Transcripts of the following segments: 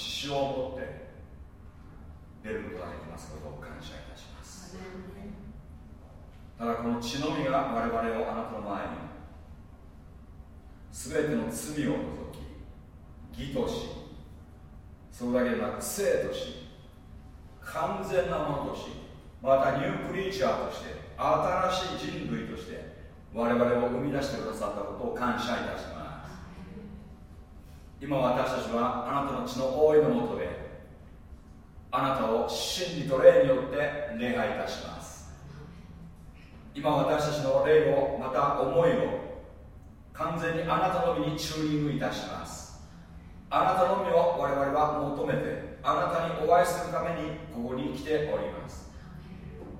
血潮を持って出ることができますことを感謝いたします。ただこの血のみが我々をあなたの前に全ての罪を除き義としそれだけでなく生とし完全なものとしまたニュークリーチャーとして新しい人類として我々を生み出してくださったことを感謝いたします。今私たちはあなたの血の大いのもとであなたを真理と霊によって礼拝いたします。今私たちの霊をまた思いを完全にあなたの身にチューニングいたします。あなたの身を我々は求めてあなたにお会いするためにここに来ております。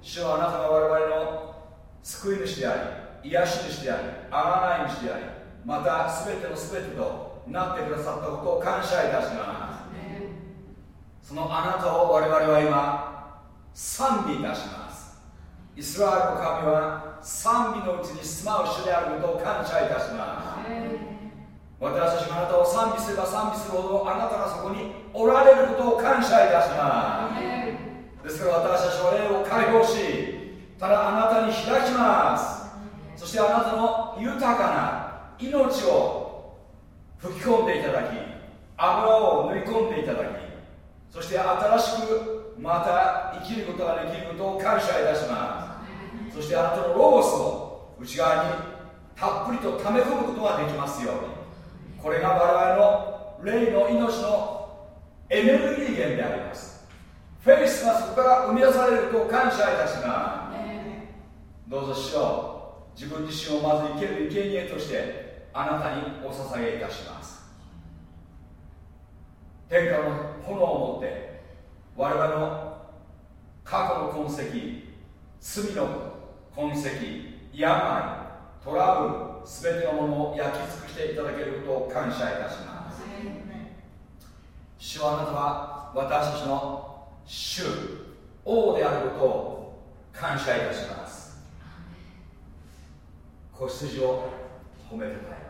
主はあなたが我々の救い主であり癒し主でありあらない主でありまた全ての全てとなってくださったことを感謝いたします。そのあなたを我々は今賛美いたします。イスラエルの神は賛美のうちに住まう主であることを感謝いたします。私たちがあなたを賛美すれば賛美するほどあなたがそこにおられることを感謝いたします。ですから私たちは霊を解放しただあなたに開きます。そしてあなたの豊かな命を吹き込んでいただき油を塗り込んでいただきそして新しくまた生きることができることを感謝いたします。そしてあなたのロゴスを内側にたっぷりと溜め込むことができますように。これが我々の霊の命のエネルギー源であります。フェイスがそこから生み出されることを感謝いたします。どうぞしよう自分自身をまず生ける生贄としてあなたにお捧げいたします。天下の炎を持って我々の過去の痕跡罪の痕跡病トラブル全てのものを焼き尽くしていただけることを感謝いたします。主はあなたは私たちの主王であることを感謝いたします。子羊を褒めてたい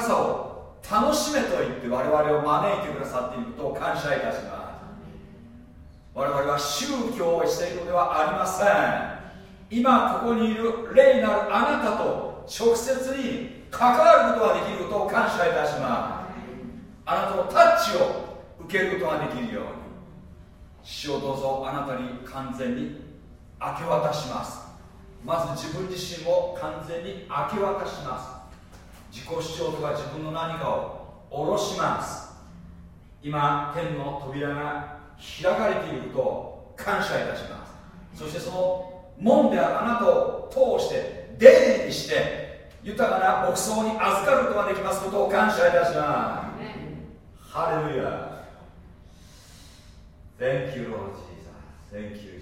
さを楽しめと言って我々を招いてくださっていることを感謝いたします。我々は宗教をしているのではありません。今ここにいる霊なるあなたと直接に関わることができることを感謝いたします。あなたのタッチを受けることができるように。主をどうぞあなたに完全に明け渡します。まず自分自身を完全に明け渡します。自己主張とか自分の何かを下ろします今天の扉が開かれていることを感謝いたしますそしてその門であるあなたを通して出入りして豊かな牧草に預かることができますことを感謝いたします Hallelujah. Thank you, Lord Jesus. Thank you,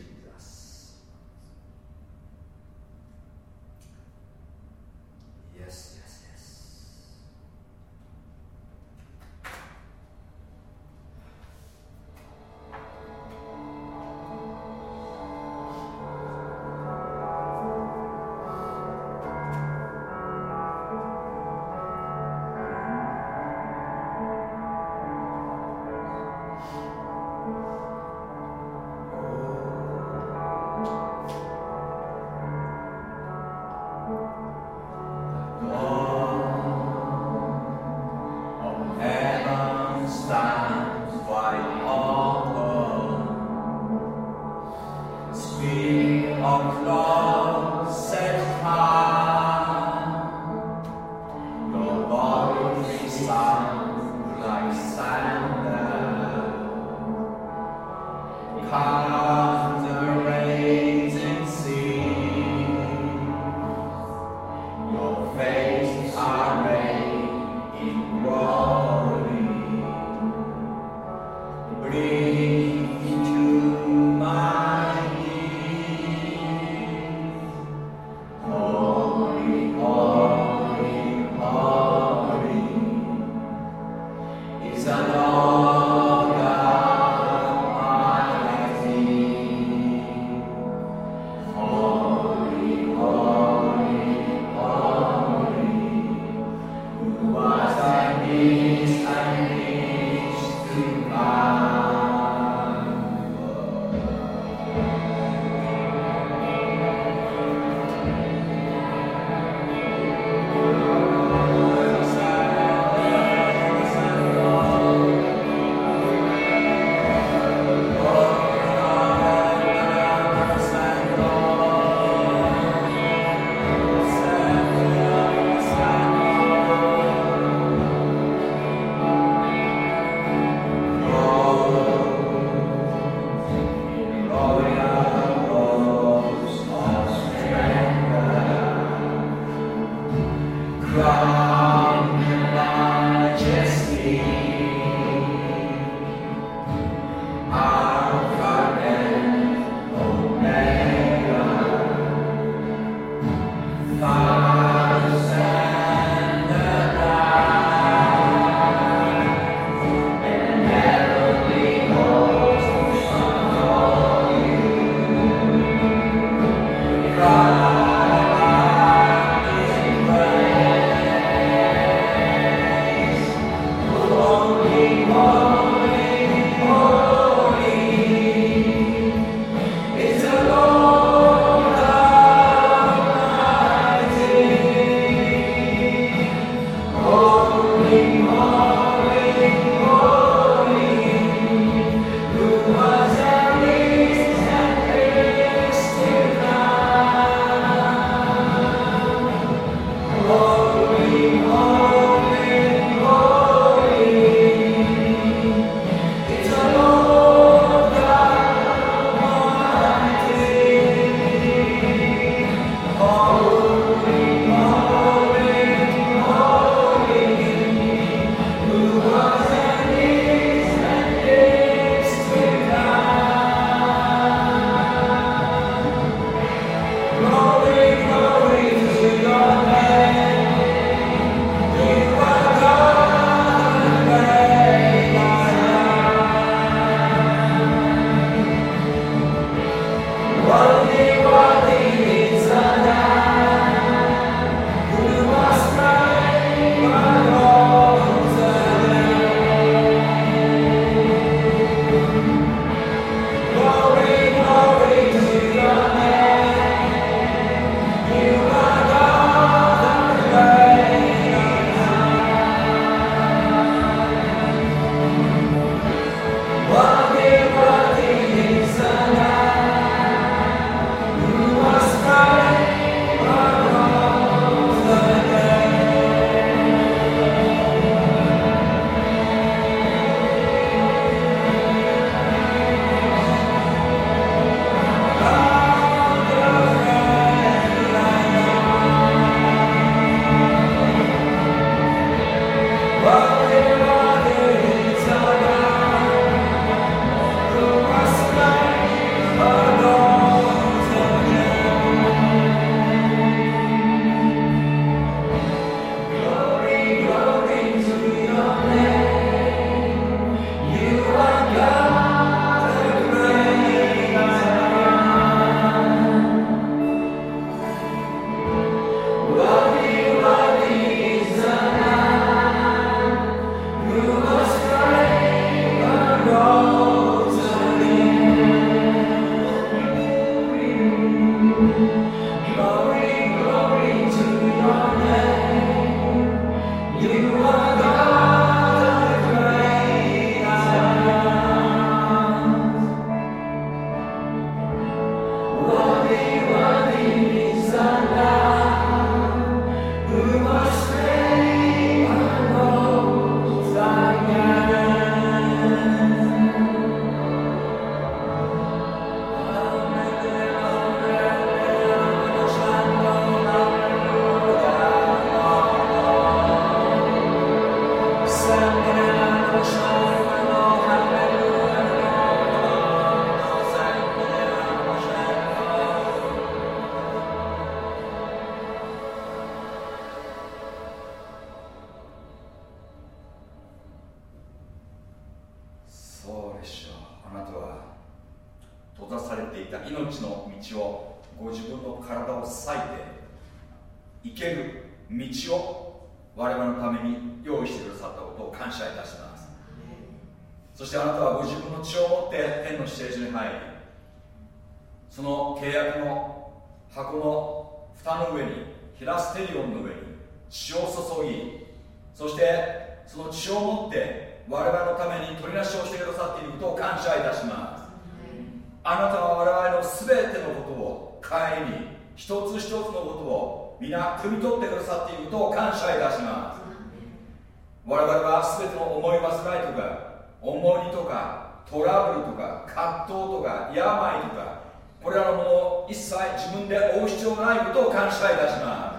謝いたします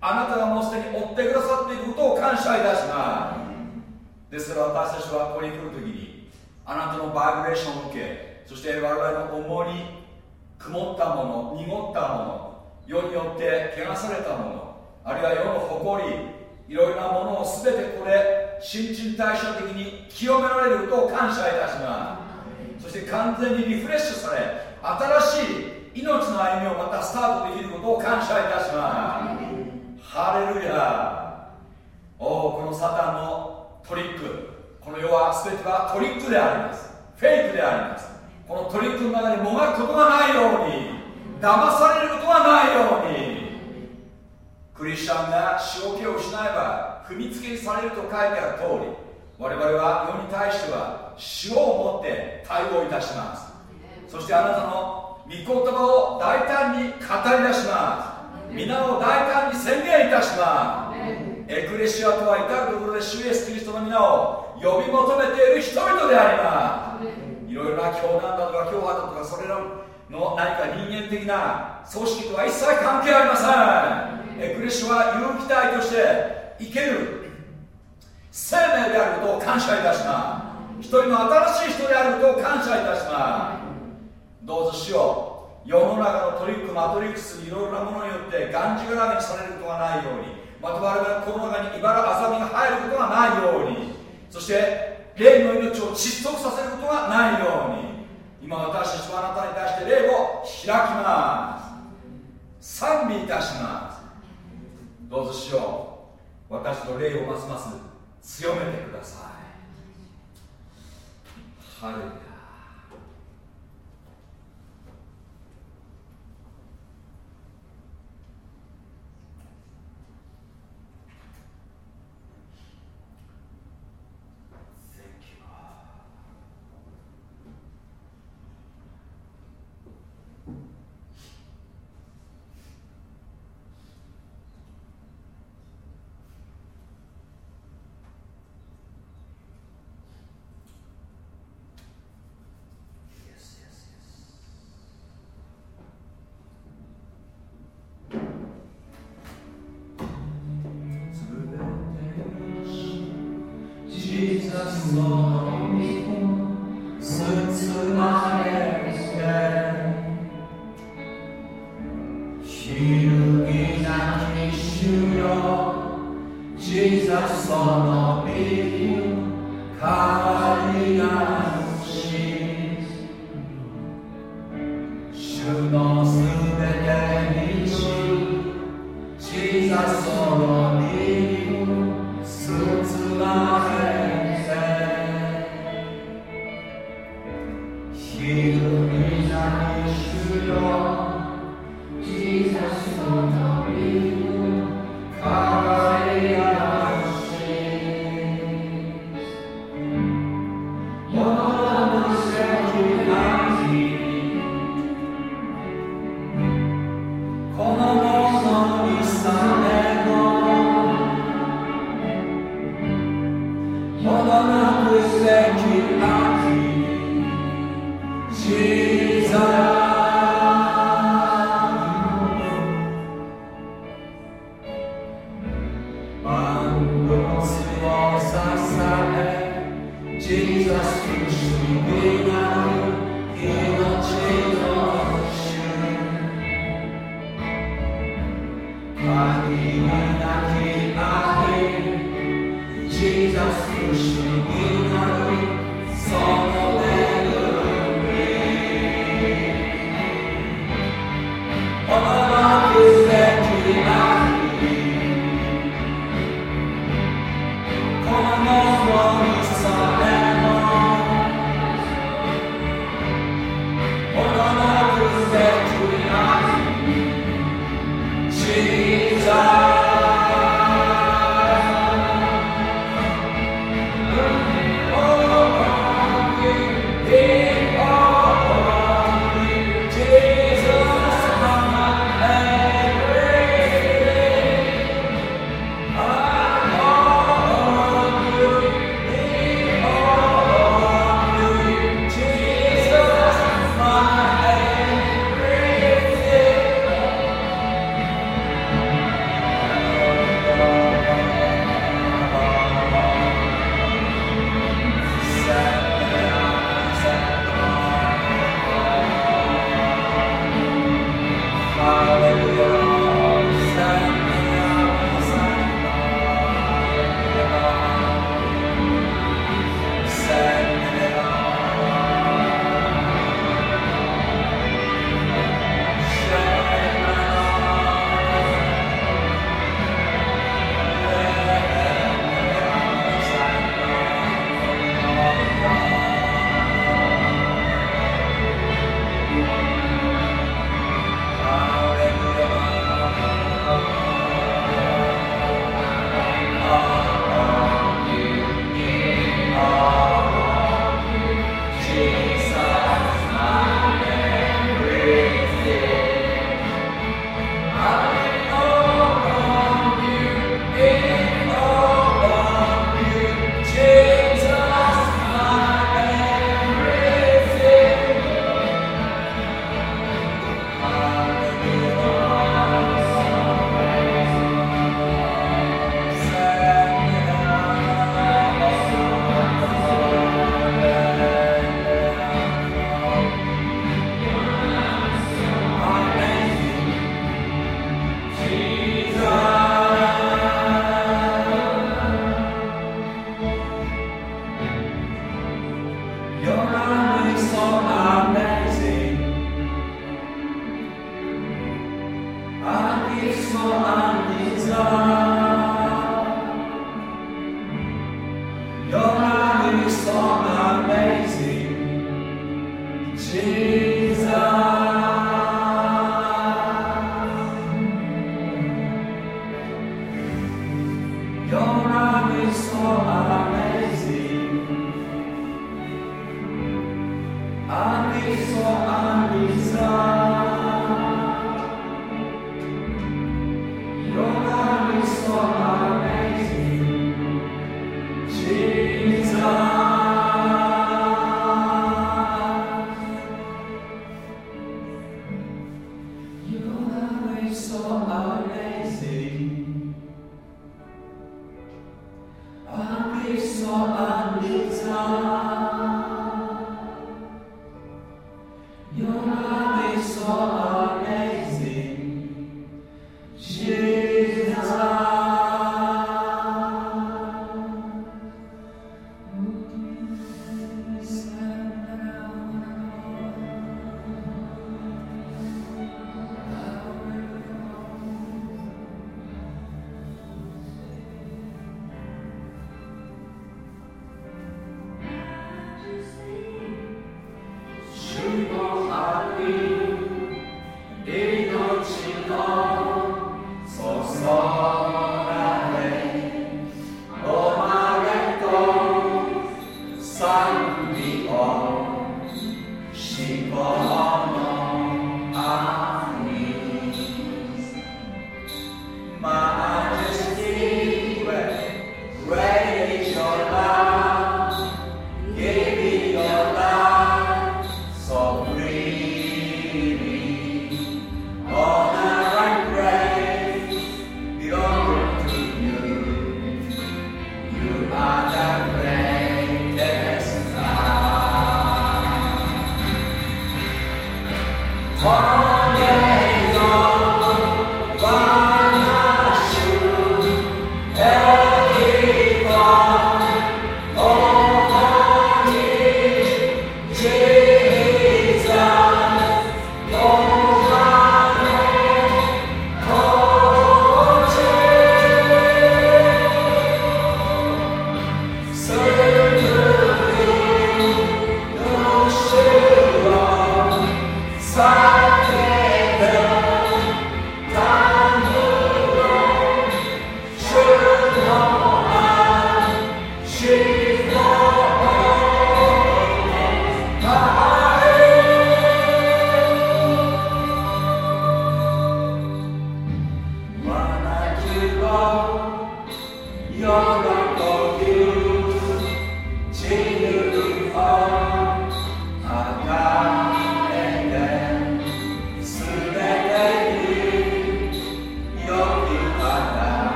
あなたがもうすでに追ってくださっていることを感謝いたしますですから私たちはここに来るときにあなたのバイブレーションを受けそして我々の重り曇ったもの濁ったもの世によって汚されたものあるいは世の誇りいろいろなものを全てこれ新陳代謝的に清められることを感謝いたしますそして完全にリフレッシュされ新しい命の歩みをまたスタートできることを感謝いたします。ハレルヤ。おおこのサタンのトリック。この世は全てはトリックであります。フェイクであります。このトリックの中にもがくことがないように騙されることがないようにクリスチャンが仕置きを失えば踏みつけにされると書いてある通り我々は世に対しては塩を持って対応いたします。そしてあなたの御言葉を大胆に語り出します。皆を大胆に宣言いたします。エクレシアとは至るところで主イエスキリストの皆を呼び求めている人々であります。いろいろな教団だとか教派だとかそれらの何か人間的な組織とは一切関係ありません。エクレシアは有機体として生ける。生命であることを感謝いたします。一人の新しい人であることを感謝いたします。どうぞ主よ世の中のトリックマトリックスいろいろなものによってがんじがらめにされることがないようにまた我々この中に茨あさみが入ることがないようにそして霊の命を窒息させることがないように今私たちはあなたに対して霊を開きます。賛美いたします。どうぞしよう。私の霊をますます強めてください。ハレル Jesus.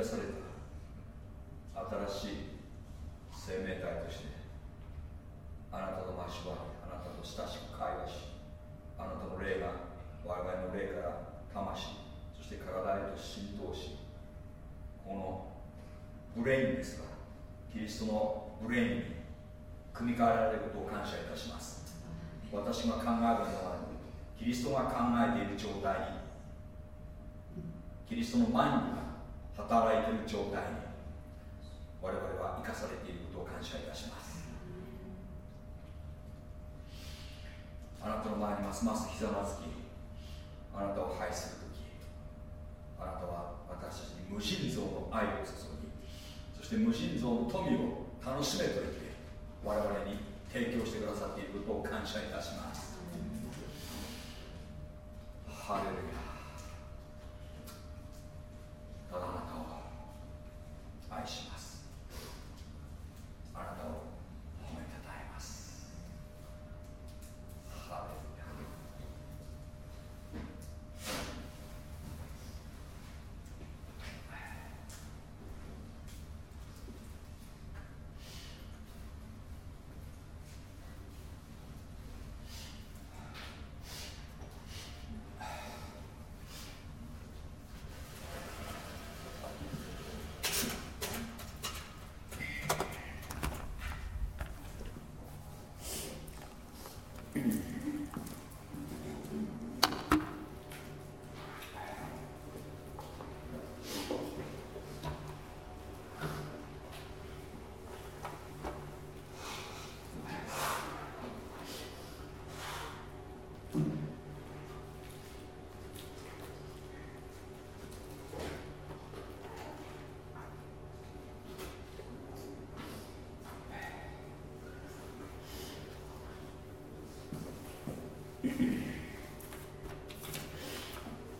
出された新しい生命体としてあなたの交わりあなたと親しく会話しあなたの霊が我々の霊から魂そして体へと浸透しこの brain ですがキリストのブレインに組み替えられることを感謝いたします。私が考えるのはキリストが考えている状態にキリストの前にますますひざまずきあなたを拝する時あなたは私たちに無尽蔵の愛を注ぎそして無尽蔵の富を楽しめと言って我々に提供してくださっていることを感謝いたします。ハレルヤ。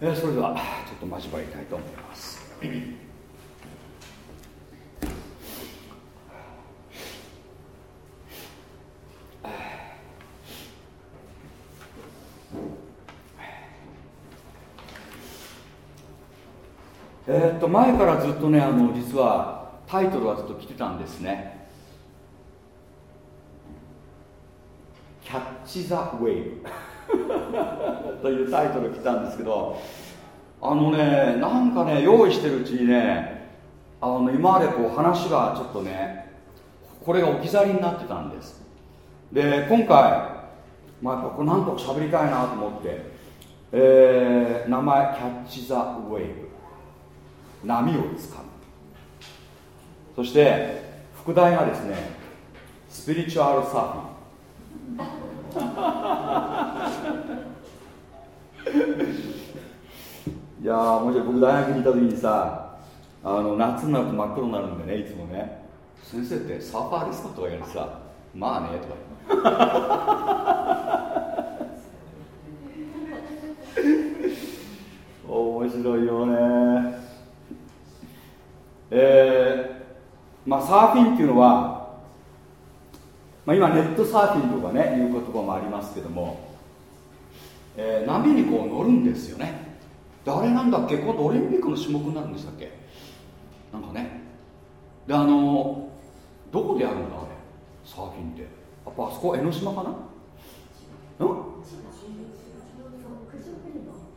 えそれではちょっと交わりたいと思います。えっと前からずっとねあの実はタイトルはずっと来てたんですね「キャッチ・ザ・ウェイブ」というタイトル来たんですけどあのねなんかね用意してるうちにねあの今までこう話がちょっとねこれが置き去りになってたんです。で今回、まあ、やっぱこれなんとか喋りたいなと思って、えー、名前キャッチ・ザ・ウェイブ。波をつかむ。そして副題がですねスピリチュアルサーフィン。やーもちろん僕大学にいた時にさあの夏になると真っ黒になるんでねいつもね。先生ってサーファーですかとか言われてさまあねとか言面白いよね。えー、まあサーフィンっていうのは、まあ、今ネットサーフィンとかねいう言葉もありますけどもえー、波にこう乗るんですよねであれなんだっけ？今度オリンピックの種目になるんでしたっけ？なんかね。であのどこでやるんだ？あれ。サーフィンって。やっぱあそこ江ノ島かな？うん？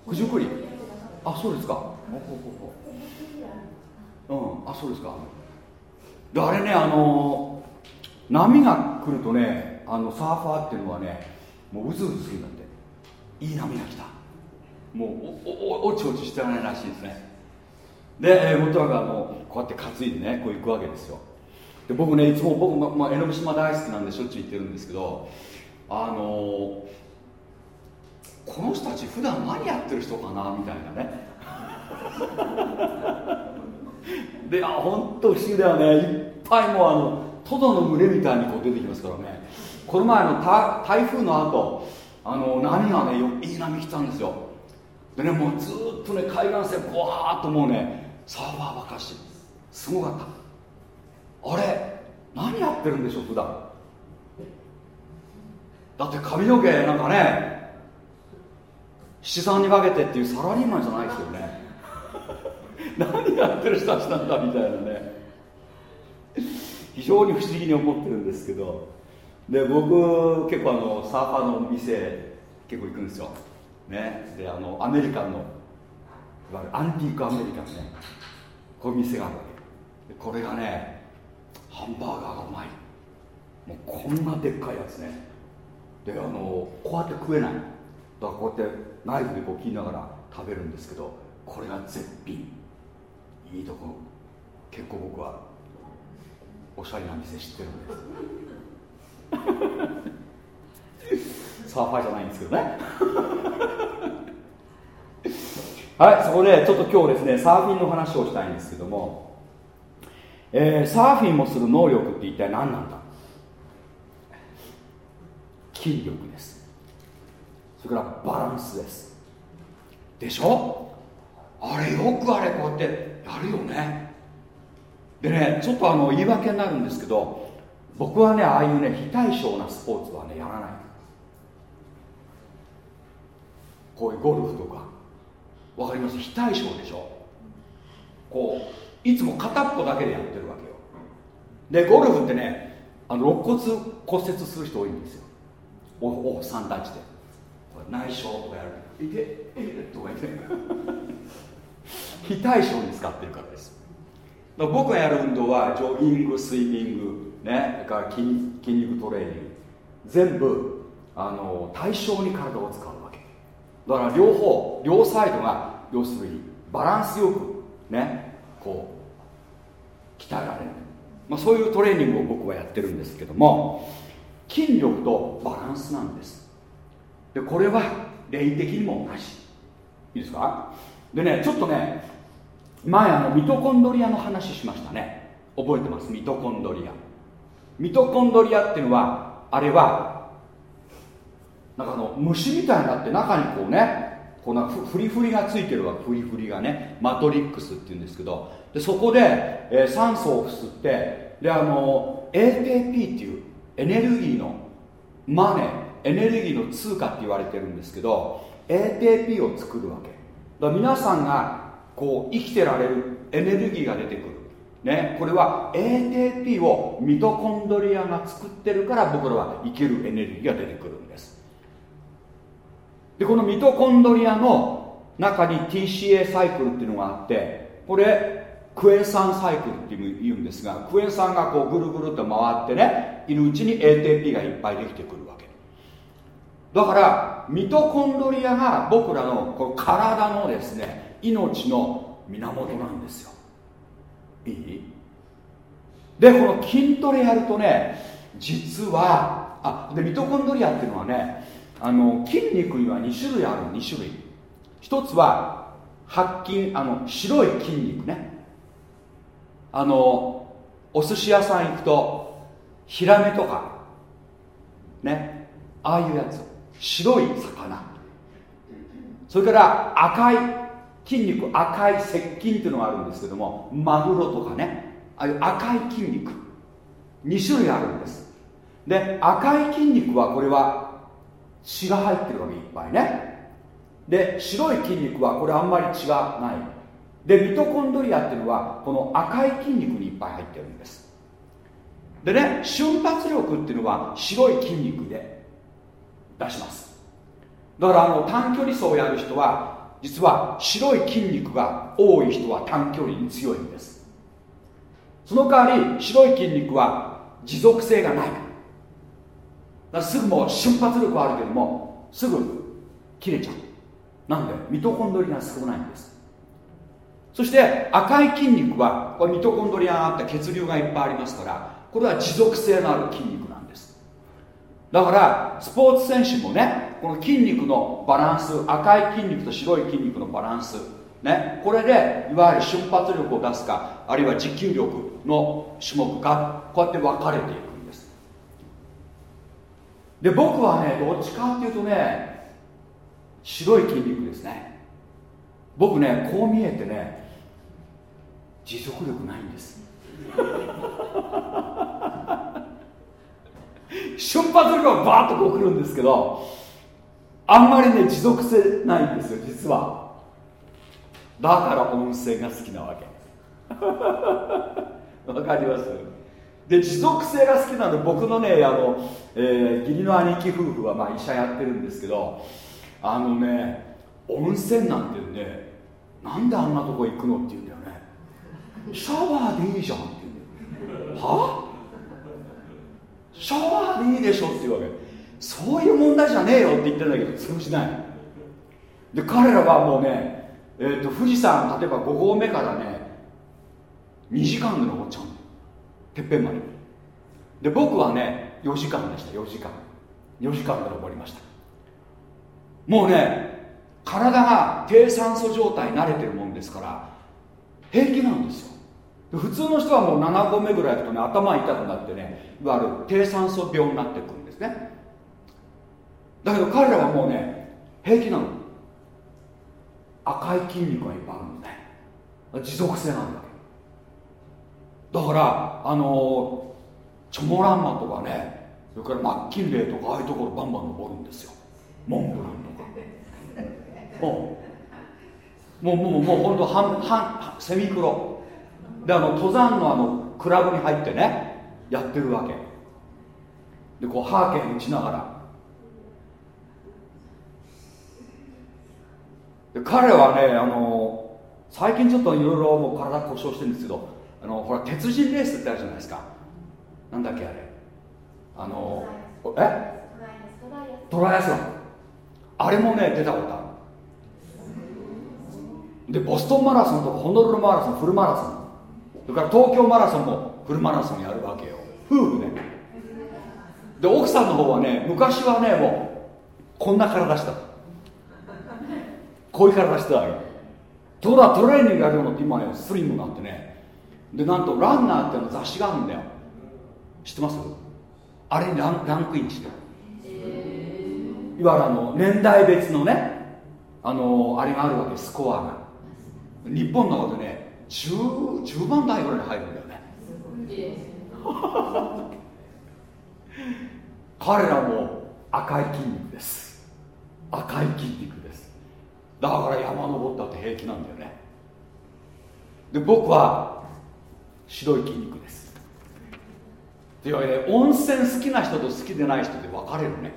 九十九里あそうですか。うん。あそうですか。であれねあの波が来るとねあのサーファーっていうのはねもううずうずするんだって。いい波が来た。もうおおちおちしてないらしいですねで、えー、元がもうこうやって担いでねこう行くわけですよで僕ねいつも僕も、まあ、江ノ島大好きなんでしょっちゅう行ってるんですけどあのー、たち普段何やってる人かなみたいなねであ本当不思議だよねいっぱいもうあのトドの群れみたいにこう出てきますからねこの前の台風の後あの波がねいい波来たんですよでねもうずっとね海岸線ブワーっともうねサーファーばかしてすごかった。あれ何やってるんでしょう普段。だって髪の毛なんかね七三にかけてっていうサラリーマンじゃないですよね。何やってる人たちなんだみたいなね。非常に不思議に思ってるんですけど。で僕結構あのサーファーの店結構行くんですよ。ね。であのアメリカンのいわゆるアンティークアメリカンねこういう店があるわけ。これがねハンバーガーがうまい。もうこんなでっかいやつね。であのこうやって食えない。だからこうやってナイフでこう切りながら食べるんですけどこれが絶品。いいとこ。結構僕はおしゃれな店知ってるんです。サーファーじゃないんですけどね。はいそこでちょっと今日ですねサーフィンの話をしたいんですけども、えー、サーフィンもする能力って一体何なんだ？筋力です。それからバランスです。でしょ？あれよくあれこうやってやるよね。でねちょっとあの言い訳になるんですけど僕はねああいうね非対称なスポーツはねやらない。こういうゴルフとか。わかります？非対称でしょ。こういつも片っぽだけでやってるわけよ。でゴルフってねあの肋骨骨折する人多いんですよ。おお3対1で。これ内傷とかやる。いてえとか言って。非対称に使ってるからです。僕がやる運動はジョギングスイミングねから筋筋肉トレーニング。全部あの対象に体を使う。だから両方両サイドが要するにバランスよくねこう鍛えられる、まあ、そういうトレーニングを僕はやってるんですけども筋力とバランスなんです。でこれは霊的にも同じ。いいですか？でねちょっとね前あのミトコンドリアの話しましたね。覚えてます？ミトコンドリア。ミトコンドリアっていうのはあれはなんかあの虫みたいになって中にこうねこんなフリフリがついてるわけ。フリフリがね。マトリックスっていうんですけど。でそこで、えー、酸素を吸ってであの ATP っていうエネルギーのマネーエネルギーの通貨って言われてるんですけど ATP を作るわけ。だ皆さんがこう生きてられるエネルギーが出てくる、ね、これは ATP をミトコンドリアが作ってるから僕らは生きるエネルギーが出てくる。でこのミトコンドリアの中に TCA サイクルっていうのがあってこれクエン酸サイクルっていうんですがクエン酸がこうぐるぐるっと回ってねいるうちに ATP がいっぱいできてくるわけ。だからミトコンドリアが僕らのこの体のですね命の源なんですよ。いい？でこの筋トレやるとね実はあでミトコンドリアっていうのはねあの筋肉には2種類ある2種類。一つは白筋あの白い筋肉ね。あのお寿司屋さん行くとヒラメとかね。ああいうやつ。白い魚。それから赤い筋肉赤い接筋っていうのがあるんですけどもマグロとかね。ああいう赤い筋肉。2種類あるんです。で赤い筋肉はこれは血が入ってるわけいっぱいね。で白い筋肉はこれあんまり血がない。でミトコンドリアっていうのはこの赤い筋肉にいっぱい入ってるんです。でね瞬発力っていうのは白い筋肉で出します。だからあの短距離走をやる人は実は白い筋肉が多い人は短距離に強いんです。その代わり白い筋肉は持続性がない。だすぐもう瞬発力はあるけどもすぐ切れちゃう。なんでミトコンドリアが少ないんです。そして赤い筋肉はこれミトコンドリアがあって血流がいっぱいありますからこれは持続性のある筋肉なんです。だからスポーツ選手もねこの筋肉のバランス赤い筋肉と白い筋肉のバランスねこれでいわゆる瞬発力を出すかあるいは持久力の種目がこうやって分かれていく。で僕はねどっちかっていうとね白い筋肉ですね。僕ねこう見えてね持続力ないんです。瞬発力はバーッとこう来るんですけどあんまりね持続性ないんですよ実は。だから温泉が好きなわけ。わかります？で持続性が好きなので僕のねあの、えー、義理の兄貴夫婦はまあ医者やってるんですけどあのね温泉なんてねなんであんなとこ行くのって言うんだよね。シャワーでいいじゃんって言うんだよは？シャワーでいいでしょって言うわけ。そういう問題じゃねえよって言ってるんだけど通じない。で彼らはもうね、えーと、富士山例えば5合目からね2時間で登っちゃうてっぺんまでで僕はね4時間でした。4時間。4時間で登りました。もうね体が低酸素状態に慣れてるもんですから平気なんですよ。普通の人はもう7合目ぐらい行くとね頭痛くなってねいわゆる低酸素病になってくるんですね。だけど彼らはもうね平気なの。赤い筋肉がいっぱいあるのね。持続性なんだ。だからあのチョモランマとかねそれからマッキンレーとかああいうところバンバン登るんですよ。モンブランとか。もうもうもうもう本当半半セミクロ。であの登山のあのクラブに入ってねやってるわけ。でこうハーケン打ちながら。で彼はねあの最近ちょっといろいろもう体故障してるんですけどあのほら鉄人レースってあるじゃないですか。なんだっけあれ。あのえ？トライアスロン。あれもね出たことある。でボストンマラソンとかホノルルマラソンフルマラソン。それから東京マラソンもフルマラソンやるわけよ。夫婦で。で奥さんの方はね昔はねもうこんな体した。こういう体してたわけトラトレーニングやるのって今ねスリムになってね。でなんとランナーっていうの雑誌があるんだよ。知ってます？あれにランランクインしてる。いわゆるあの年代別のねあのあれがあるわけスコアが。日本の中でね 10, 10番台ぐらいに入るんだよね。彼らも赤い筋肉です。赤い筋肉です。だから山登ったって平気なんだよね。で僕は白い筋肉です。というわけで温泉好きな人と好きでない人で分かれるね。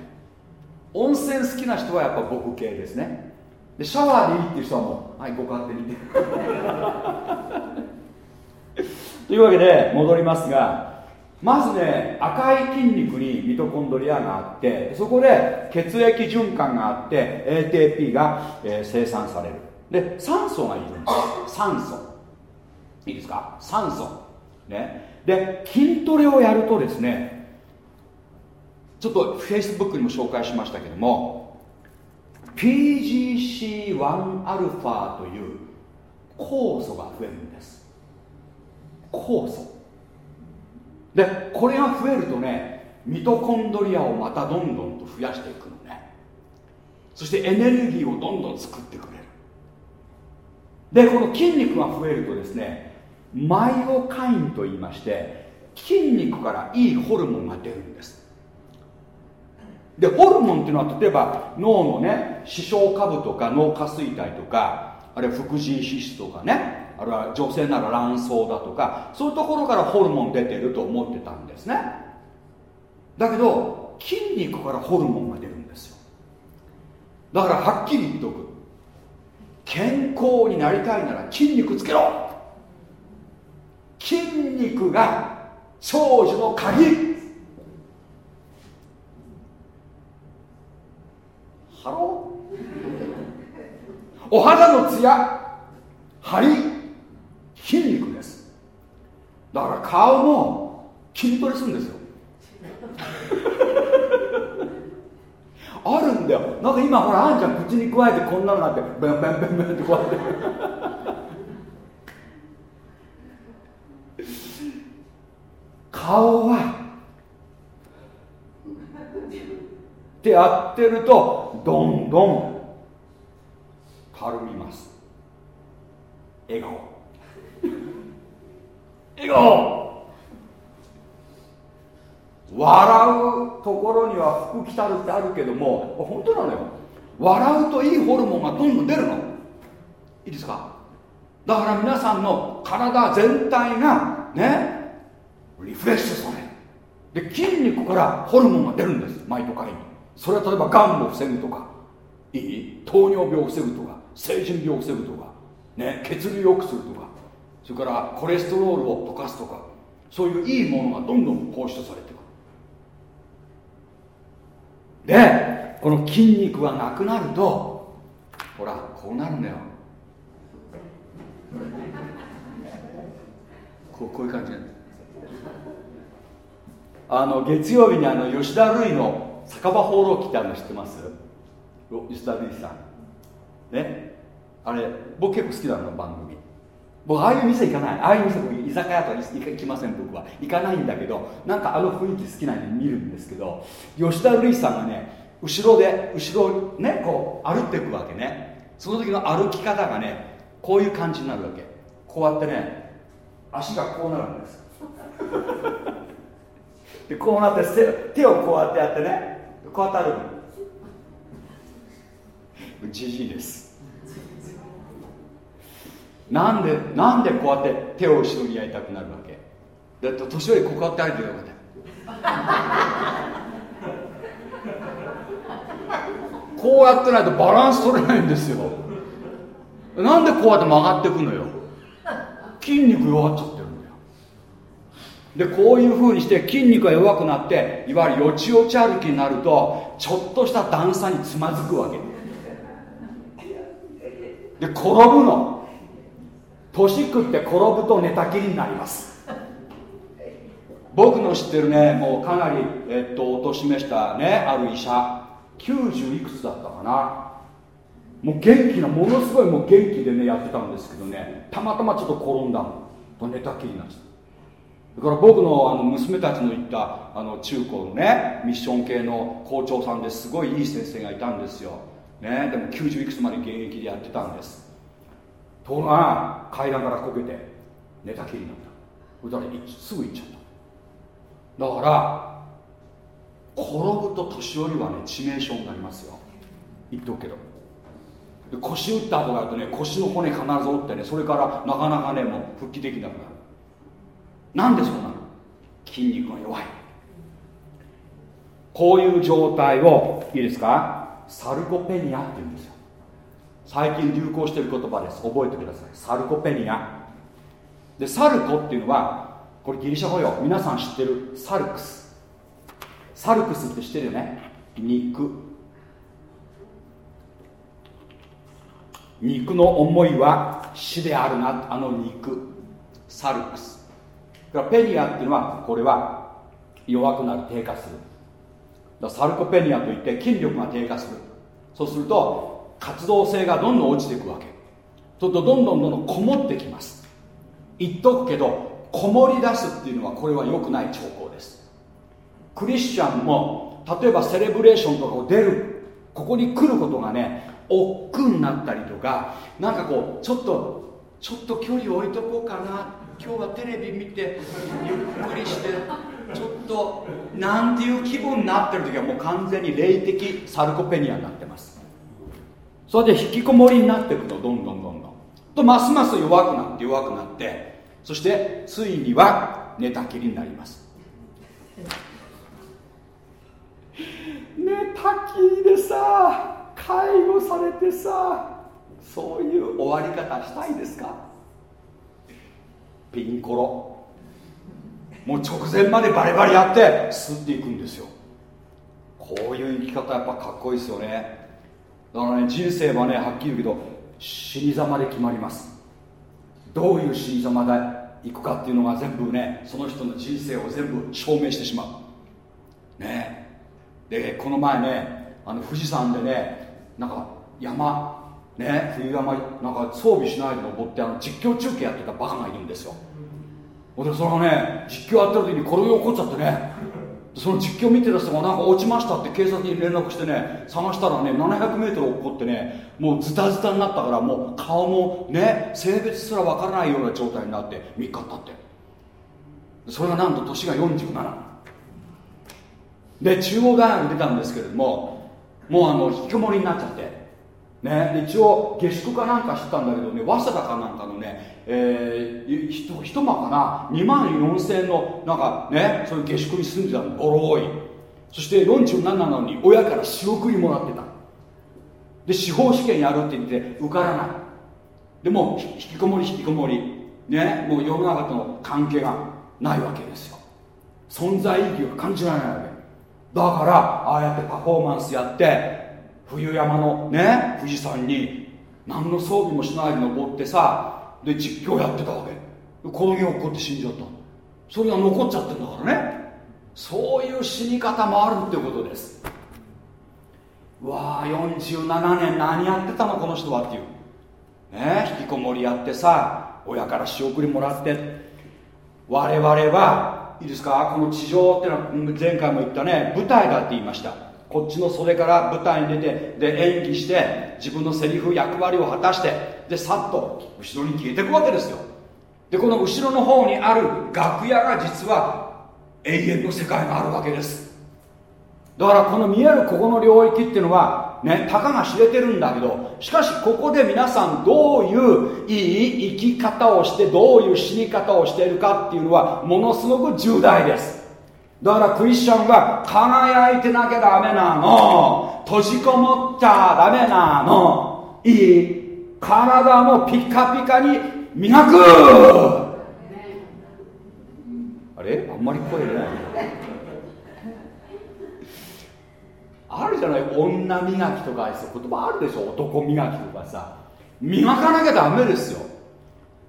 温泉好きな人はやっぱ僕系ですね。でシャワーでいいっていう人はもうはいご勝手に。というわけで戻りますがまずね赤い筋肉にミトコンドリアがあってそこで血液循環があって ATP が、えー、生産される。で酸素がいるんです。酸素。いいですか？酸素。ね。で筋トレをやるとですねちょっと Facebook にも紹介しましたけども PGC1α という酵素が増えるんです。酵素。でこれが増えるとねミトコンドリアをまたどんどんと増やしていくのね。そしてエネルギーをどんどん作ってくれる。でこの筋肉が増えるとですねマイオカインと言いまして筋肉からいいホルモンが出るんです。でホルモンっていうのは例えば脳のね視床下部とか脳下垂体とかあるいは副腎皮質とかねあるいは女性なら卵巣だとかそういうところからホルモン出てると思ってたんですね。だけど筋肉からホルモンが出るんですよ。だからはっきり言っとく。健康になりたいなら筋肉つけろ筋肉が長寿の鍵。 Hello？お肌のツヤ張り筋肉です。だから顔も筋トレするんですよ。あるんだよ。なんか今ほらあんちゃん口に加えてこんなのがあってベンベンベンベンってこうやって。顔は。ってやってるとどんどんたるみます。笑顔。笑顔。笑うところには福来たるってあるけども本当なのよ。笑うといいホルモンがどんどん出るの。いいですか？だから皆さんの体全体がねリフレッシュされで筋肉からホルモンが出るんです。毎都会に。それは例えばがんを防ぐとか。いい？糖尿病を防ぐとか。成人病を防ぐとか、ね、血流を良くするとか。それからコレステロールを溶かすとか。そういういいものがどんどん放出されていくでこの筋肉がなくなるとほらこうなるんだよ。こうこういう感じなんですあの月曜日にあの吉田類の酒場放浪記ってあるの知ってます？吉田類さん。ね？あれ僕結構好きなの番組。僕ああいう店行かない。ああいう店僕居酒屋とか行きません僕は。行かないんだけどなんかあの雰囲気好きなんで見るんですけど吉田類さんがね後ろで後ろねこう歩っていくわけね。その時の歩き方がねこういう感じになるわけ。こうやってね足がこうなるんです。でこうなって手をこうやってやってね。こうやって歩くじじいです。なんでなんでこうやって手を後ろにやりたくなるわけ。だって年寄りこうやって歩いてるわけ こうやってないとバランス取れないんですよ。なんでこうやって曲がっていくのよ。筋肉弱っちゃってるんだよでこういうふうにして筋肉が弱くなっていわゆるよちよち歩きになるとちょっとした段差につまずくわけ。で転ぶの。年食って転ぶと寝たきりになります。僕の知ってるねもうかなり、えっと、お年めしたねある医者90いくつだったかな。もう元気なものすごいもう元気でねやってたんですけどねたまたまちょっと転んだの。と寝たきりになっちゃった。だから僕のあの娘たちの行ったあの中高のねミッション系の校長さんですごいいい先生がいたんですよ、ね、でも90いくつまで現役でやってたんです。ところが階段からこけて寝たきりになった。そしたらすぐ行っちゃった。だから転ぶと年寄りはね致命傷になりますよ。言っておくけど。腰打った後があるとね腰の骨必ず折ってねそれからなかなかねもう復帰できなくなる。なんでそうなの？筋肉が弱い。こういう状態をいいですか？サルコペニアって言うんですよ。最近流行している言葉です。覚えてください。サルコペニア。でサルコっていうのはこれギリシャ語よ。皆さん知ってる？サルクス。サルクスって知ってるよね？肉。肉の思いは死であるな。あの肉。サルクス。からペニアっていうのはこれは弱くなる低下する。だサルコペニアといって筋力が低下する。そうすると活動性がどんどん落ちていくわけ。そうするとどんどんどんどんこもってきます。言っとくけどこもり出すっていうのはこれは良くない兆候です。クリスチャンも例えばセレブレーションとかを出る。ここに来ることがね億劫になったりとかなんかこうちょっとちょっと距離を置いとこうかな。今日はテレビ見てゆっくりしてちょっとなんていう気分になってる時はもう完全に霊的サルコペニアになってます。それで引きこもりになっていくとどんどんどんどん。とますます弱くなって弱くなってそしてついには寝たきりになります。寝たきりでさ介護されてさそういう終わり方したいですか？ピンコロ。もう直前までバリバリやって吸っていくんですよ。こういう生き方やっぱかっこいいですよね。だからね人生はねはっきり言うけど死に様で決まります。どういう死に様で行くかっていうのが全部ねその人の人生を全部証明してしまう。ね。でこの前ねあの富士山でねなんか山ね冬山なんか装備しないで登ってあの実況中継やってたバカがいるんですよ。でそれがね実況やってる時に転げ落っこっちゃってね。その実況見てた人がなんか落ちましたって警察に連絡してね探したらね 700m 落っこってねもうズタズタになったからもう顔もね性別すらわからないような状態になって3日経って。それがなんと年が47で中央大学出たんですけれどももうあの引きこもりになっちゃって。ね、一応下宿かなんかしてたんだけどね早稲田かなんかのね、えー、ひと一間かな？2万4000のなんかねそういう下宿に住んでたの。ボロい。そして47なのに親から仕送りもらってた。で司法試験やるって言って受からない。でも引きこもり引きこもり。ねもう世の中との関係がないわけですよ。存在意義を感じられないわけ。だからああやってパフォーマンスやって冬山のね富士山に何の装備もしないで登ってさで実況やってたわけ。転げ落っこって死んじゃった。それが残っちゃってんだからね。そういう死に方もあるってことです。わあ47年何やってたのこの人はっていう。ね引きこもりやってさ親から仕送りもらって。我々はいいですかこの地上ってのは前回も言ったね舞台だって言いました。こっちの袖から舞台に出てで演技して自分のセリフ役割を果たしてでさっと後ろに消えていくわけですよ。でこの後ろの方にある楽屋が実は永遠の世界があるわけです。だからこの見えるここの領域っていうのはねたかが知れてるんだけどしかしここで皆さんどういういい生き方をしてどういう死に方をしているかっていうのはものすごく重大です。だからクリスチャンは輝いてなきゃダメなの。閉じこもっちゃダメなの。いい体もピカピカに磨く。あれ？あんまり声出ないあるじゃない？女磨きとかそう言葉あるでしょ？男磨きとかさ。磨かなきゃダメですよ。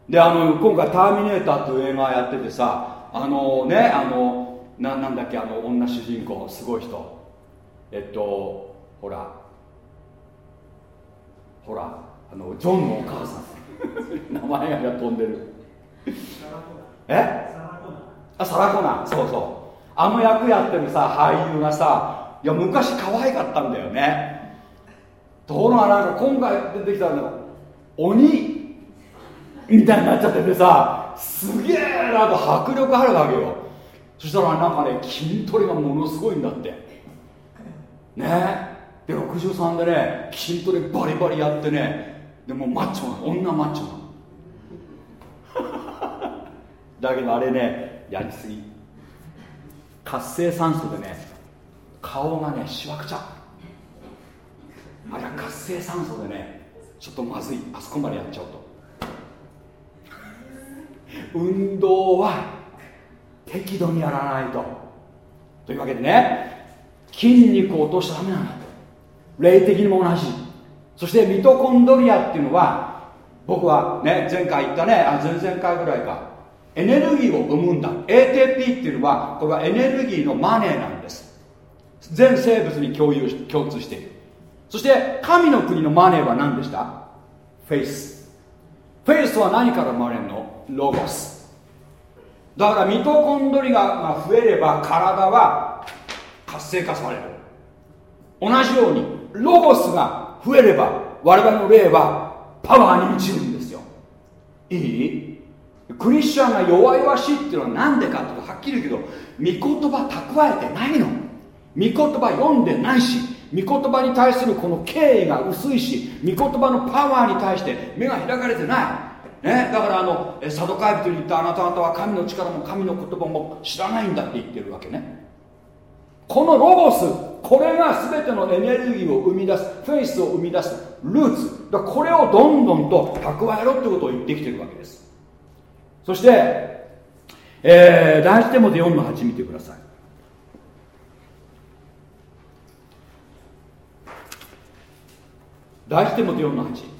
であの今回「ターミネーター」という映画やっててさあのねあのななんだっけあの女主人公すごい人。えっとほら。ほら。あのジョンのお母さん。名前が飛んでる。え？あサラコナ。そうそう。あの役やってるさ俳優がさいや昔可愛かったんだよね。ところがなんか今回出てきたの鬼。みたいになっちゃっててさすげえなと迫力あるわけよそしたらなんかね筋トレがものすごいんだって。ね。で63でね筋トレバリバリやってねでもマッチョ女マッチョ だけどあれねやりすぎ。活性酸素でね顔がねしわくちゃ。あれは活性酸素でねちょっとまずい。あそこまでやっちゃうと。運動は適度にやらないと。というわけでね筋肉を落としちゃダメなんだ霊的にも同じ。そしてミトコンドリアっていうのは僕はね前回言ったねあ前々回ぐらいか。エネルギーを生むんだ。ATP っていうのはこれはエネルギーのマネーなんです。全生物に共有共通して。いるそして神の国のマネーは何でした？フェイス。フェイスは何から生まれるの？ロゴス。だからミトコンドリアが増えれば体は活性化される。同じようにロゴスが増えれば我々の霊はパワーに満ちるんですよ。いい？クリスチャンが弱々しいっていうのは何でかってはっきり言うけど御言葉蓄えてないの。御言葉読んでないし御言葉に対するこの敬意が薄いし御言葉のパワーに対して目が開かれてない。ね、だからあのサドカイ人に言ったあなた方は神の力も神の言葉も知らないんだって言ってるわけね。このロゴスこれが全てのエネルギーを生み出すフェイスを生み出すルーツ。だこれをどんどんと蓄えろってことを言ってきてるわけです。そして、えー、第一手モで4の8見てください。第一手モで4の8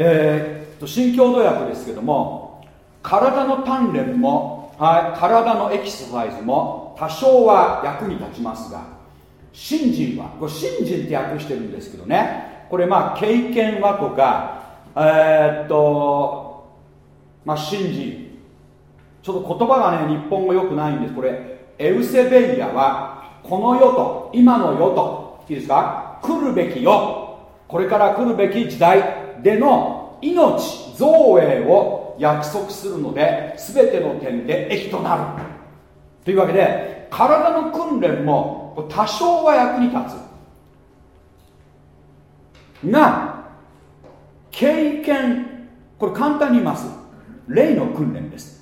えー、新共同訳ですけども体の鍛錬も、はい、体のエキササイズも多少は役に立ちますが信心はこれ信心って訳してるんですけどねこれまあ経験はとかえー、っとまあ信心ちょっと言葉がね日本語よくないんです。これエウセベイヤはこの世と今の世といいですか？来るべき世。これから来るべき時代。での命造営を約束するので全ての点で益となる。というわけで体の訓練も多少は役に立つ。が経験これ簡単に言います。例の訓練です。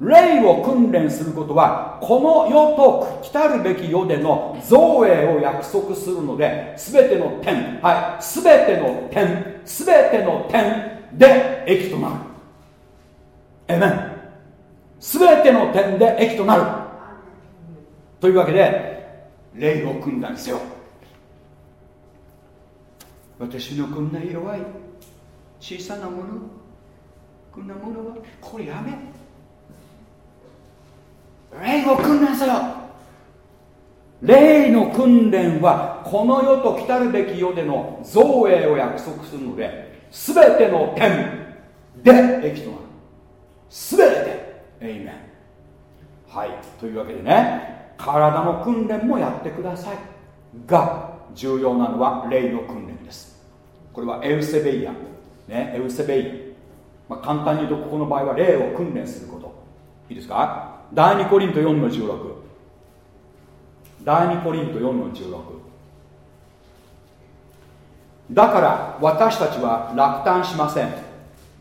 霊を訓練することはこの世と来たるべき世での造営を約束するので全ての点はい全ての点全ての点で益となる。えめん全ての点で益となる。というわけで霊を組んだんですよ。私のこんな弱い小さなものこんなものはこれやめ。霊を訓練せよ霊の訓練はこの世と来たるべき世での造営を約束するので全ての点で益となる。全てエイメンはい。というわけでね体の訓練もやってください。が重要なのは霊の訓練です。これはエウセベイアねエウセベイア、まあ、簡単に言うとここの場合は霊を訓練すること。いいですか？第2コリント4の16第2コリント4の16だから私たちは落胆しません。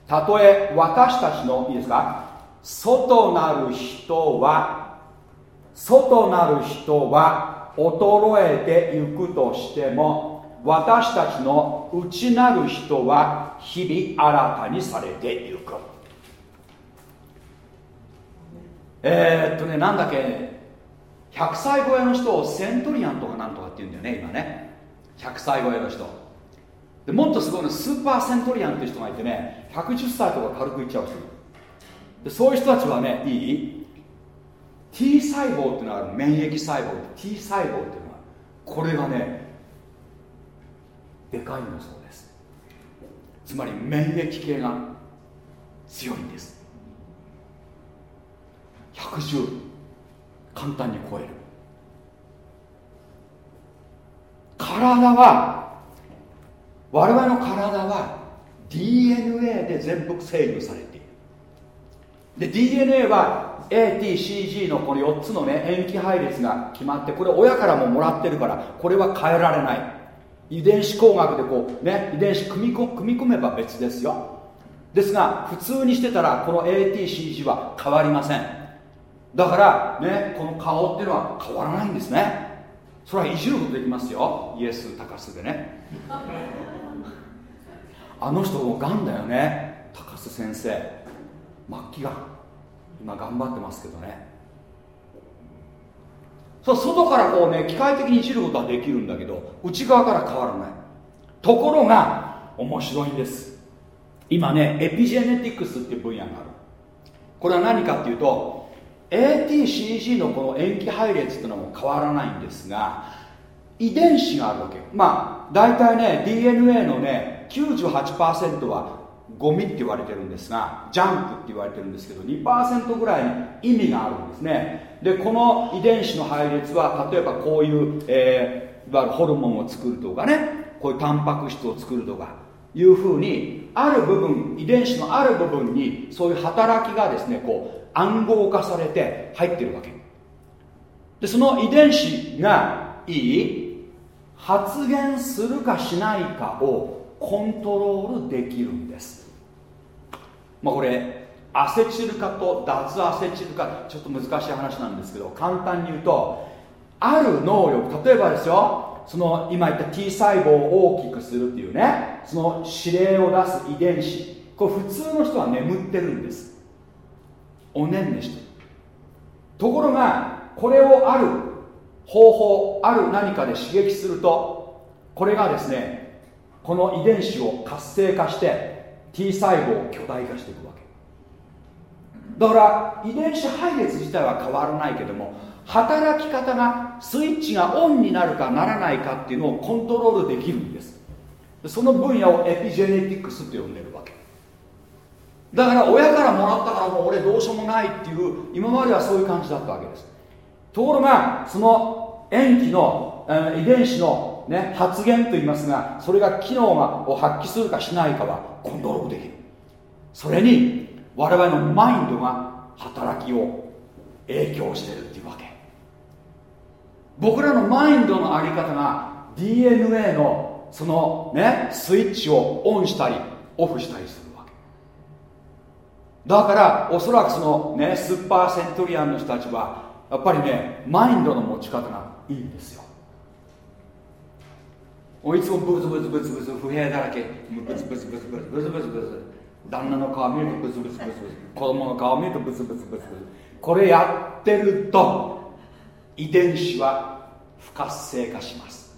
たとえ私たちのいいですか？外なる人は外なる人は衰えてゆくとしても私たちの内なる人は日々新たにされていくえー、っとねなんだっけ100歳超えの人をセントリアンとかなんとかって言うんだよね今ね。100歳超えの人。でもっとすごいのスーパーセントリアンっていう人がいてね110歳とか軽くいっちゃう人。でそういう人たちはねいい？T 細胞っていうのはある免疫細胞。T 細胞っていうのはこれがねでかいんだそうです。つまり免疫系が強いんです。110簡単に超える。体は我々の体は DNA で全部制御されている。で DNA は ATCG のこの4つのね塩基配列が決まってこれ親からももらってるからこれは変えられない。遺伝子工学でこうね遺伝子組み組み込めば別ですよ。ですが普通にしてたらこの ATCG は変わりません。だからねこの顔っていうのは変わらないんですね。それはいじることできますよ。イエス高須でね。あの人もがんだよね。高須先生。末期が。今頑張ってますけどね。そう外からこうね機械的にいじることはできるんだけど内側から変わらない。ところが面白いんです。今ねエピジェネティクスっていう分野がある。これは何かっていうと ATCG のこの塩基配列っていうのも変わらないんですが遺伝子があるわけまあ大体ね DNA のね98%はゴミって言われてるんですがジャンクって言われてるんですけど2%ぐらいに意味があるんですね。でこの遺伝子の配列は例えばこういう、えー、いわゆるホルモンを作るとかね。こういうタンパク質を作るとかいうふうにある部分遺伝子のある部分にそういう働きがですねこう暗号化されて入ってるわけ。でその遺伝子がいい発現するかしないかをコントロールできるんです。まあこれアセチル化と脱アセチル化ちょっと難しい話なんですけど簡単に言うとある能力例えばですよその今言った T 細胞を大きくするっていうねその指令を出す遺伝子。これ普通の人は眠ってるんです。おねんねしてる。ところがこれをある方法ある何かで刺激するとこれがですねこの遺伝子を活性化して T 細胞を巨大化していくわけ。だから遺伝子配列自体は変わらないけども働き方がスイッチがオンになるかならないかっていうのをコントロールできるんです。その分野をエピジェネティクスって呼んでるわけ。だから親からもらったからもう俺どうしようもないっていう今まではそういう感じだったわけです。ところがその塩基のえ、遺伝子の、ね、発現といいますがそれが機能を発揮するかしないかはコントロールできる。それに我々のマインドが働きを影響してるっていうわけ。僕らのマインドのあり方が DNA のそのねスイッチをオンしたりオフしたりするわけ。だからおそらくそのねスーパーセントリアンの人たちはやっぱりねマインドの持ち方がいいんですよ。おいつもブツブツブツブツ不平だらけ。ブツブツブツブツブツブツブツ。旦那の顔見るとブツブツブツブツ。子供の顔見るとブツブツブツブツ。これやってると。遺伝子は不活性化します。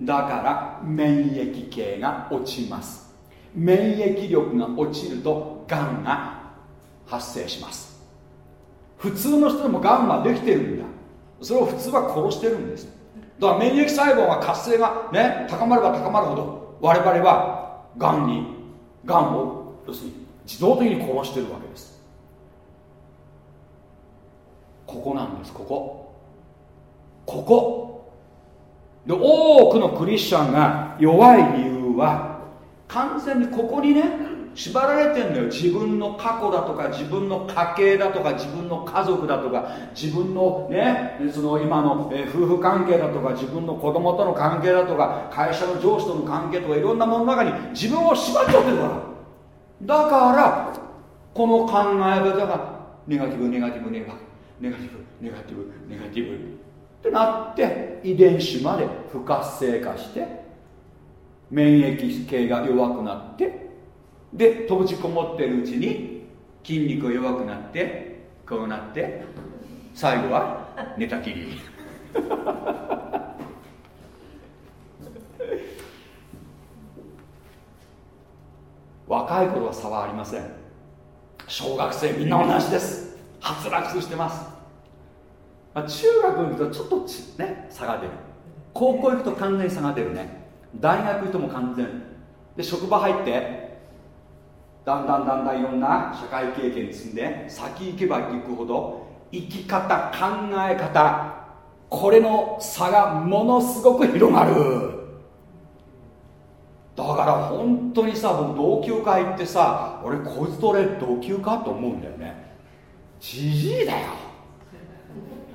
だから免疫系が落ちます。免疫力が落ちるとがんが発生します。普通の人でもがんはできてるんだ。それを普通は殺してるんです。だから免疫細胞が活性がね高まれば高まるほど我々はがんにがんを要するに自動的に殺してるわけです。ここなんです。ここ。ここ。で多くのクリスチャンが弱い理由は完全にここにね縛られてんのよ。自分の過去だとか自分の家系だとか自分の家族だとか自分のねその今の、夫婦関係だとか自分の子供との関係だとか会社の上司との関係とかいろんなものの中に自分を縛っちゃってるから。だからこの考え方がネガティブネガティブネガティブネガティブネガティブネガティブってなって遺伝子まで不活性化して免疫系が弱くなってで閉じこもってるうちに筋肉が弱くなってこうなって最後は寝たきり。若い頃は差はありません。小学生みんな同じです。はつらつしてます、まあ、中学行くとちょっとちね差が出る。高校行くと完全に差が出るね。大学行くとも完全。で職場入ってだんだんだんだんいろんな社会経験積んで先行けば行くほど生き方考え方これの差がものすごく広がる。だから本当にさ僕同級会行ってさ俺こいつと俺同級かと思うんだよね。じじいだよ。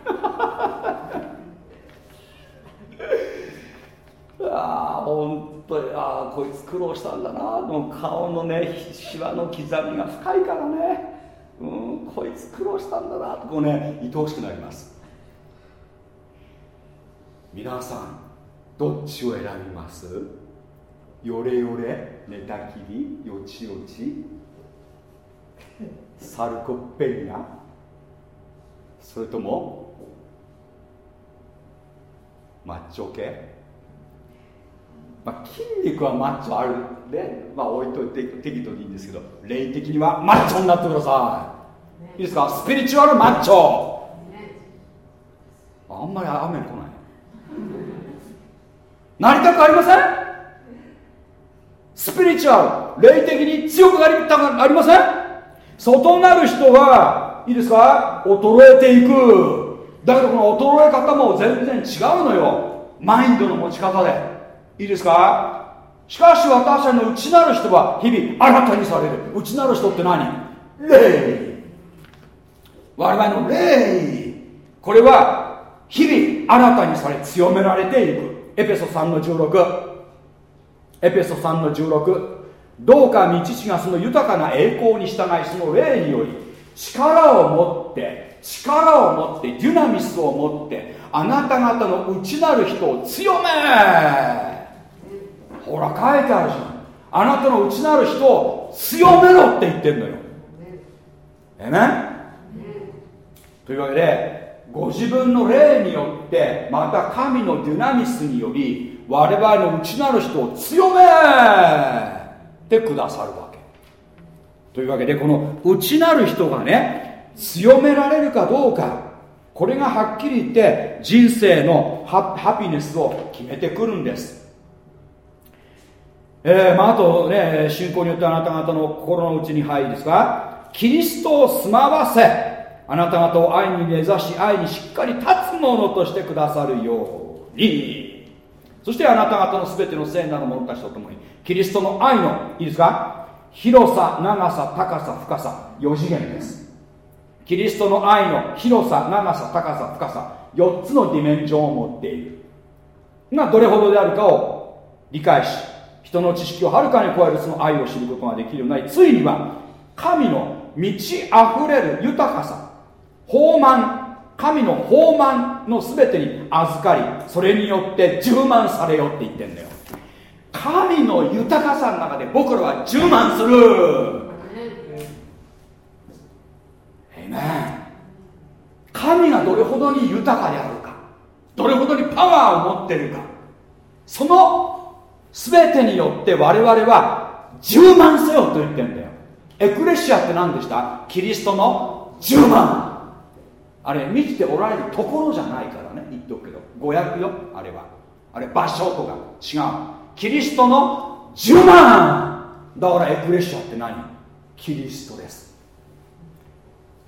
ああ本当にああこいつ苦労したんだな。の顔のねしわの刻みが深いからね。うんこいつ苦労したんだな。とこうね愛おしくなります。皆さんどっちを選びます？よれよれ寝たきりよちよち。サルコペニア？それともマッチョ系？まあ、筋肉はマッチョあるで、まあ、置いといて適度にいいんですけど霊的にはマッチョになってください。いいですか？スピリチュアルマッチョ。あんまり雨来ない。なりたくありません？スピリチュアル。霊的に強くなりたくありません？外なる人はいいですか？衰えていくだけどこの衰え方も全然違うのよ。マインドの持ち方で。いいですか？しかし私たちの内なる人は日々新たにされる。内なる人って何？霊。我々の霊。これは日々新たにされ強められていく。エペソ3の16エペソ3の16どうか道地がその豊かな栄光に従いその霊により力を持って力を持ってデュナミスを持ってあなた方の内なる人を強め。ほら書いてあるじゃん。あなたの内なる人を強めろって言ってんのよ。えねというわけでご自分の霊によってまた神のデュナミスにより我々の内なる人を強めてくださるわけ。というわけでこの内なる人がね強められるかどうかこれがはっきり言って人生のハピネスを決めてくるんです。えーまあ、あとね信仰によってあなた方の心の内に入りですがキリストを住まわせあなた方を愛に根ざし愛にしっかり立つものとしてくださるように。そしてあなた方の全ての聖なる者たちと共にキリストの愛のいいですか？広さ長さ高さ深さ4次元です。キリストの愛の広さ長さ高さ深さ4つのディメンションを持っている。がどれほどであるかを理解し人の知識をはるかに超えるその愛を知ることができるようになりついには神の満ち溢れる豊かさ豊満神の豊満の全てに預かりそれによって充満されよって言ってんだよ。神の豊かさの中で僕らは充満するえめ神がどれほどに豊かであるかどれほどにパワーを持ってるかその全てによって我々は充満せよと言ってんだよ。エクレシアって何でした？キリストの充満あれ満ちておられるところじゃないからね。言っとくけど語訳よ？あれは。あれ場所とか。違う。キリストの10万。だからエクレシアって何？キリストです。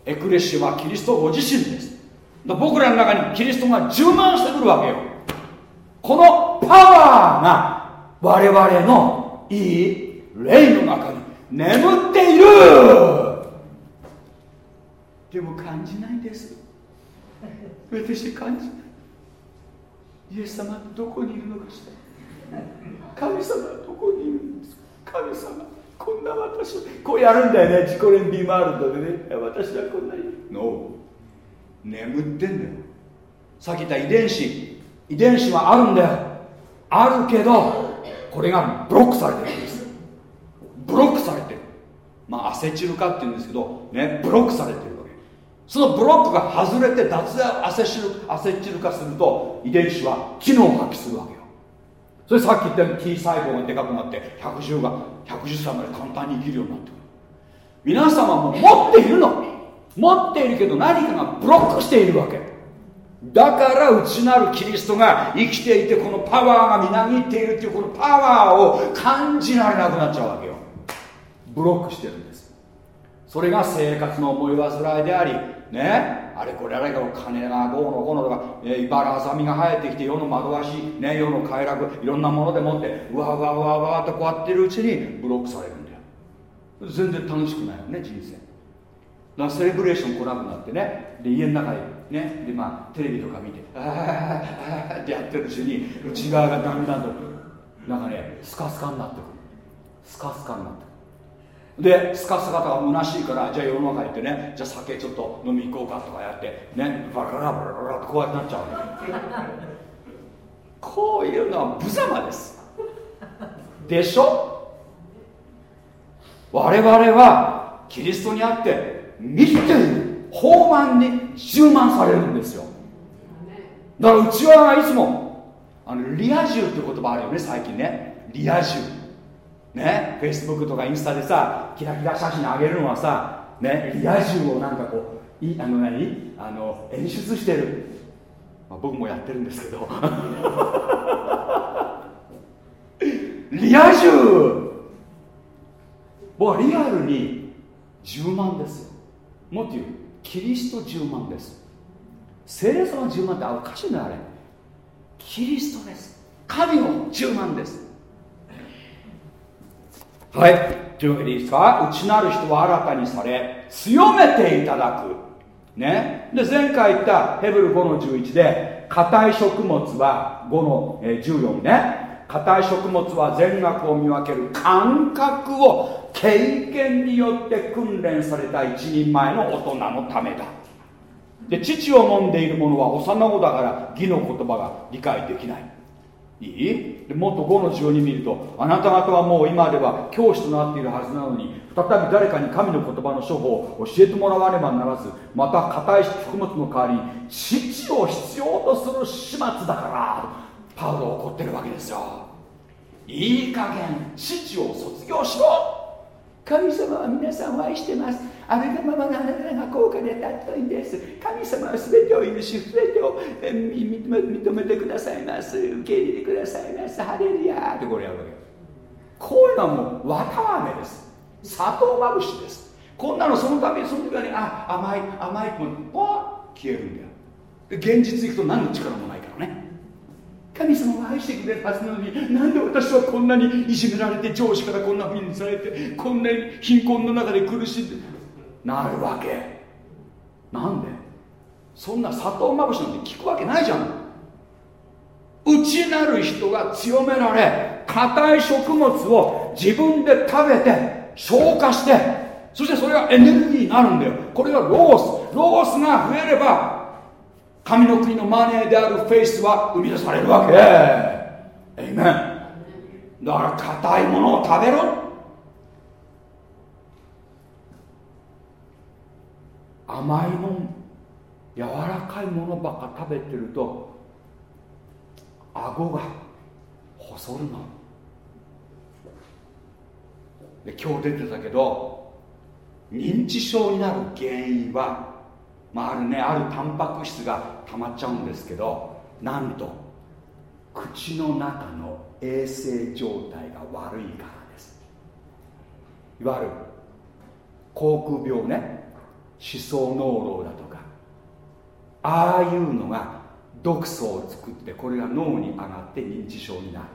エクレシアはキリストご自身です。僕らの中にキリストが充満してくるわけよ。このパワーが我々のいい霊の中に眠っている。でも感じないです。私感じない。イエス様どこにいるのかしら。神様どこにいるんですか。神様こんな私こうやるんだよね。自己連ビーマールドでね。私はこんなに。の眠ってんだよ。さっき言った遺伝子。遺伝子はあるんだよ。あるけどこれがブロックされてるんです。ブロックされてる。まあアセチル化っていうんですけどねブロックされてるわけ。そのブロックが外れて脱アセチルアセチル化すると遺伝子は機能を発揮するわけよ。それさっき言ったように T 細胞がでかくなって110が110歳まで簡単に生きるようになってくる。皆様も持っているの。持っているけど何かがブロックしているわけ。だから内なるキリストが生きていてこのパワーがみなぎっているっていうこのパワーを感じられなくなっちゃうわけよ。ブロックしてるんです。それが生活の思い煩いでありねあれこれあれか金がどうのこうのとか、えー、茨あさみが生えてきて世の惑わし、ね、世の快楽いろんなものでもってうわうわうわうわとこうやってるうちにブロックされるんだよ。全然楽しくないよね人生。だからセレブレーション来なくなってねで家の中でねでまあテレビとか見てああってやってるうちに内側がだんだんとなんかねスカスカになってくる。スカスカになってくる。でスカスカとか虚しいからじゃあ世の中行ってねじゃあ酒ちょっと飲み行こうかとかやってねバラバラバラバラとこうやってなっちゃうこういうのは無様ですでしょ我々はキリストにあって見ている豊満に充満されるんですよだから内側がいつもあのリア充って言葉あるよね最近ねリア充ねフェイスブックとかインスタでさキラキラ写真あげるのはさねリア充をなんかこういあの何？あの演出してる、まあ、僕もやってるんですけど。リア充。僕はリアルに10万ですもっと言うキリスト10万です。聖霊様10万ってあおかしいなあれ。キリストです。神の10万です。はい。というわけでいいですか？内なる人は新たにされ強めていただく。ね。で前回言ったヘブル5の11で硬い食物は5の14ね。硬い食物は全額を見分ける感覚を経験によって訓練された一人前の大人のためだ。で父を飲んでいる者は幼子だから義の言葉が理解できない。いい？でもっと5の12見るとあなた方はもう今では教師となっているはずなのに再び誰かに神の言葉の処方を教えてもらわねばならずまた硬い食物の代わりに父を必要とする始末だからパウロ怒ってるわけですよ。いい加減父を卒業しろ。神様は皆さんを愛してます。あなたままがあなたが高価で尊いんです。神様は全てを許し全てを認めてくださいます。受け入れてくださいます。ハレルヤ。ってこれやるわけ。こういうのはもう綿あめです。砂糖まぶしです。こんなのそのためにその時はねあ甘い甘いってポワ消えるんだよ。で現実行くと何の力もない神様は愛してくれるはずなのになんで私はこんなにいじめられて上司からこんなふうにされてこんなに貧困の中で苦しんでなるわけ。なんで？そんな砂糖まぶしなんて聞くわけないじゃん。内なる人が強められ硬い食物を自分で食べて消化してそしてそれがエネルギーになるんだよ。これがロース。ロースが増えれば神の国のマネーであるフェイスは生み出されるわけ。エイメンだから硬いものを食べろ。甘いもん柔らかいものばっか食べてると顎が細るの。で今日出てたけど認知症になる原因は、まあ、あるねあるタンパク質が溜まっちゃうんですけどなんと口の中の衛生状態が悪いからです。いわゆる口腔病ね歯槽膿漏だとかああいうのが毒素を作ってこれが脳に上がって認知症になる。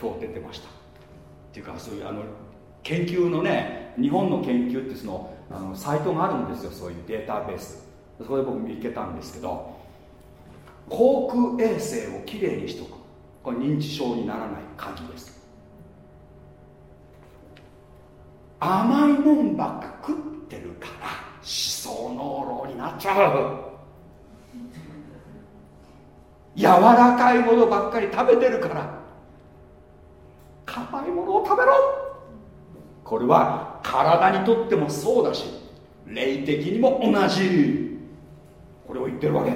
今日出てました。っていうかそういうあの研究のね日本の研究ってそのあのサイトがあるんですよそういうデータベース。そこで僕見つけたんですけど口腔衛生をきれいにしとく。これ認知症にならない鍵です。甘いもんばっか食ってるから歯槽膿漏になっちゃう。柔らかいものばっかり食べてるから硬いものを食べろこれは体にとってもそうだし霊的にも同じ。これを言ってるわけ。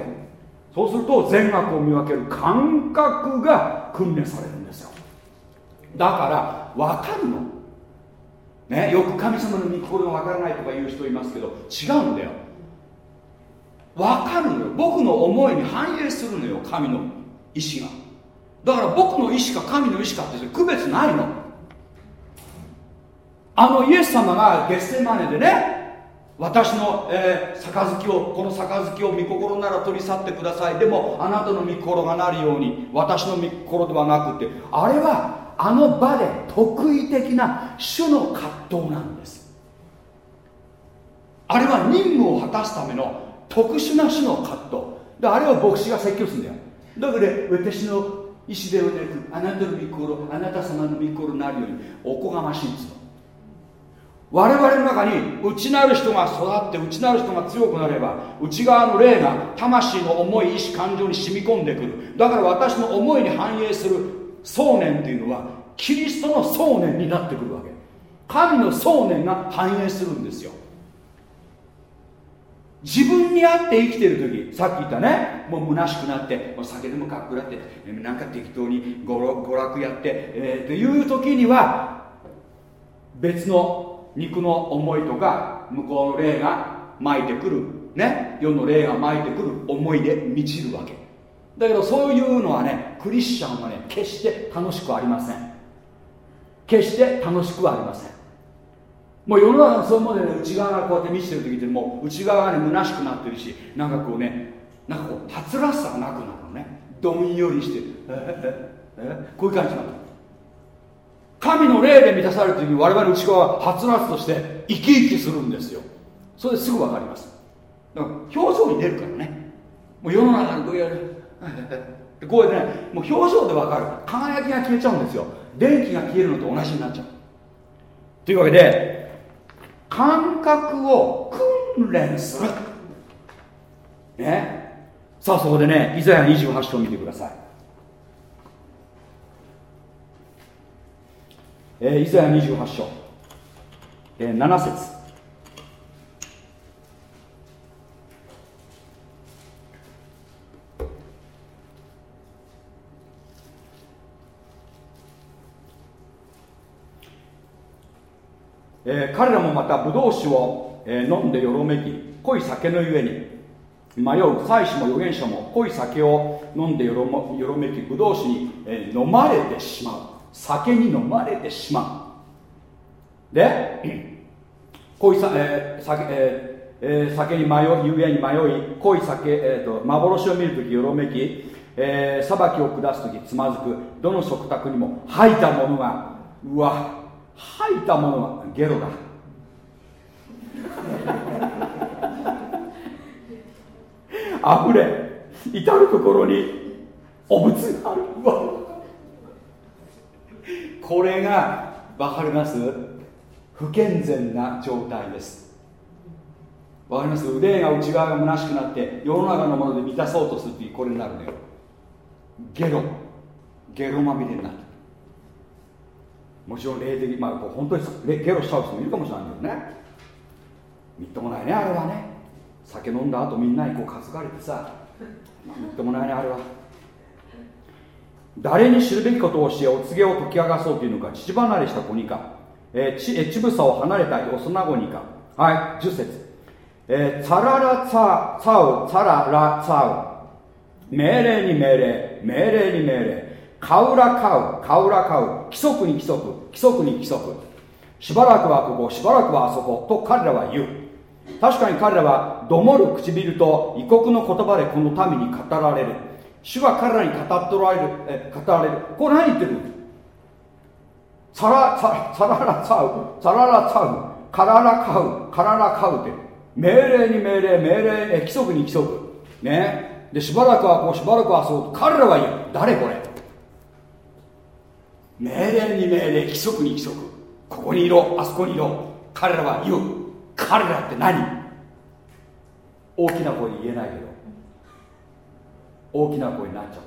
そうすると善悪を見分ける感覚が訓練されるんですよ。だから分かるの。ねよく神様の御心が分からないとか言う人いますけど違うんだよ。分かるのよ。僕の思いに反映するのよ神の意志が。だから僕の意志か神の意志かって区別ないの。あのイエス様がゲッセマネでね私の、えー、杯をこの杯を御心なら取り去ってください。でもあなたの御心がなるように私の御心ではなくてあれはあの場で特異的な主の葛藤なんです。あれは任務を果たすための特殊な種の葛藤。であれを牧師が説教するんだよ。だから私の意志ではなくあなたの御心あなた様の御心になるようにおこがましいんですよ。我々の中に内なる人が育って内なる人が強くなれば内側の霊が魂の思い意志感情に染み込んでくる。だから私の思いに反映する想念っていうのはキリストの想念になってくるわけ。神の想念が反映するんですよ。自分に合って生きてる時さっき言ったねもう虚しくなってもう酒でもかっくらってなんか適当に娯楽やって、えー、という時には別の肉の思いとか向こうの霊が巻いてくる。ね。世の霊が巻いてくる思いで満ちるわけ。だけどそういうのはねクリスチャンはね決して楽しくありません。決して楽しくはありません。もう世の中のそういうので、ね、内側がこうやって満ちてる時ってもう内側がね虚しくなってるしなんかこうねなんかこうはつらさがなくなるのね。どんよりしてええこういう感じなの。神の霊で満たされる時に我々内側ははつらつとして生き生きするんですよ。それですぐ分かります。だから表情に出るからね。もう世の中にこうやる。こうやってねもう表情で分かる。輝きが消えちゃうんですよ。電気が消えるのと同じになっちゃう。というわけで感覚を訓練する。ね。さあそこでねイザヤ28章を見てください。えー、イザヤ28章、えー、7節。えー彼らもまたブドウ酒を、えー飲んでよろめき濃い酒のゆえに。迷う祭司も預言者も濃い酒を飲んでよろもよろめきブドウ酒に、えー飲まれてしまう。酒に飲まれてしまう。で濃いさ、えー酒えーえー酒に迷いゆえに迷い濃い酒、えーと幻を見るときよろめき、えー裁きを下すときつまずく。どの食卓にも吐いたものがうわ吐いたものがゲロだあふれ至る所にお仏がある。うわ。これが分かります？不健全な状態です。わかります？腕が内側が虚しくなって世の中のもので満たそうとするとこれになるのよ。ゲロ。ゲロまみれになって。るもちろん霊的まあこう本当にゲロしちゃう人もいるかもしれないけどね。みっともないねあれはね。酒飲んだ後みんなにこう担がれてさ。みっともないねあれは。誰に知るべきことを教えお告げを解き明かそうというのか父離れした子にか、えー、ちえ、乳房を離れた幼子にか。はい10節。えー、ツァララツァツァウツァララツァウ。命令に命令命令に命令。カウラカウカウラカウ規則に規則規則に規則。しばらくはここしばらくはあそこと彼らは言う。確かに彼らはどもる唇と異国の言葉でこの民に語られる。主は彼らに語っておられるえ語られる。これ何言ってるの？サラササララサウサララサウカララカウカララカウって。命令に命令命令え規則に規則。ね。でしばらくはこうしばらくはそう彼らは言う。誰これ？命令に命令規則に規則。ここにいろあそこにいろ。彼らは言う。彼らって何？大きな声に言えないけど。大きな声になっちゃ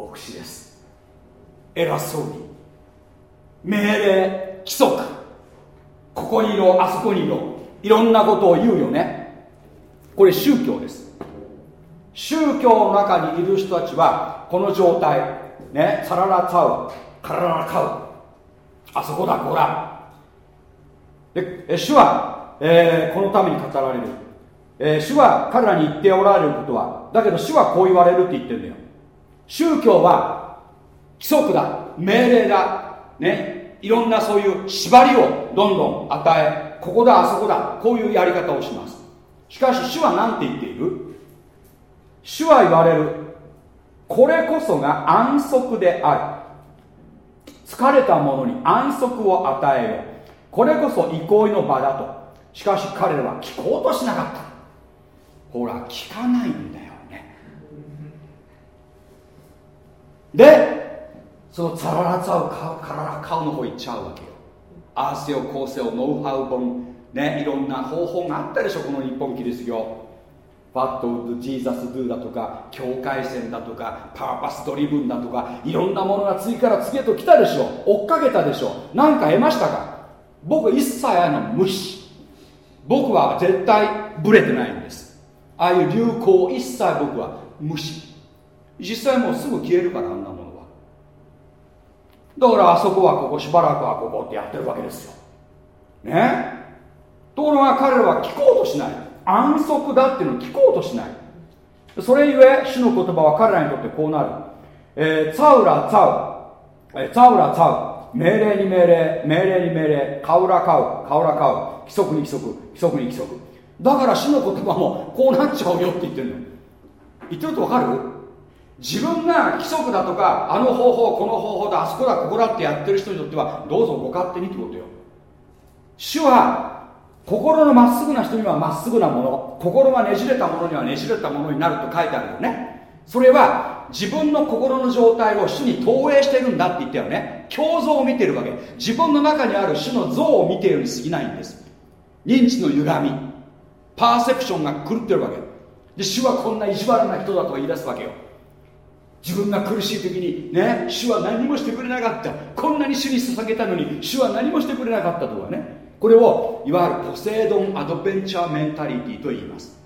う。牧師です。偉そうに。命令規則。ここにいろあそこにいろ。いろんなことを言うよね。これ宗教です。宗教の中にいる人たちはこの状態。ねサララカウカララカウあそこだこらで主は、えーこのために語られる、えー主は彼らに言っておられることはだけど主はこう言われるって言ってるんだよ。宗教は規則だ命令だねいろんなそういう縛りをどんどん与えここだあそこだこういうやり方をします。しかし主は何て言っている？主は言われる。これこそが安息である。疲れた者に安息を与えよう。これこそ憩いの場だと。しかし彼らは聞こうとしなかった。ほら聞かないんだよね。でそのザララツァウカウカララカウの方行っちゃうわけよ。ああせよこうせよノウハウ本。ねいろんな方法があったでしょこの日本キリスト教。ファットウッドジーザスドゥだとか境界線だとかパーパスドリブンだとかいろんなものが次から次へと来たでしょ。追っかけたでしょ。何か得ましたか？僕一切あの無視。僕は絶対ブレてないんです。ああいう流行を一切僕は無視。実際もうすぐ消えるからあんなものは。だからあそこはここしばらくはここってやってるわけですよ。ね？ところが彼らは聞こうとしない。安息だっていうのを聞こうとしない。それゆえ主の言葉は彼らにとってこうなる、えー、ツァウラツァウ、えー、ツァウラツァウ。命令に命令命令に命令。カウラカウ。カウラカウ。規則に規則。規則に規則。だから主の言葉もこうなっちゃうよって言ってるの。言ってるとわかる？自分が規則だとかあの方法この方法だあそこだここだってやってる人にとってはどうぞご勝手にってことよ。主は心のまっすぐな人にはまっすぐなもの心がねじれたものにはねじれたものになると書いてあるよね。それは自分の心の状態を主に投影してるんだって言ったよね。胸像を見てるわけ。自分の中にある主の像を見ているに過ぎないんです。認知の歪み。パーセプションが狂ってるわけ。で主はこんな意地悪な人だと言い出すわけよ。自分が苦しい時にね主は何もしてくれなかった。こんなに主に捧げたのに主は何もしてくれなかったとかね。これをいわゆるポセイドンアドベンチャーメンタリティと言います。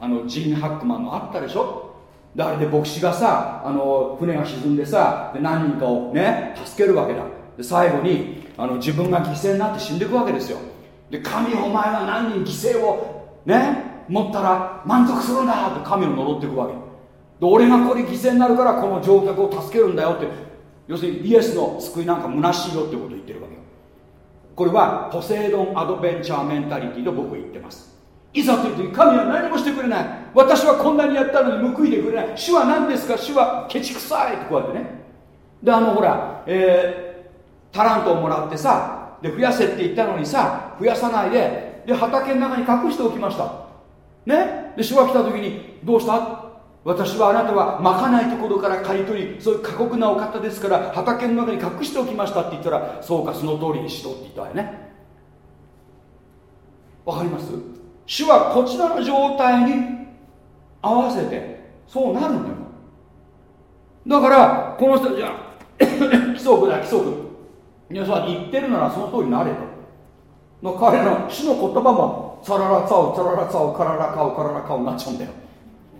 あのジーン・ハックマンのあったでしょ？であれで牧師がさあの船が沈んでさで何人かをね助けるわけだ。で最後にあの自分が犠牲になって死んでいくわけですよ。で神お前は何人犠牲をね持ったら満足するんだって神を呪っていくわけ。で俺がこれ犠牲になるからこの乗客を助けるんだよって要するにイエスの救いなんか虚しいよってことを言ってるわけよ。これはポセイドンアドベンチャーメンタリティと僕は言ってます。いざという時神は何もしてくれない。私はこんなにやったのに報いてくれない。主は何ですか？主はケチくさいってこうやってね。であのほら、えー、タラントをもらってさで増やせって言ったのにさ増やさないでで畑の中に隠しておきました。ね？で主が来た時にどうした？私はあなたはまかないところから刈り取りそういう過酷なお方ですから畑の中に隠しておきましたって言ったらそうかその通りにしろって言ったわよね。わかります？主はこちらの状態に合わせてそうなるんだよ。だからこの人じゃ規則だ規則皆さん言ってるならその通りになれと、まあ、彼の主の言葉もサララツァオサララツァオカララカオカララカオになっちゃうんだよ。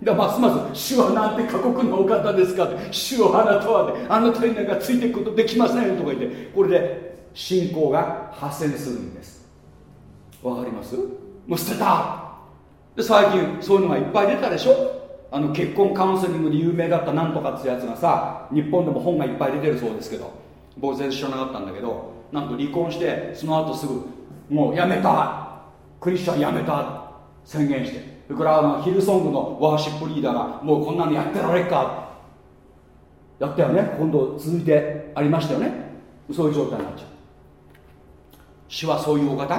でますます主はなんて過酷なお方ですかって主をあなたはねあなたになんかついていくことできませんとか言ってこれで信仰が発生するんです。わかります？もう捨てた。で最近そういうのがいっぱい出たでしょ？あの結婚カウンセリングで有名だったなんとかってやつがさ日本でも本がいっぱい出てるそうですけど僕全然知らなかったんだけどなんと離婚してその後すぐもうやめた。クリスチャンやめた。宣言して。それからあのヒルソングのワーシップリーダーがもうこんなのやってられっか。やったよね。今度続いてありましたよね。そういう状態になっちゃう。主はそういうお方。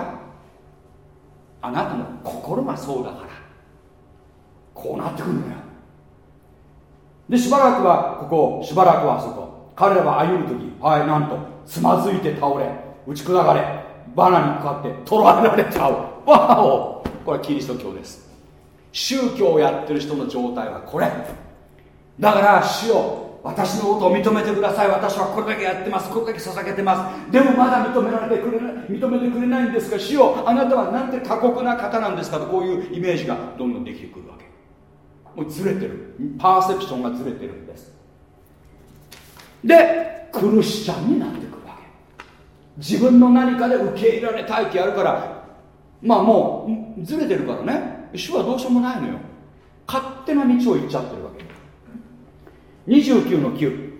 あなたの心がそうだから。こうなってくるんだよ。でしばらくはここしばらくはそこ。彼らは歩む時はいなんとつまずいて倒れ打ち砕かれバナにかかって捕らえられちゃうわお。これキリスト教です。宗教をやってる人の状態はこれ。だから主よ私のことを認めてください。私はこれだけやってます。これだけ捧げてます。でもまだ認められてくれない認めてくれないんですが主よあなたはなんて過酷な方なんですかとこういうイメージがどんどんできてくるわけ。もうずれてる。パーセプションがずれてるんです。でクリスチャンになってくる。自分の何かで受け入れられたいってやるからまあもうずれてるからね。主はどうしようもないのよ。勝手な道を行っちゃってるわけ29の9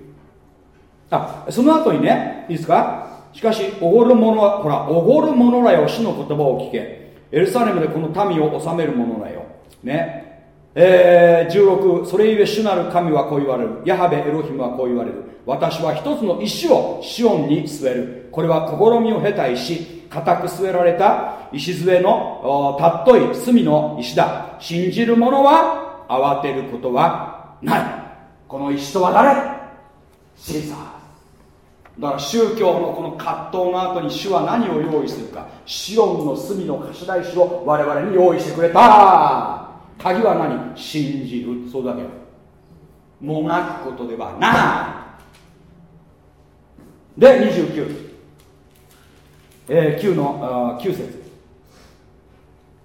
あその後にねいいですか？しかしおごる者はほらおごる者らよ主の言葉を聞け。エルサレムでこの民を治める者らよ。ね。えー、16それゆえ主なる神はこう言われる。ヤハベエロヒムはこう言われる。私は一つの石をシオンに据える。これは試みを経た石固く据えられた礎のたっとい隅の石だ。信じる者は慌てることはない。この石とは誰？シーサー。だから宗教のこの葛藤の後に主は何を用意するか。シオンの隅の頭石を我々に用意してくれた。鍵は何？信じる。そうだけもがくことではない。で29、えー、9の9節。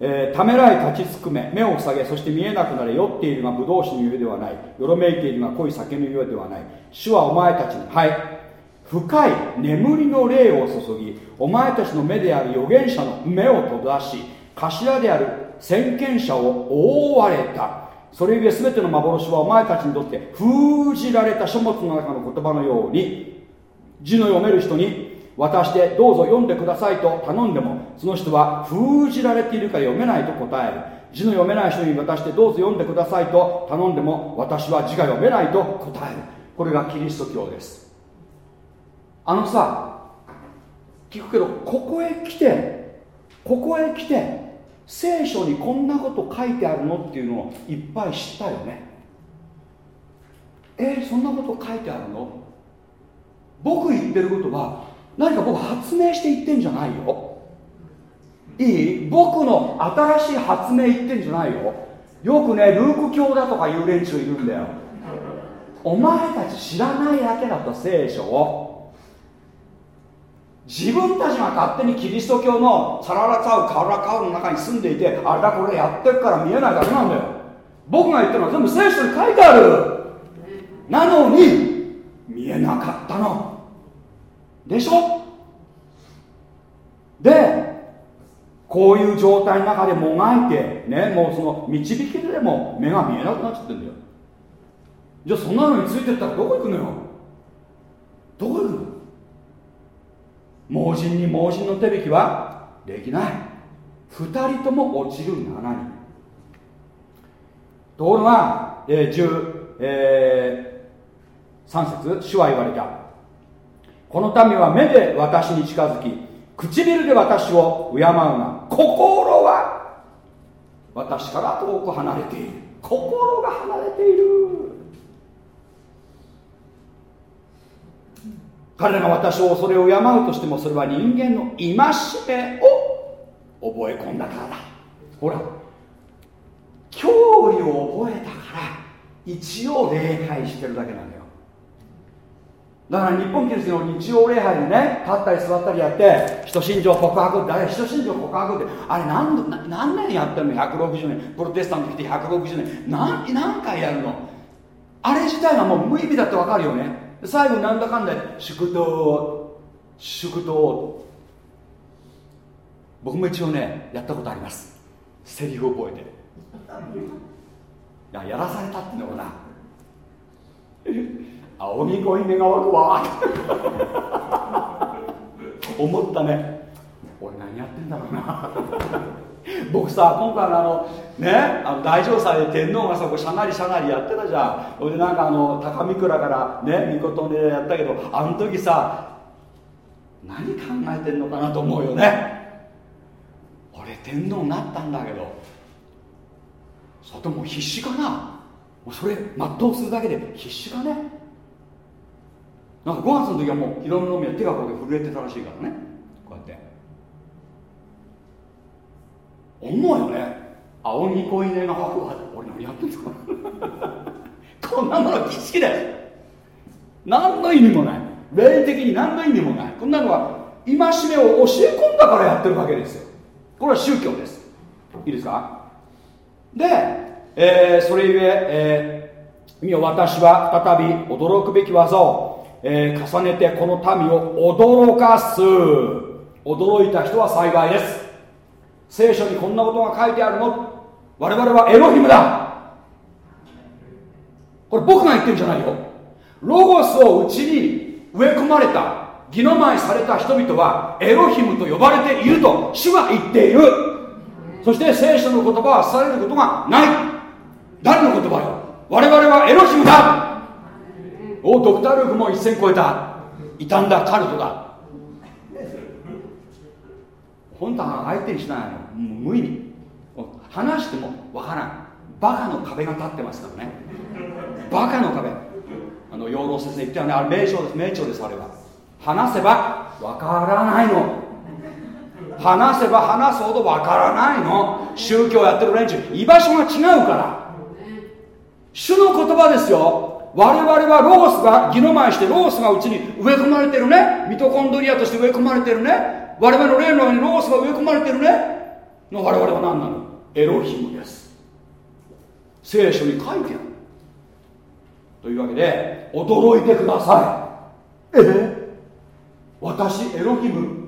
えー、ためらい立ちすくめ目を塞げそして見えなくなれ。酔っているがブドウ酒の湯ではない。よろめいているが濃い酒の湯ではない。主はお前たちにはい。深い眠りの霊を注ぎお前たちの目である預言者の目を閉ざし頭である先見者を覆われた。それゆえ全ての幻はお前たちにとって封じられた書物の中の言葉のように字の読める人に渡してどうぞ読んでくださいと頼んでもその人は封じられているか読めないと答える。字の読めない人に渡してどうぞ読んでくださいと頼んでも私は字が読めないと答える。これがキリスト教です。あのさ聞くけどここへ来てここへ来て聖書にこんなこと書いてあるのっていうのをいっぱい知ったよね。えー、そんなこと書いてあるの？僕言ってることは何か僕発明して言ってんじゃないよ。いい？僕の新しい発明言ってんじゃないよ。よくねルーク教だとかいう連中いるんだよ。お前たち知らないだけだと聖書を。自分たちが勝手にキリスト教のサララカウカラカウの中に住んでいてあれだこれやってるから見えないだけなんだよ。僕が言ってるのは全部聖書に書いてある。なのに見えなかったの。でしょ？でこういう状態の中でもがいてねもうその導きでも目が見えなくなっちゃってんだよ。じゃあそんなのについてったらどこ行くのよ？どこ行くの？盲人に盲人の手引きはできない。2人とも落ちる7人。ところが、えー、10、えー、3節主は言われた。この民は目で私に近づき唇で私を敬うが心は私から遠く離れている。心が離れている。彼らが私を恐れを敬うとしてもそれは人間の戒めを覚え込んだからだ。ほら教理を覚えたから一応礼拝してるだけなんだよ。だから日本キリストの日曜礼拝でね立ったり座ったりやって人信条告白ってあれ人信条告白ってあれ何何年やってるの？160年。プロテスタント来て160年。何何回やるの？あれ自体はもう無意味だって分かるよね。最後なんだかんだ祝祷祝祷。僕も一応ねやったことあります。セリフ覚えて。いややらされたってのかな。青み恋願わくわ思ったね。俺何やってんだろうな僕さ今回のあのねあの大城祭で天皇がそこしゃがりしゃがりやってたじゃん。それでなんかあの高見倉からねみことねやったけどあの時さ何考えてんのかなと思うよね。俺天皇になったんだけどそれとも必死かな。もうそれ全うするだけで必死かね。なんか5月の時はもう広めの宮手がこうやって震えてたらしいからねこうやって思うよね。青に恋ねが白は俺何やってんすか。こんなもの儀式だよ。何の意味もない。霊的に何の意味もない。こんなのは戒めを教え込んだからやってるわけですよ。これは宗教です。いいですか。で、えー、それゆええー、私は再び驚くべき技をえー、重ねてこの民を驚かす。驚いた人は幸いです。聖書にこんなことが書いてあるの？我々はエロヒムだ。これ僕が言ってるんじゃないよ。ロゴスをうちに植え込まれた義の前された人々はエロヒムと呼ばれていると主は言っている。そして聖書の言葉はされることがない。誰の言葉よ？我々はエロヒムだ。おドクター・ルークも一線超えた。傷んだカルトだ。本当は相手にしないの。無意味話してもわからん。バカの壁が立ってますからね。バカの壁。あの養老先生言ったよね。あれ名称です。名称ですあれは。話せばわからないの。話せば話すほどわからないの。宗教やってる連中。居場所が違うから。主の言葉ですよ。我々はロースが義の前してロースがうちに植え込まれてるね。ミトコンドリアとして植え込まれてるね。我々の霊の上にロースが植え込まれてるね。の我々は何なの？エロヒムです。聖書に書いてある。というわけで驚いてください。え私エロヒム。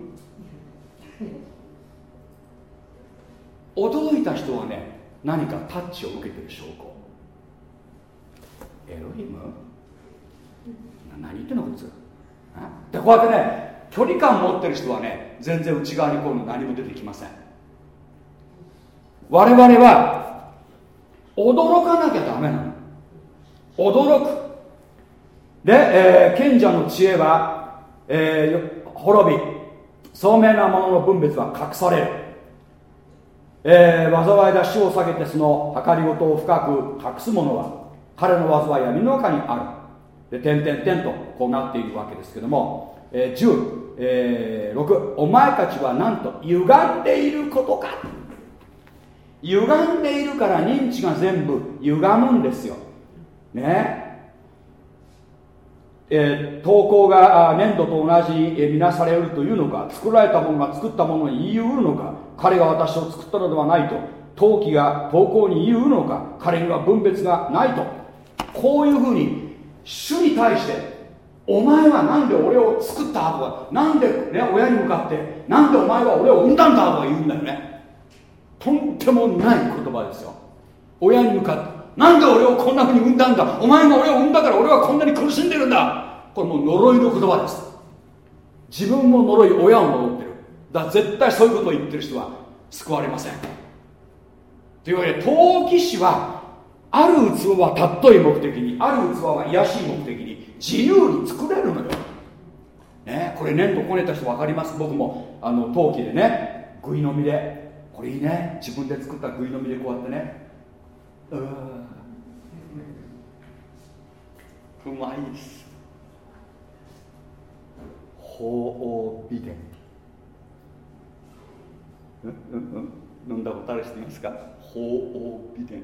驚いた人はね何かタッチを受けてる証拠。エロヒム？何言ってんのこいつ。でこうやってね距離感持ってる人はね全然内側にこういうの何も出てきません。我々は驚かなきゃダメなの。驚く。で、えー、賢者の知恵は、えー、滅び聡明なものの分別は隠される、えー、災いだ死を下げてその計りごとを深く隠すものは彼の災いは身の中にある。で点々点とこうなっているわけですけども、えー、10、えー、6お前たちはなんと歪んでいることか。歪んでいるから認知が全部歪むんですよ。ね。えー、投稿が粘土と同じに見なされるというのか作られたものが作ったものに言いうるのか彼が私を作ったのではないと陶器が投稿に言いうのか彼には分別がないと。こういうふうに主に対してお前はなんで俺を作った？とかなんで、ね、親に向かってなんでお前は俺を産んだんだ？とか言うんだよね。とんでもない言葉ですよ。親に向かってなんで俺をこんなふうに産んだんだ？お前が俺を産んだから俺はこんなに苦しんでるんだ。これもう呪いの言葉です。自分も呪い親を呪ってる。だから絶対そういうことを言ってる人は救われません。というわけで陶器師はある器は尊い目的にある器は癒しい目的に自由に作れるのよ、ね、これ粘土こねた人分かります？僕もあの陶器でねぐいのみでこれいいね。自分で作ったぐいのみでこうやってね。ううまいです。法王美伝うんうんうん。飲んだことある人いますか？法王美伝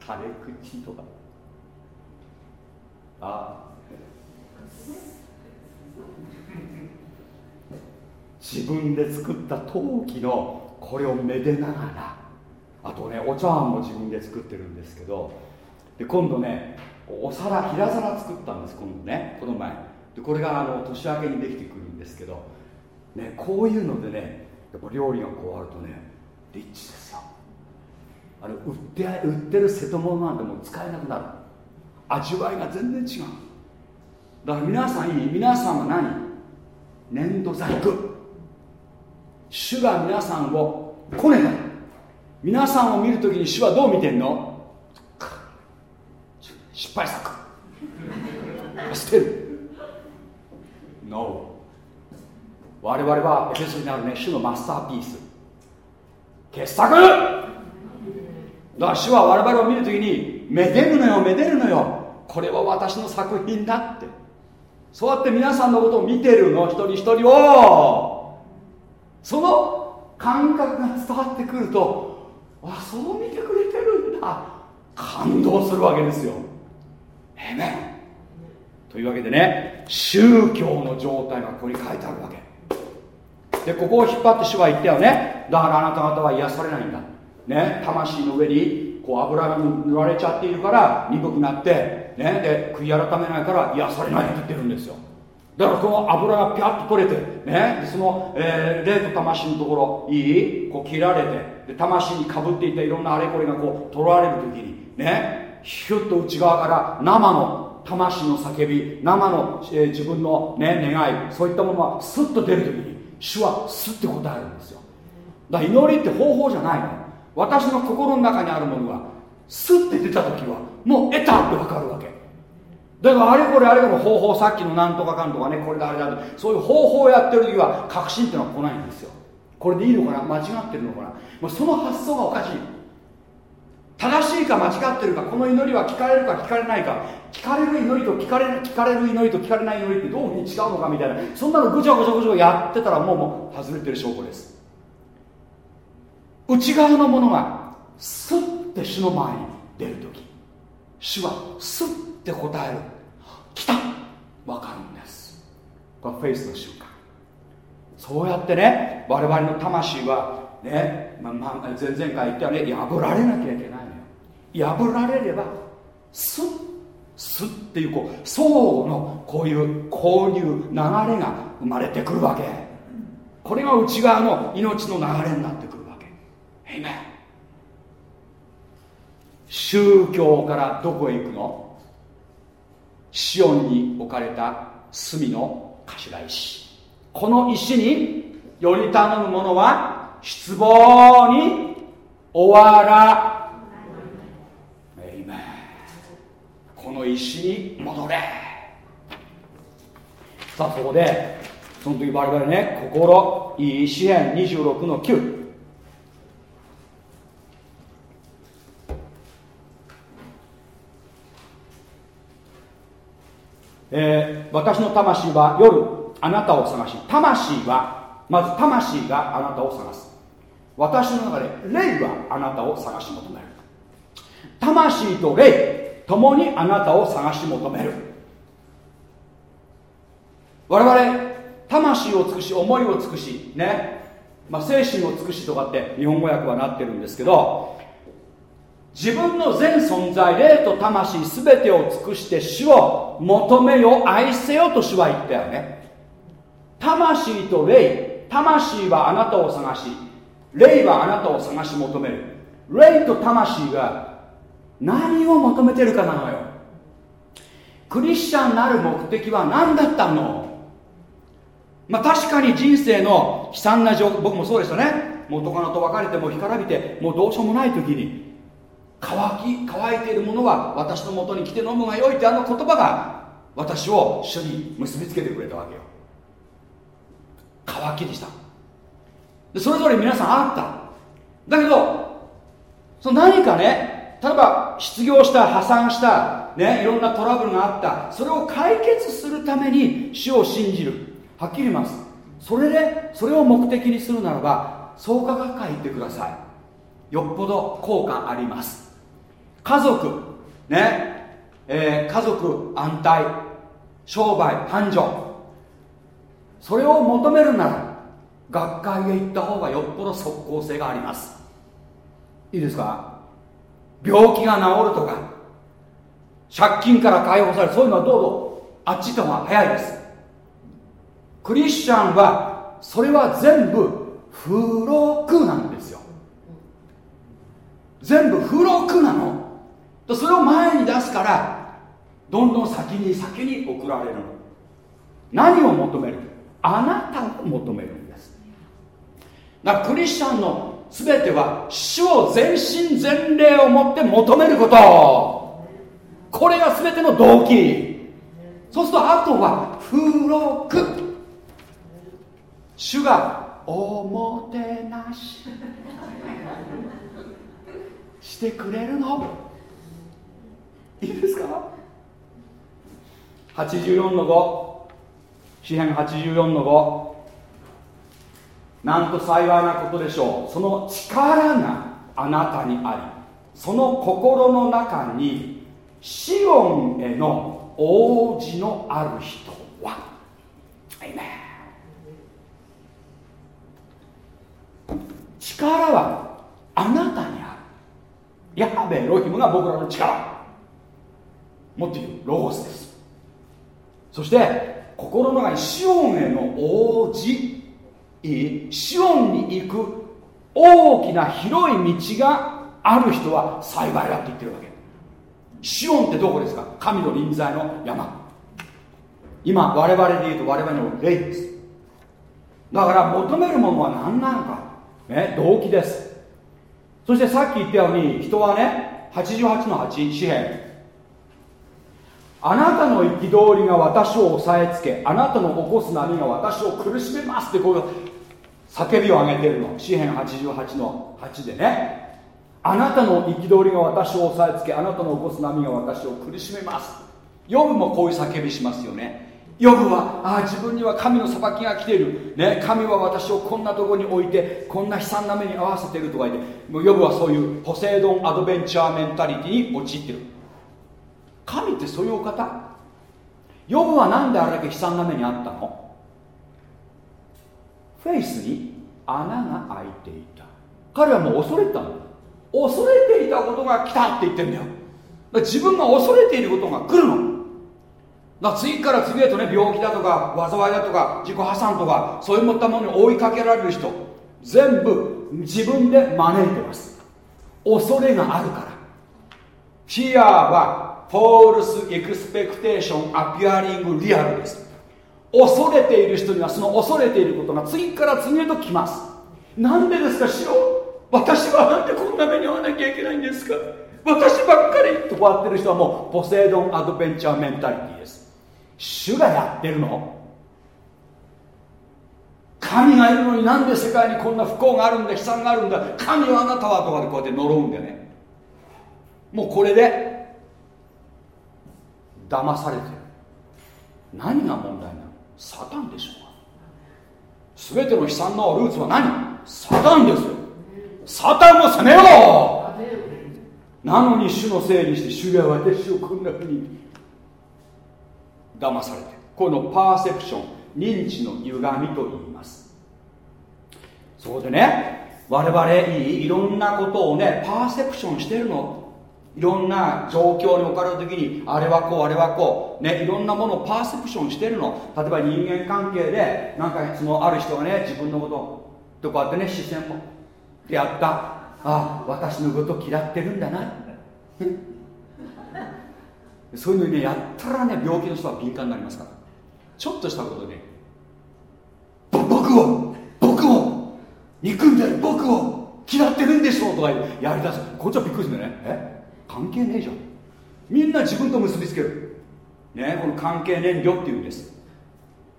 垂れ口とか。あ自分で作った陶器のこれをめでながら。あとねお茶碗も自分で作ってるんですけどで今度ねお皿平皿作ったんです今度ねこの前。でこれがあの年明けにできてくるんですけど、ね、こういうのでねやっぱ料理がこうあるとねリッチですよ。あれ売って売ってる瀬戸物なんてもう使えなくなる。味わいが全然違う。だから皆さんいい皆さんは何？粘土細工。主が皆さんをこねた。皆さんを見るときに主はどう見てんの？失敗作。捨てる。No 我々はエペソになるね。主のマスターピース。傑作。だから主は我々を見るときにめでるのよめでるのよ。これは私の作品だって。そうやって皆さんのことを見てるの。一人一人を。その感覚が伝わってくるとあそう見てくれてるんだ。感動するわけですよ。えめというわけでね宗教の状態がここに書いてあるわけ。でここを引っ張って主は言ったよね。だからあなた方は癒されないんだ。ね。魂の上にこう油が塗られちゃっているから鈍くなってね。で悔い改めないから癒されないって言ってるんですよ。だからこの油がピャッと取れてね。その、えー、霊と魂のところいい？こう切られてで魂にかぶっていたいろんなあれこれがこう取られる時にね。ヒュッと内側から生の魂の叫び生の、えー、自分の、ね、願いそういったものがスッと出る時に主はスッて答えるんですよ。だから祈りって方法じゃないの。私の心の中にあるものがスッて出た時はもう得たって分かるわけ。だからあれこれあれこれ方法さっきのなんとかかんとかねこれだあれだとそういう方法をやってる時は確信っていうのは来ないんですよ。これでいいのかな？間違ってるのかな？もうその発想がおかしい。正しいか間違ってるかこの祈りは聞かれるか聞かれないか聞かれる祈りと聞かれる聞かれる祈りと聞かれない祈りってどういうふうに違うのかみたいなそんなのぐちゃぐちゃぐちゃやってたらもうもう外れてる証拠です。内側のものがスッて主の前に出る時主はスッって答える。来た。分かるんです。これフェイスの瞬間。そうやってね我々の魂はね、まあまあ、前々回言ったよね破られなきゃいけないのよ。破られればスッスッっていうこう相互のこういう交流流れが生まれてくるわけ。これが内側の命の流れになってくるわけ。えいめ宗教からどこへ行くの？シオンに置かれた隅の頭石この石により頼む者は失望に終わらこの石に戻れ。さあそこでその時我々ね心いい詩篇26の9えー、私の魂は夜あなたを探し魂はまず魂があなたを探す。私の中で霊はあなたを探し求める。魂と霊共にあなたを探し求める。我々魂を尽くし思いを尽くしね、まあ、精神を尽くしとかって日本語訳はなってるんですけど自分の全存在霊と魂全てを尽くして主を求めよ愛せよと主は言ったよね。魂と霊魂はあなたを探し霊はあなたを探し求める。霊と魂が何を求めてるかなのよ。クリスチャンなる目的は何だったの？まあ確かに人生の悲惨な状況僕もそうでしたね。元カノと別れても干からびてもうどうしようもない時に乾き乾いているものは私のもとに来て飲むがよいってあの言葉が私を主に結びつけてくれたわけよ。乾きでした。でそれぞれ皆さんあった。だけどその何かね例えば失業した破産したねいろんなトラブルがあった。それを解決するために主を信じる。はっきり言います。それでそれを目的にするならば創価学会行ってください。よっぽど効果あります。家族。ね、えー、家族安泰。商売繁盛。それを求めるなら学会へ行った方がよっぽど即効性があります。いいですか？病気が治るとか借金から解放されそういうのはどうぞ。あっち行った方が早いです。クリスチャンはそれは全部付録なんですよ。全部付録なの。それを前に出すからどんどん先に先に送られるの。何を求める？あなたを求めるんです。だからクリスチャンの全ては主を全身全霊を持って求めること。これが全ての動機。そうするとあとは付録。主がおもてなし。してくれるの。いいですか？84の5詩編84の5なんと幸いなことでしょう。その力があなたにありその心の中にシオンへの王子のある人は。力はあなたにある。ヤハベロヒムが僕らの力。もっと言うロゴスです。そして心の中にシオンへの王子シオンに行く大きな広い道がある人は幸いだって言ってるわけ。シオンってどこですか？神の臨在の山。今我々で言うと我々の霊です。だから求めるものは何なのか、ね、動機です。そしてさっき言ったように人はね88の8紙幣あなたの憤りが私を押さえつけあなたの起こす波が私を苦しめますってこういう叫びを上げてるの。詩篇88の8でね。あなたの憤りが私を押さえつけあなたの起こす波が私を苦しめます。ヨブもこういう叫びしますよね。ヨブはああ自分には神の裁きが来ている、ね、神は私をこんなとこに置いてこんな悲惨な目に遭わせているとか言ってもうヨブはそういうポセイドンアドベンチャーメンタリティに陥ってる。神ってそういうお方。ヨブは何であれだけ悲惨な目にあったの？フェイスに穴が開いていた。彼はもう恐れてたの。恐れていたことが来たって言ってんだよ。だ自分が恐れていることが来るの。だ次から次へとね病気だとか災いだとか自己破産とかそういったものに追いかけられる人。全部自分で招いてます。恐れがあるから。 Fear は false expectation appearing real です。恐れている人にはその恐れていることが次から次へと来ます。なんでですか師匠？私はなんでこんな目に遭わなきゃいけないんですか？私ばっかりとこうやってる人はもうポセイドンアドベンチャーメンタリティです。主がやってるの。神がいるのになんで世界にこんな不幸があるんだ悲惨があるんだ。神はあなたはとかでこうやって呪うんだよね。もうこれで騙されてる。何が問題なの？サタンでしょうか。全ての悲惨なルーツは何？サタンですよ。サタンを責めろ！なのに主のせいにして主が私をこんなふうに騙されてこのパーセプション認知の歪みと言います。そこでね我々いいいろんなことをねパーセプションしてるの。いろんな状況に置かれた時にあれはこうあれはこうねいろんなものをパーセプションしてるの。例えば人間関係でなんかそのある人がね自分のこととこうやってね視線もでやった。あ私のこと嫌ってるんだな。そういうのにねやったらね病気の人は敏感になりますから。ちょっとしたことで、ね、僕を僕を憎んでる僕を嫌ってるんでしょうとかやりだす。こっちはびっくりするんだよね。え？関係ねえじゃん。みんな自分と結びつける。ねこの関係燃料っていうんです。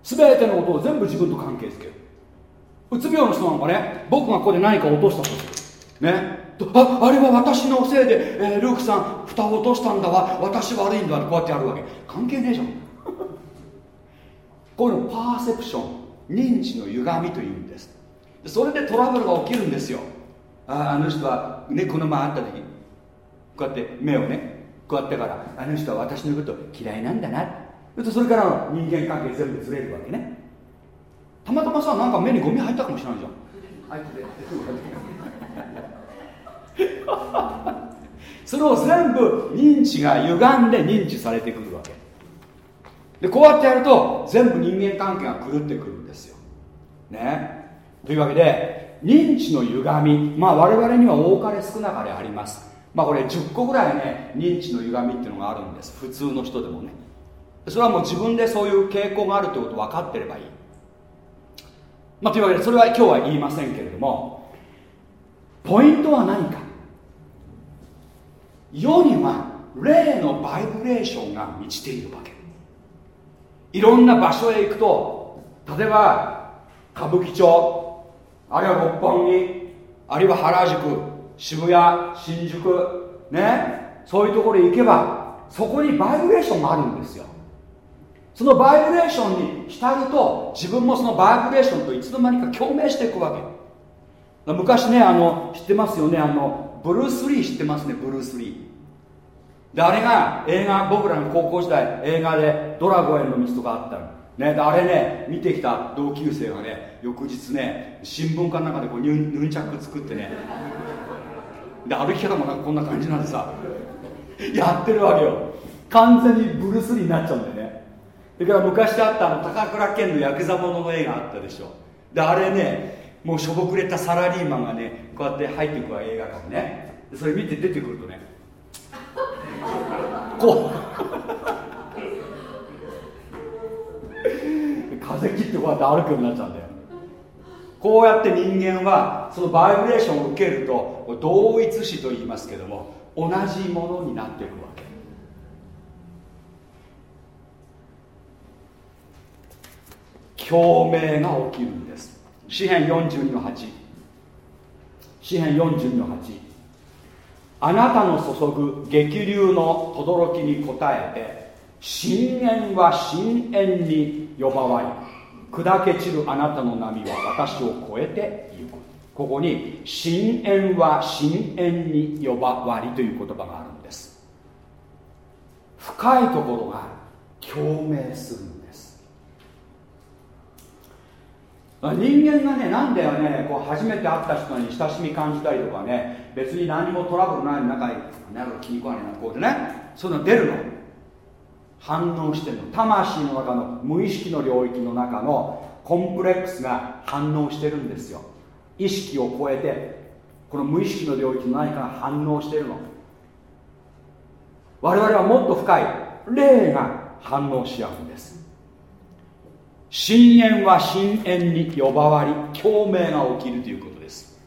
全てのことを全部自分と関係づける。うつ病の人なんかね僕がここで何か落としたとする。ね。ああれは私のせいで、えー、ルークさん蓋を落としたんだわ。私悪いんだってこうやってやるわけ。関係ねえじゃん。こういうのパーセプション。認知の歪みというんです。それでトラブルが起きるんですよ。ああの人はねこの前会った時こうやって目をねこうやってからあの人は私のこと嫌いなんだな。それからの人間関係全部ずれるわけね。たまたまさなんか目にゴミ入ったかもしれないじゃん。入ってそれを全部認知が歪んで認知されてくるわけ。でこうやってやると全部人間関係が狂ってくるんですよ。ね。というわけで認知の歪み。まあ我々には多かれ少なかれあります。まあこれ10個ぐらいね認知の歪みっていうのがあるんです。普通の人でもね。それはもう自分でそういう傾向があるということ分かってればいい。まあというわけでそれは今日は言いませんけれどもポイントは何か。世には霊のバイブレーションが満ちているわけ。いろんな場所へ行くと例えば歌舞伎町あるいは六本木あるいは原宿渋谷新宿ねそういうところへ行けばそこにバイブレーションがあるんですよ。そのバイブレーションに浸ると自分もそのバイブレーションといつの間にか共鳴していくわけ。昔ねあの知ってますよねあのブルース・リー知ってますねブルース・リー。であれが映画僕らの高校時代映画で「ドラゴンへの道」とかあったの。ね、あれね見てきた同級生がね翌日ね新聞かなんかでこうヌンチャック作ってね。で歩き方もなんかこんな感じなんでさやってるわけよ。完全にブルース・リーになっちゃうんだよね。それから昔あったあの高倉健のヤクザものの映画あったでしょ。であれねもうしょぼくれたサラリーマンがねこうやって入っていくわ映画館ね。それ見て出てくるとねこう。風切ってこうやって歩くようになっちゃうんだよ。こうやって人間はそのバイブレーションを受けると同一視と言いますけども同じものになっていくわけ。共鳴が起きるんです。詩編42の8詩編42の8あなたの注ぐ激流の轟に応えて深淵は深淵に呼ばわり砕け散るあなたの波は私を超えてゆく。ここに深淵は深淵に呼ばわりという言葉があるんです。深いところが共鳴するんです。人間がねなんだよねこう初めて会った人に親しみ感じたりとかね別に何もトラブルない中になんか気に食わねえなこうでねそういうの出るの。反応してるの。魂の中の無意識の領域の中のコンプレックスが反応してるんですよ。意識を超えてこの無意識の領域の何かが反応してるの。我々はもっと深い霊が反応し合うんです。深淵は深淵に呼ばわり共鳴が起きるということです。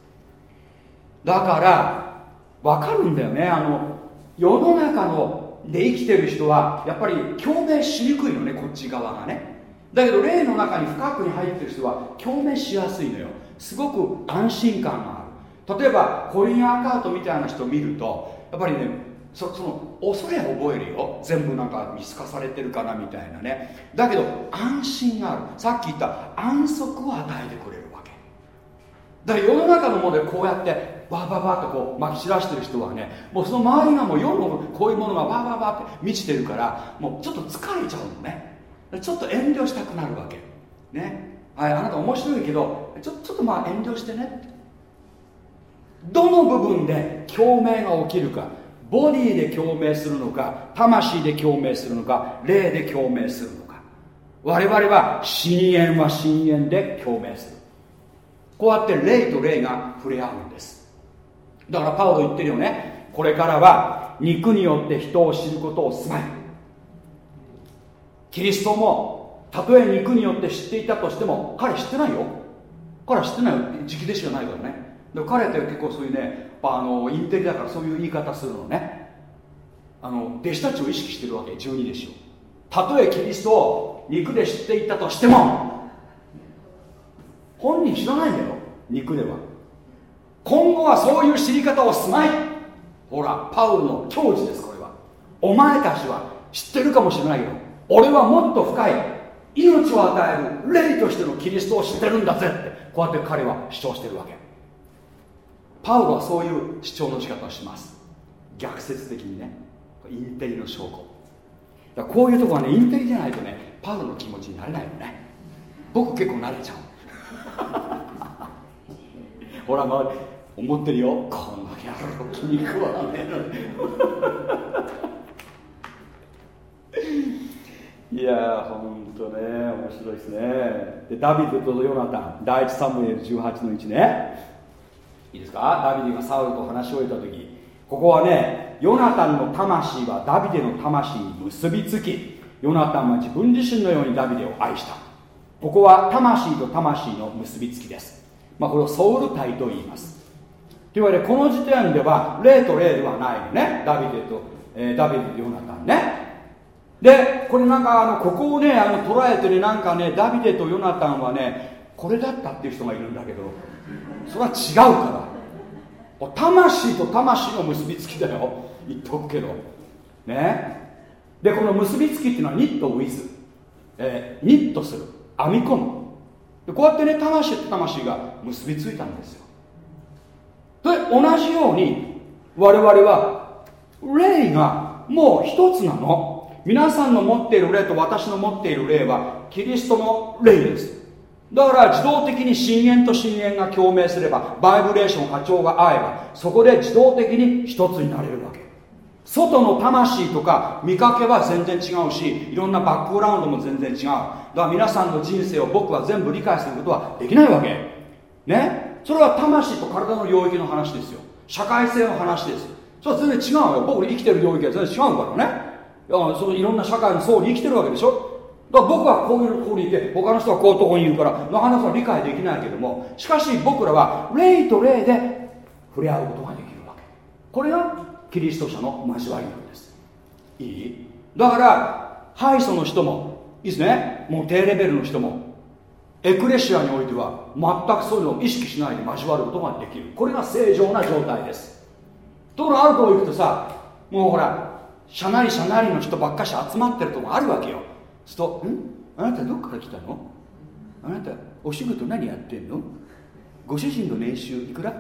だから分かるんだよね。あの世の中ので生きてる人はやっぱり共鳴しにくいのねこっち側がね。だけど霊の中に深くに入ってる人は共鳴しやすいのよ。すごく安心感がある。例えばコリン・アーカートみたいな人を見るとやっぱりねその恐れ覚えるよ。全部なんか見透かされてるかなみたいなね。だけど安心がある。さっき言った安息を与えてくれるわけ。だから世の中のものでこうやってバーバーバーとこうまき散らしてる人はねもうその周りがもう世のこういうものがバーバーバーって満ちてるからもうちょっと疲れちゃうのね。ちょっと遠慮したくなるわけ。ね。はいあなた面白いけどちょちょっとまあ遠慮してね。どの部分で共鳴が起きるかボディで共鳴するのか魂で共鳴するのか霊で共鳴するのか。我々は深淵は深淵で共鳴する。こうやって霊と霊が触れ合うんです。だからパウロ言ってるよね。これからは肉によって人を知ることをすまい。キリストもたとえ肉によって知っていたとしても彼知ってないよ。彼は知ってないよ。直弟子じゃないからね。で彼って結構そういうねあのインテリだからそういう言い方するのね。あの弟子たちを意識してるわけ。十二弟子を。たとえキリストを肉で知っていたとしても本人知らないんだよ。肉では。今後はそういう知り方をすまい。ほらパウルの教示ですこれは。お前たちは知ってるかもしれないけど俺はもっと深い命を与える霊としてのキリストを知ってるんだぜってこうやって彼は主張してるわけ。パウロはそういう主張の仕方をします。逆説的にね。インテリの証拠。だこういうとこはねインテリじゃないとねパウロの気持ちになれないよね。僕結構慣れちゃう。ほらまあ思ってるよ。この野郎気に食わね いやーほんとね面白いですね。でダビデとヨナタン第一サムエル18の1ね。いいですか？ダビデがサウルと話し終えた時ここはねヨナタンの魂はダビデの魂に結びつきヨナタンは自分自身のようにダビデを愛した。ここは魂と魂の結びつきです。まあこれをソウル体と言います。というわけでこの時点では霊と霊ではないのね。ダビデと、えー、ダビデとヨナタンね。でこれなんかあのここをねあの捉えてねなんかねダビデとヨナタンはねこれだったっていう人がいるんだけどそれは違うから。魂と魂の結びつきだよ。言っとくけど。ね。でこの結びつきっていうのはニットウィズ、えー、ニットする。編み込むでこうやってね魂と魂が結びついたんですよ。で同じように我々は霊がもう一つなの。皆さんの持っている霊と私の持っている霊はキリストの霊です。だから自動的に深淵と深淵が共鳴すればバイブレーション波長が合えばそこで自動的に一つになれるわけ。外の魂とか見かけは全然違うしいろんなバックグラウンドも全然違う。だから皆さんの人生を僕は全部理解することはできないわけ。ね？それは魂と体の領域の話ですよ。社会性の話ですそれは全然違うよ。僕生きてる領域は全然違うからね。いやそのいろんな社会の層に生きてるわけでしょ。だから僕はこういうところにいて他の人はこういうところにいるからなかなか理解できないけどもしかし僕らは霊と霊で触れ合うことができるわけ。これがキリスト者の交わりなんです。いい？だから敗訴の人もいいですね。もう低レベルの人もエクレシアにおいては全くそういうのを意識しないで交わることができる。これが正常な状態です。ところあるとこ行くとさもうほらしゃなりしゃなりの人ばっかし集まってるとこあるわけよ。すと「ん？あなたどっから来たの？あなたお仕事何やってんの？ご主人の年収いくら?」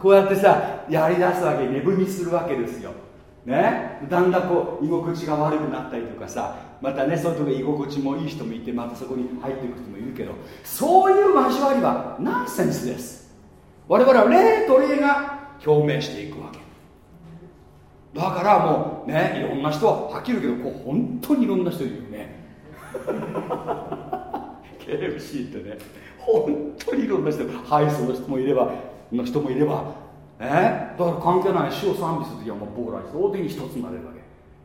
こうやってさやりだすわけ寝踏みするわけですよ。ね？だんだんこう居心地が悪くなったりとかさまたねそういうとこ居心地もいい人もいてまたそこに入っていく人もいるけどそういう交わりはナンセンスです。我々は霊と霊が表明していくわけ。だからもうねいろんな人ははっきり言うけどこう本当にいろんな人いるよね。KFC ってね本当にいろんな人ハイソの人もいればの人もいればえだから関係ない死を賛美する時はもう僕ら自動的に一つになれるわけ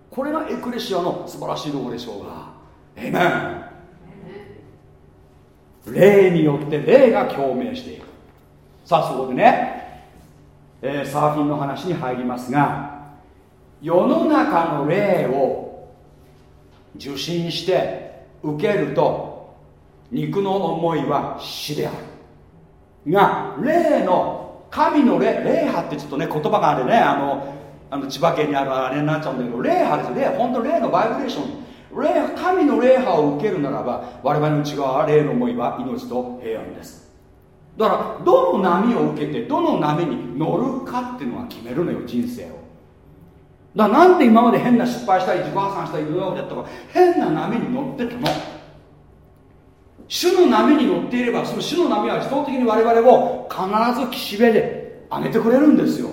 これがエクレシアの素晴らしいところでしょうが。エメン霊によって霊が共鳴していく。さあそこでね、えー、サーフィンの話に入りますが世の中の霊を受信して受けると肉の思いは死である。が霊の神の霊霊派ってちょっとね言葉があれねあのあの千葉県にあるあれになっちゃうんだけど霊派ですよ。霊本当霊のバイブレーション。霊神の霊派を受けるならば我々の内側は霊の思いは命と平安です。だからどの波を受けてどの波に乗るかっていうのが決めるのよ人生を。だからなんで今まで変な失敗したり自己破産したりいろいろやったか。変な波に乗ってたの。主の波に乗っていればその主の波は自動的に我々を必ず岸辺であげてくれるんですよ。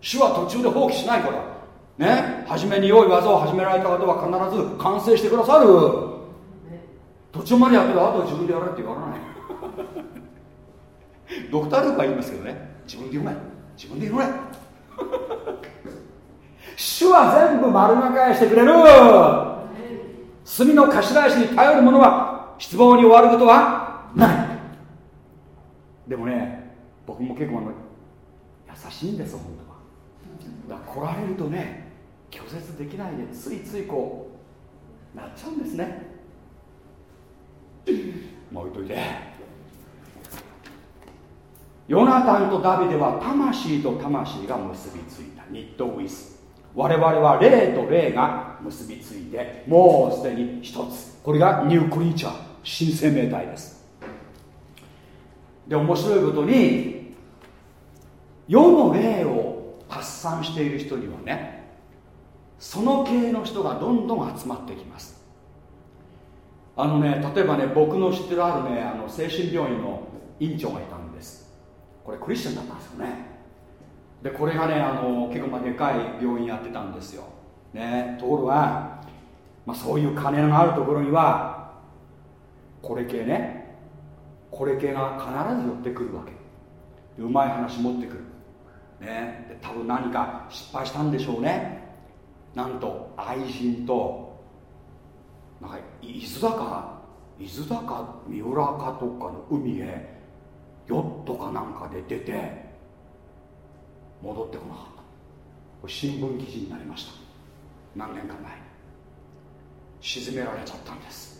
主は途中で放棄しないから。ね。初めに良い技を始められた方は必ず完成してくださる。途中までやってるあとは自分でやれって言わない。ドクター・ルークは言いますけどね。自分で言うな自分で言うな 主は全部丸が返してくれる。墨の頭石に頼る者は失望に終わることはない。でもね僕も結構優しいんです本当だら来られるとね拒絶できないでついついこうなっちゃうんですね。もう置いといて。ヨナタンとダビデは魂と魂が結びついた。ニットウィス。我々は霊と霊が結びついてもうすでに一つ。これがニュークリーチャー新生命体です。で面白いことに世の霊を発散している人にはねその系の人がどんどん集まってきます。あのね例えばね僕の知ってるあるねあの精神病院の院長がいたんです。これクリスチャンだったんですよね。でこれがねあの結構まあでかい病院やってたんですよ、ね、ところが、まあ、そういう金があるところにはこれ系ねこれ系が必ず寄ってくるわけ。うまい話持ってくる。ね。で多分何か失敗したんでしょうね。なんと愛人となんか伊豆か伊豆だか三浦かとかの海へヨットかなんかで出て戻ってこなかった。新聞記事になりました。何年か前。沈められちゃったんです。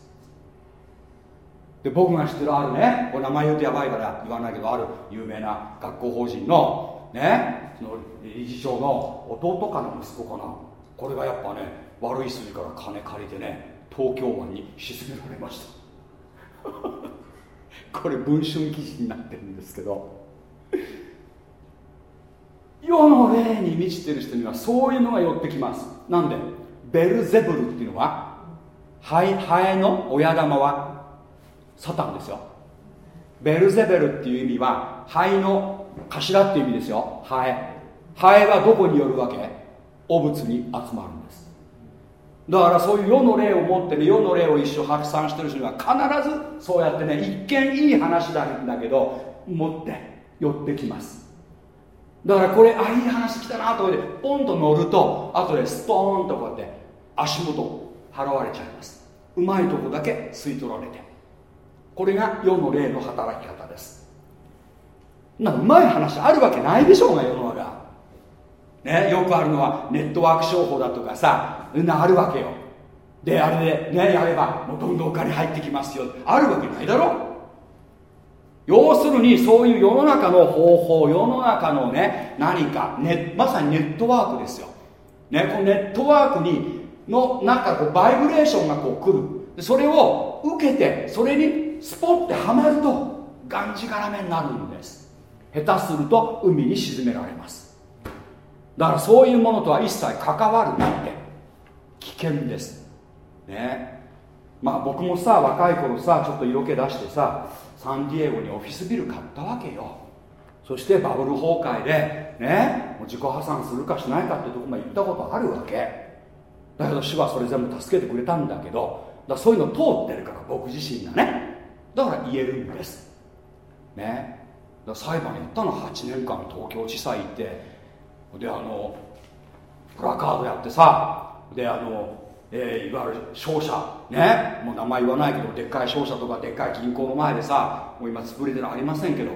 で僕が知ってるあるねこれ名前言うとやばいから言わないけどある有名な学校法人のねその理事長の弟かの息子かな。これがやっぱね悪い筋から金借りてね東京湾に沈められました。これ文春記事になってるんですけど。世の霊に満ちてる人にはそういうのが寄ってきます。なんで？ベルゼブルっていうのはハエハエの親玉はサタンですよ。ベルゼベルっていう意味は肺の頭って意味ですよ。ハエ。ハエはどこによるわけ？汚物に集まるんです。だからそういう世の霊を持ってね世の霊を一生発散してる人には必ずそうやってね一見いい話なんだけど持って寄ってきます。だからこれあいい話来たなと思ってポンと乗ると後でストーンとこうやって足元払われちゃいます。うまいとこだけ吸い取られて。これが世の霊の働き方です。なうまい話あるわけないでしょうが世の中。ね、よくあるのはネットワーク商法だとかさなあるわけよ。であれでねやればもうどんどんお金入ってきますよ。あるわけないだろ。要するにそういう世の中の方法世の中のね何か、ね、まさにネットワークですよ、ね、このネットワークにの中こうバイブレーションがこう来る。それを受けてそれにスポッてはまるとがんじがらめになるんです。下手すると海に沈められます。だからそういうものとは一切関わるなって。危険です。ね。まあ僕もさ若い頃さちょっと色気出してさサンディエゴにオフィスビル買ったわけよ。そしてバブル崩壊でねもう自己破産するかしないかってとこまで行ったことあるわけ。だけど主はそれ全部助けてくれたんだけどだそういうの通ってるから僕自身がね。だから言えるんです。ね。だ裁判やったの8年間東京地裁行ってであのプラカードやってさであの、えー、いわゆる商社ねもう名前言わないけどでっかい商社とかでっかい銀行の前でさもう今潰れてるありませんけど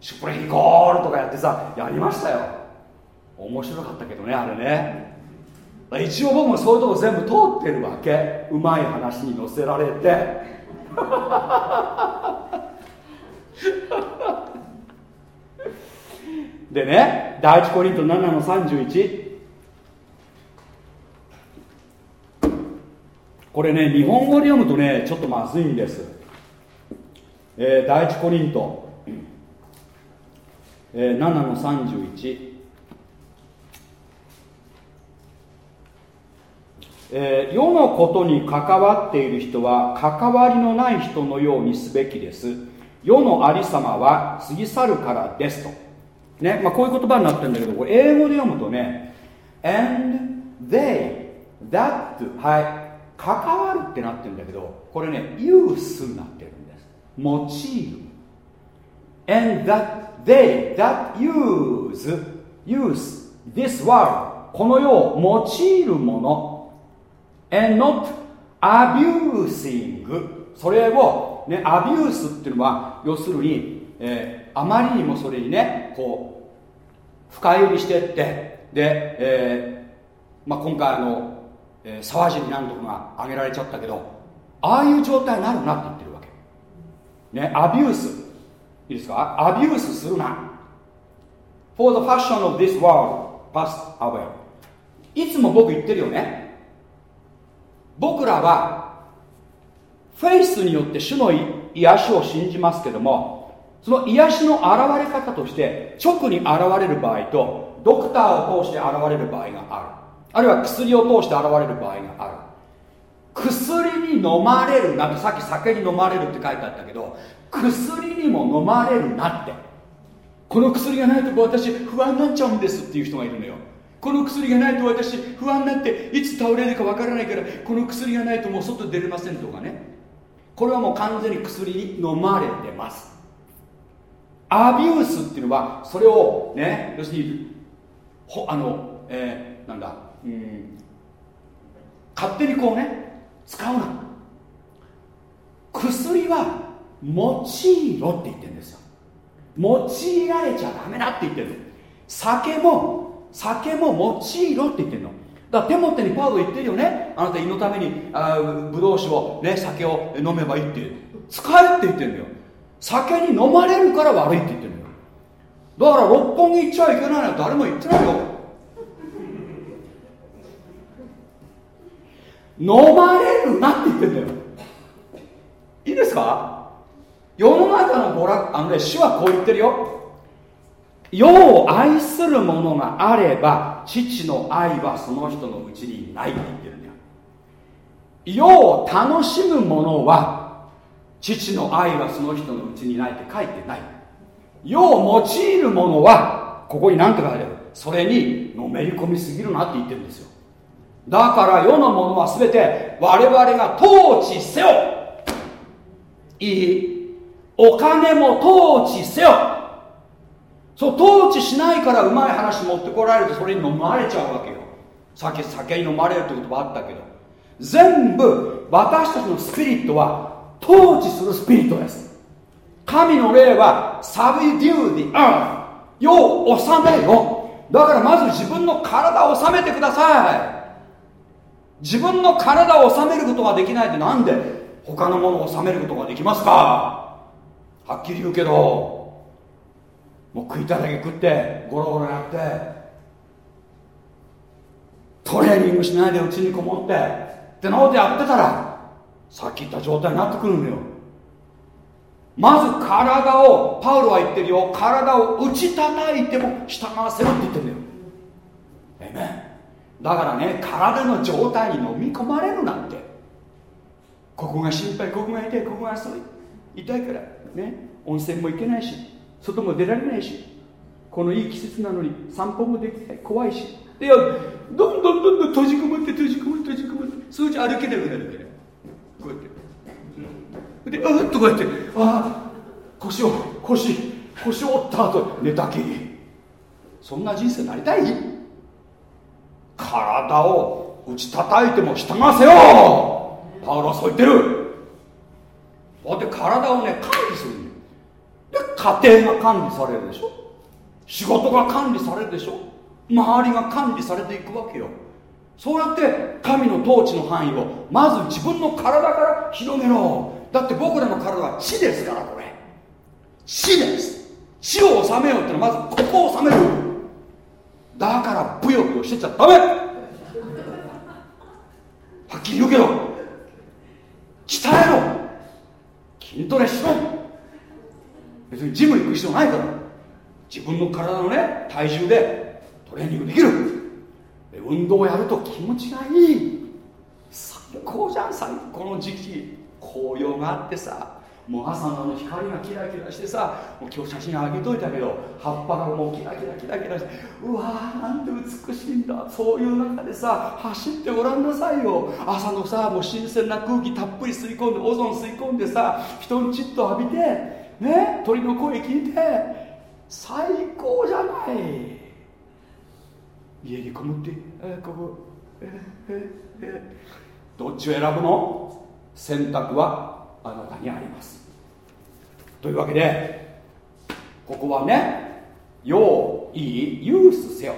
シュプレヒコールとかやってさやりましたよ。面白かったけどねあれね。一応僕もそういうとこ全部通ってるわけ。うまい話に乗せられて。でね第一コリント7の31これね日本語で読むとねちょっとまずいんです、えー、第一コリント、えー、7の31えー、世のことに関わっている人は関わりのない人のようにすべきです。世のありさまは過ぎ去るからですと。ねまあ、こういう言葉になってるんだけどこれ英語で読むとね and they that はい関わるってなってるんだけどこれね use になってるんです。用いる and that they that use use this world この世を用いるもの。and not abusing それをねアビュースっていうのは要するに、えー、あまりにもそれにねこう深入りしてってで、えーまあ、今回の、えー、沢尻なんとかが挙げられちゃったけどああいう状態になるなって言ってるわけ。ねアビュース。いいですか？アビュースするな。For the fashion of this world passed away いつも僕言ってるよね。僕らはフェイスによって主の癒しを信じますけどもその癒しの現れ方として直に現れる場合とドクターを通して現れる場合がある。あるいは薬を通して現れる場合がある。薬に飲まれるなとさっき酒に飲まれるって書いてあったけど薬にも飲まれるなって。この薬がないと私不安になっちゃうんですっていう人がいるのよ。この薬がないと私不安になっていつ倒れるかわからないからこの薬がないともう外出れませんとかね。これはもう完全に薬に飲まれてます。アビュースっていうのはそれをね要するにほあの、えー、なんだうん勝手にこうね使うな。薬は用いろって言ってるんですよ。用いられちゃダメだって言ってる酒も酒も用いろって言ってるの。だからテモテにパウロ言ってるよね。あなた胃のためにあブドウ酒をね酒を飲めばいいって。使えって言ってるんだよ。酒に飲まれるから悪いって言ってるんだよ。だから六本木行っちゃいけないなんて誰も言ってないよ。飲まれるなって言ってんだよ。いいですか？世の中の娯楽あのね主はこう言ってるよ。世を愛するものがあれば父の愛はその人のうちにないって言ってるんだよ。世を楽しむものは父の愛はその人のうちにないって書いてない。世を用いるものはここに何て書いてある？それにのめり込みすぎるなって言ってるんですよ。だから世のものは全て我々が統治せよ。いいお金も統治せよ。そう統治しないからうまい話持ってこられるとそれに飲まれちゃうわけよ。さっき酒に飲まれるって言葉あったけど。全部私たちのスピリットは統治するスピリットです。神の霊はサビデューディ。アン世を治めよだからまず自分の体を治めてください。自分の体を治めることができないってなんで？他のものを治めることができますか？はっきり言うけど。もう食いただけ食ってゴロゴロやって。トレーニングしないでうちにこもって。ってなことやってたらさっき言った状態になってくるのよ。まず体をパウロは言ってるよ。体を打ち叩いても従わせろって言ってるんだよ。えめだからね体の状態に飲み込まれるなんて。ここが心配ここが痛いここがそう痛いから。ね。温泉も行けないし外も出られないし。このいい季節なのに散歩もできない。怖いし。でどんどんどんどん閉じこもって閉じこもって閉じこもって数字歩けなくなるから。であっとこうやってああ腰を腰腰を折った後寝たきり。そんな人生になりたい？体を打ち叩いても従わせよパウロはそう言ってる。だって体をね管理するで家庭が管理されるでしょ？仕事が管理されるでしょ？周りが管理されていくわけよ。そうやって神の統治の範囲をまず自分の体から広げろ。だって僕らの体は地ですからこれ。地です。地を治めようってのはまずここを治める。だからブヨブヨしてちゃダメ。はっきり言うけど。鍛えろ。筋トレしろ。別にジム行く必要ないから。自分の体のね体重でトレーニングできる。運動をやると気持ちがいい。最高じゃん最高の時期。紅葉があってさもう朝の光がキラキラしてさもう今日写真上げといたけど葉っぱがもうキラキラキラキラしてうわーなんて美しいんだ。そういう中でさ走ってごらんなさいよ。朝のさもう新鮮な空気たっぷり吸い込んでオゾン吸い込んでさ布団ちっと浴びてね鳥の声聞いて最高じゃない。家にこもってえここえええどっちを選ぶの？選択はあなたにあります。というわけでここはね用いいユースせよ。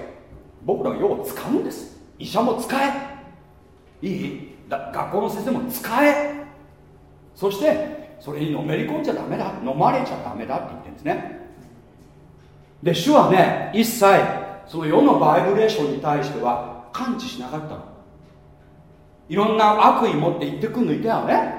僕らが用を使うんです。医者も使え。いい？学校の先生も使え。そしてそれにのめり込んじゃダメだ。飲まれちゃダメだって言ってるんですね。で主はね一切その世のバイブレーションに対しては感知しなかったの。いろんな悪意持って言ってくんのいたよね。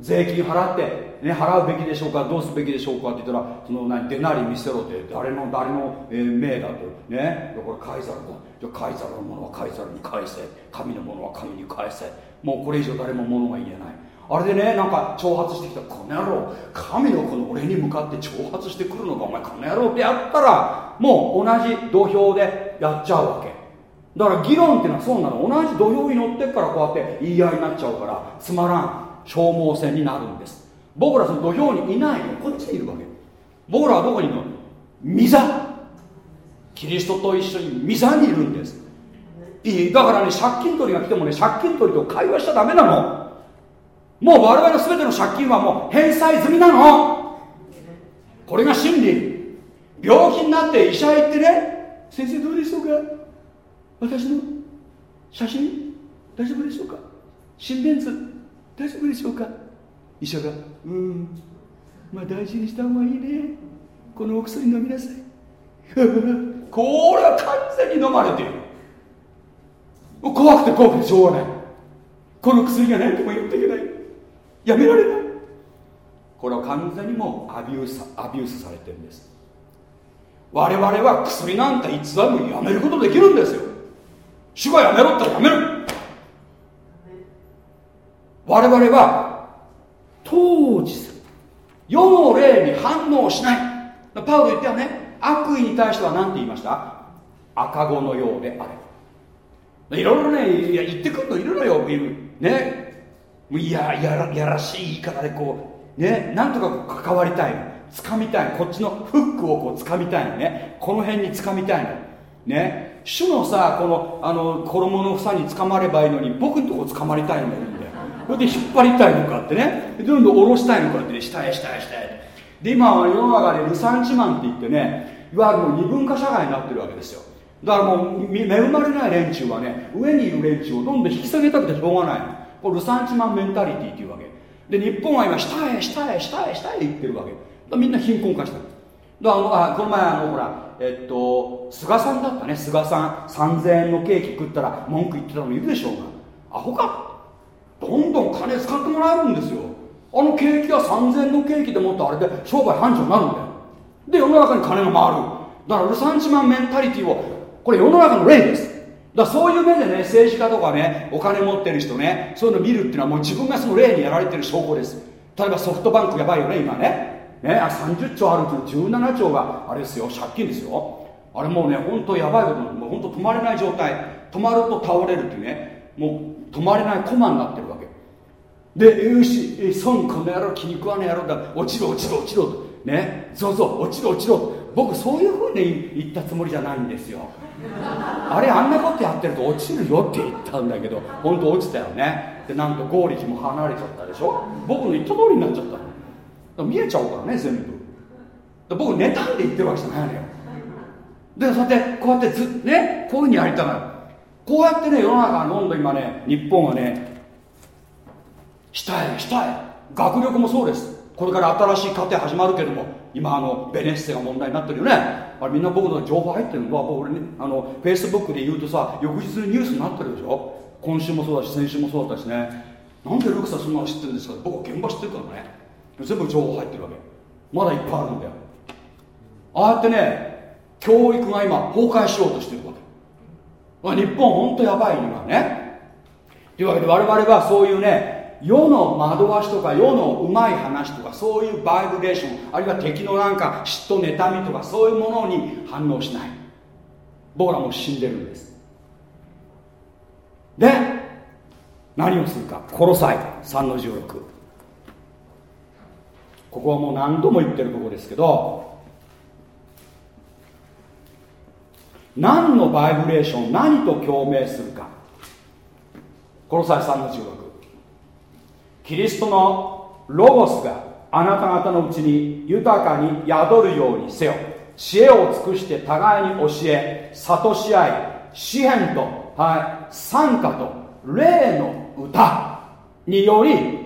税金払って、ね、払うべきでしょうかどうすべきでしょうかって言ったらその何デナリ見せろって誰の誰の、えー、命だとね。これカイザルだ。じゃカイザルのものはカイザルに返せ。神のものは神に返せ。もうこれ以上誰もものが言えない。あれでねなんか挑発してきた。この野郎神の子の俺に向かって挑発してくるのかお前この野郎ってやったらもう同じ土俵でやっちゃうわけ。だから議論っていうのはそうなの。同じ土俵に乗ってっからこうやって言い合いになっちゃうからつまらん消耗戦になるんです。僕らその土俵にいないの。こっちにいるわけ。僕らはどこにいるの？御座キリストと一緒に御座にいるんです。いい。だからね借金取りが来てもね借金取りと会話しちゃダメなの。もう我々の全ての借金はもう返済済みなの。これが真理。病気になって医者へ行ってね先生どうでしょうか？私の写真大丈夫でしょうか？心電図大丈夫でしょうか？医者がうん。まあ大事にした方がいいね。このお薬飲みなさい。これは完全に飲まれている。怖くて怖くてしょうがない。この薬がないとも言っていけない。やめられない。これは完全にもうアビュースアビュースされてるんです。我々は薬なんていつでもやめることできるんですよ。主がやめろってやめる我々は当時する世の霊に反応しない。パウロ言ったよね。悪意に対しては何て言いました？赤子のようであれ。いろいろねいや言ってくるのいるのよね。いややらやらしい言い方でこうね。なんとか関わりたいの。掴みたいこっちのフックをこう掴みたいのね。この辺に掴みたいの。ね。主のさこのあの衣の房に掴まればいいのに僕のとこ掴まりたいのよそれで引っ張りたいのかってね。どんどん下ろしたいのかってね。下へ下へ下へで今は世の中でルサンチマンって言ってねいわゆるもう二分化社会になってるわけですよ。だからもう恵まれない連中はね上にいる連中をどんどん引き下げたくてしょうがないこれルサンチマンメンタリティっていうわけ。で日本は今下へ下へ下へ下へ行ってるわけ。みんな貧困化してる。だからあこの前あのほらえっと菅さんだったね。菅さん。3000円のケーキ食ったら文句言ってたのいるでしょうが。アホか。どんどん金使ってもらえるんですよ。あの景気は3000円の景気でもっとあれで商売繁盛になるんだよ。で世の中に金が回る。だからルサンチマンメンタリティをこれ世の中の例です。だからそういう目でね政治家とかねお金持ってる人ねそういうの見るっていうのはもう自分がその例にやられてる証拠です。例えばソフトバンクやばいよね今ね。ねあ30兆あるうちの17兆があれですよ。借金ですよ。あれもうね本当やばいこともう本当止まれない状態。止まると倒れるっていうね。もう止まれない駒になってるわけ。でよし孫この野郎気に食わねえ野郎だ。落ちろ落ちろ落ちろ。とねそうそう落ちろ落ちろ。僕そういうふうに言ったつもりじゃないんですよ。あれあんなことやってると落ちるよって言ったんだけど本当落ちたよね。でなんと剛力も離れちゃったでしょ。僕の言った通りになっちゃったの。見えちゃうからね全部。僕妬んで言ってるわけじゃないのよ。でそうやってこうやってずねこういうふうにやりたがるこうやってね世の中どんどん今ね日本はね下へ下へ学力もそうです。これから新しい家庭始まるけども今あのベネッセが問題になってるよね。あれみんな僕の情報入ってるの？は俺ねあのフェイスブックで言うとさ翌日にニュースになってるでしょ？今週もそうだし先週もそうだったしね。なんでルクさんそんなの知ってるんですか？僕は現場知ってるからね。全部情報入ってるわけ。まだいっぱいあるんだよ。ああやってね教育が今崩壊しようとしてるわけ。日本本当やばい今ね。というわけで我々はそういうね世の惑わしとか世のうまい話とかそういうバイブレーションあるいは敵のなんか嫉妬妬みとかそういうものに反応しない。僕らも死んでるんです。で何をするか。殺さい3の16ここはもう何度も言ってるとこですけど何のバイブレーション何と共鳴するか。殺さい3の16キリストのロゴスがあなた方のうちに豊かに宿るようにせよ。知恵を尽くして互いに教え諭し合い詩篇と、はい、賛歌と霊の歌により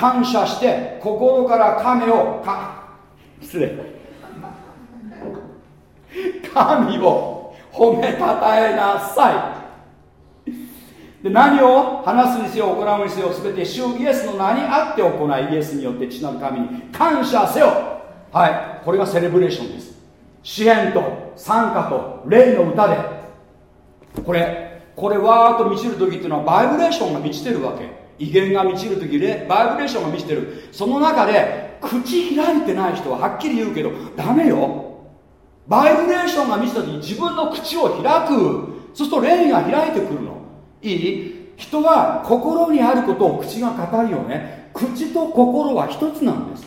感謝して心から神をか失礼。神を褒めたたえなさい。で何を話すにせよ行うにせよ全て主イエスの名にあって行いイエスによって父なる神に感謝せよ。はい。これがセレブレーションです。詩篇と賛歌と霊の歌で。これこれわーっと満ちる時っていうのはバイブレーションが満ちてるわけ。威厳が満ちる時でバイブレーションが満ちてる。その中で口開いてない人ははっきり言うけどダメよ。バイブレーションが満ちた時に自分の口を開く。そうすると霊が開いてくるの。いい？人は心にあることを口が語るよね。口と心は一つなんです。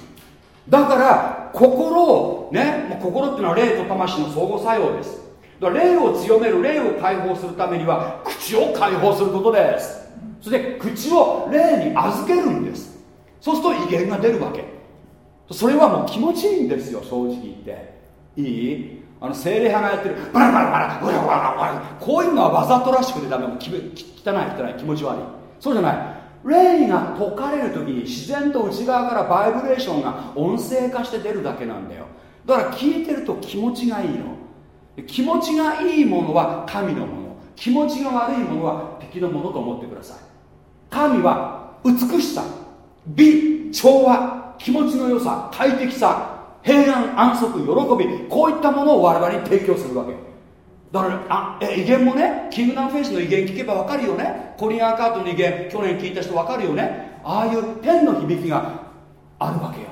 だから心をね心っていうのは霊と魂の相互作用です。だから霊を強める霊を解放するためには口を解放することです。それで口を霊に預けるんです。そうすると威厳が出るわけ。それはもう気持ちいいんですよ正直言って。いい？あの精霊派がやってる。バラバラバラバラバラバラ。こういうのはわざとらしくてダメ。もう汚い汚い気持ち悪い。そうじゃない。霊が解かれる時に自然と内側からバイブレーションが音声化して出るだけなんだよ。だから聞いてると気持ちがいいの。気持ちがいいものは神のもの。気持ちが悪いものは敵のものと思ってください。神は美しさ美調和気持ちの良さ快適さ平安安息喜びこういったものを我々に提供するわけ。だからあえ威厳もねキングダムフェイスの威厳聞けば分かるよね。コリンアーカートの威厳去年聞いた人分かるよね。ああいう天の響きがあるわけよ。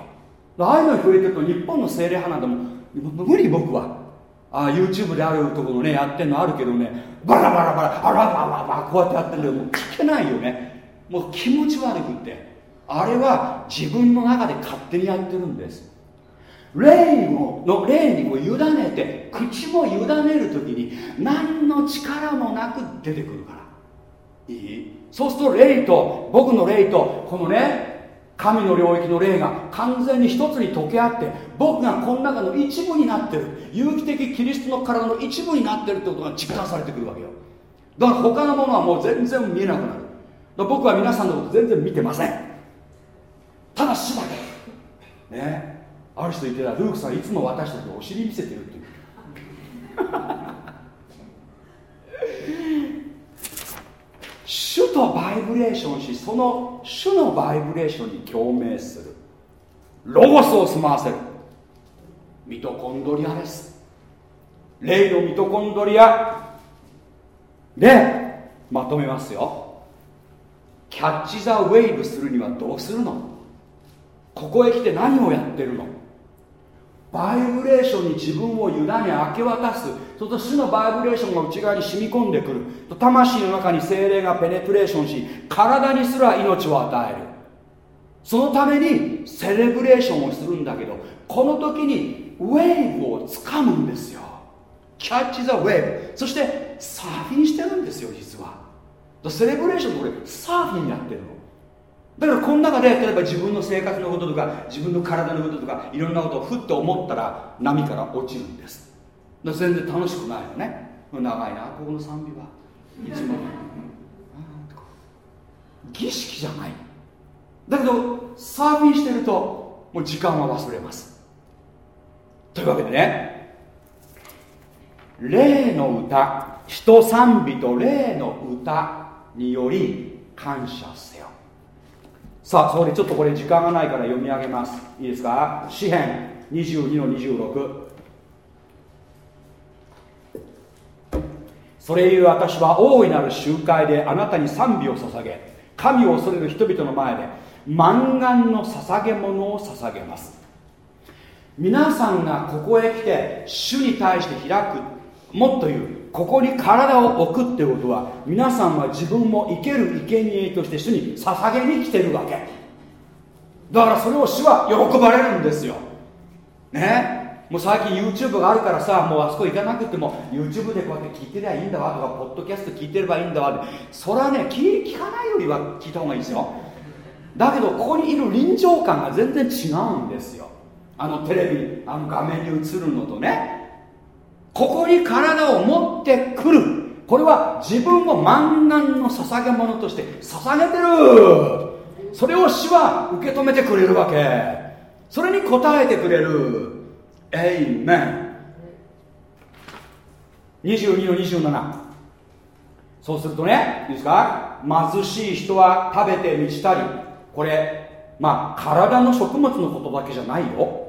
ああいうのに触れてると日本の精霊派なんても無理僕は。ああ YouTube であるところねやってんのあるけどねバラバラバラあらバラバラこうやってやってるけどもう聞けないよね。もう気持ち悪くって。あれは自分の中で勝手にやってるんです。霊をの霊にも委ねて口も委ねる時に何の力もなく出てくるから。いい？そうすると霊と僕の霊とこのね神の領域の霊が完全に一つに溶け合って僕がこの中の一部になってる。有機的キリストの体の一部になってるってことが実感されてくるわけよ。だから他のものはもう全然見えなくなる。僕は皆さんのこと全然見てません。ただしだけ。ね。ある人言ってたルークさんいつも私たちをお尻見せてるっていう。主とバイブレーションしその主のバイブレーションに共鳴する。ロゴスを住まわせる。ミトコンドリアです。霊のミトコンドリア。でまとめますよ。キャッチ・ザ・ウェイブするにはどうするの？ここへ来て何をやってるの？バイブレーションに自分を委ね明け渡す。そと主のバイブレーションが内側に染み込んでくる。魂の中に精霊がペネトレーションし体にすら命を与える。そのためにセレブレーションをするんだけどこの時にウェーブをつかむんですよ。キャッチ・ザ・ウェーブそしてサーフィンしてるんですよ実は。セレブレーションこれサーフィンやってるの。だからこの中で例えば自分の生活のこととか自分の体のこととかいろんなことをふっと思ったら波から落ちるんです。全然楽しくないよね。長いな。ここの賛美は。いつも。儀式じゃない。だけどサーフィンしてるともう時間は忘れます。というわけでね。霊の歌。人賛美と霊の歌により感謝せよ。さあそこでちょっとこれ時間がないから読み上げます。いいですか？詩編22の26それゆう私は大いなる集会であなたに賛美を捧げ神を恐れる人々の前で満願の捧げ物を捧げます。皆さんがここへ来て主に対して開くもっと言うここに体を置くってことは皆さんは自分も生ける生贄として主に捧げに来てるわけ。だからそれを主は喜ばれるんですよ。ね？もう最近 YouTube があるからさもうあそこ行かなくても YouTube でこうやって聞いてりゃいいんだわとかポッドキャスト聞いてればいいんだわって。それはね聞聞かないよりは聞いた方がいいですよ。だけどここにいる臨場感が全然違うんですよ。あのテレビあの画面に映るのとね。ここに体を持ってくる。これは自分を満願の捧げ物として捧げてる。それを主は受け止めてくれるわけ。それに応えてくれる。エイメン22の27そうするとねいいですか？貧しい人は食べて満ちたりこれまあ体の食物のことだけじゃないよ。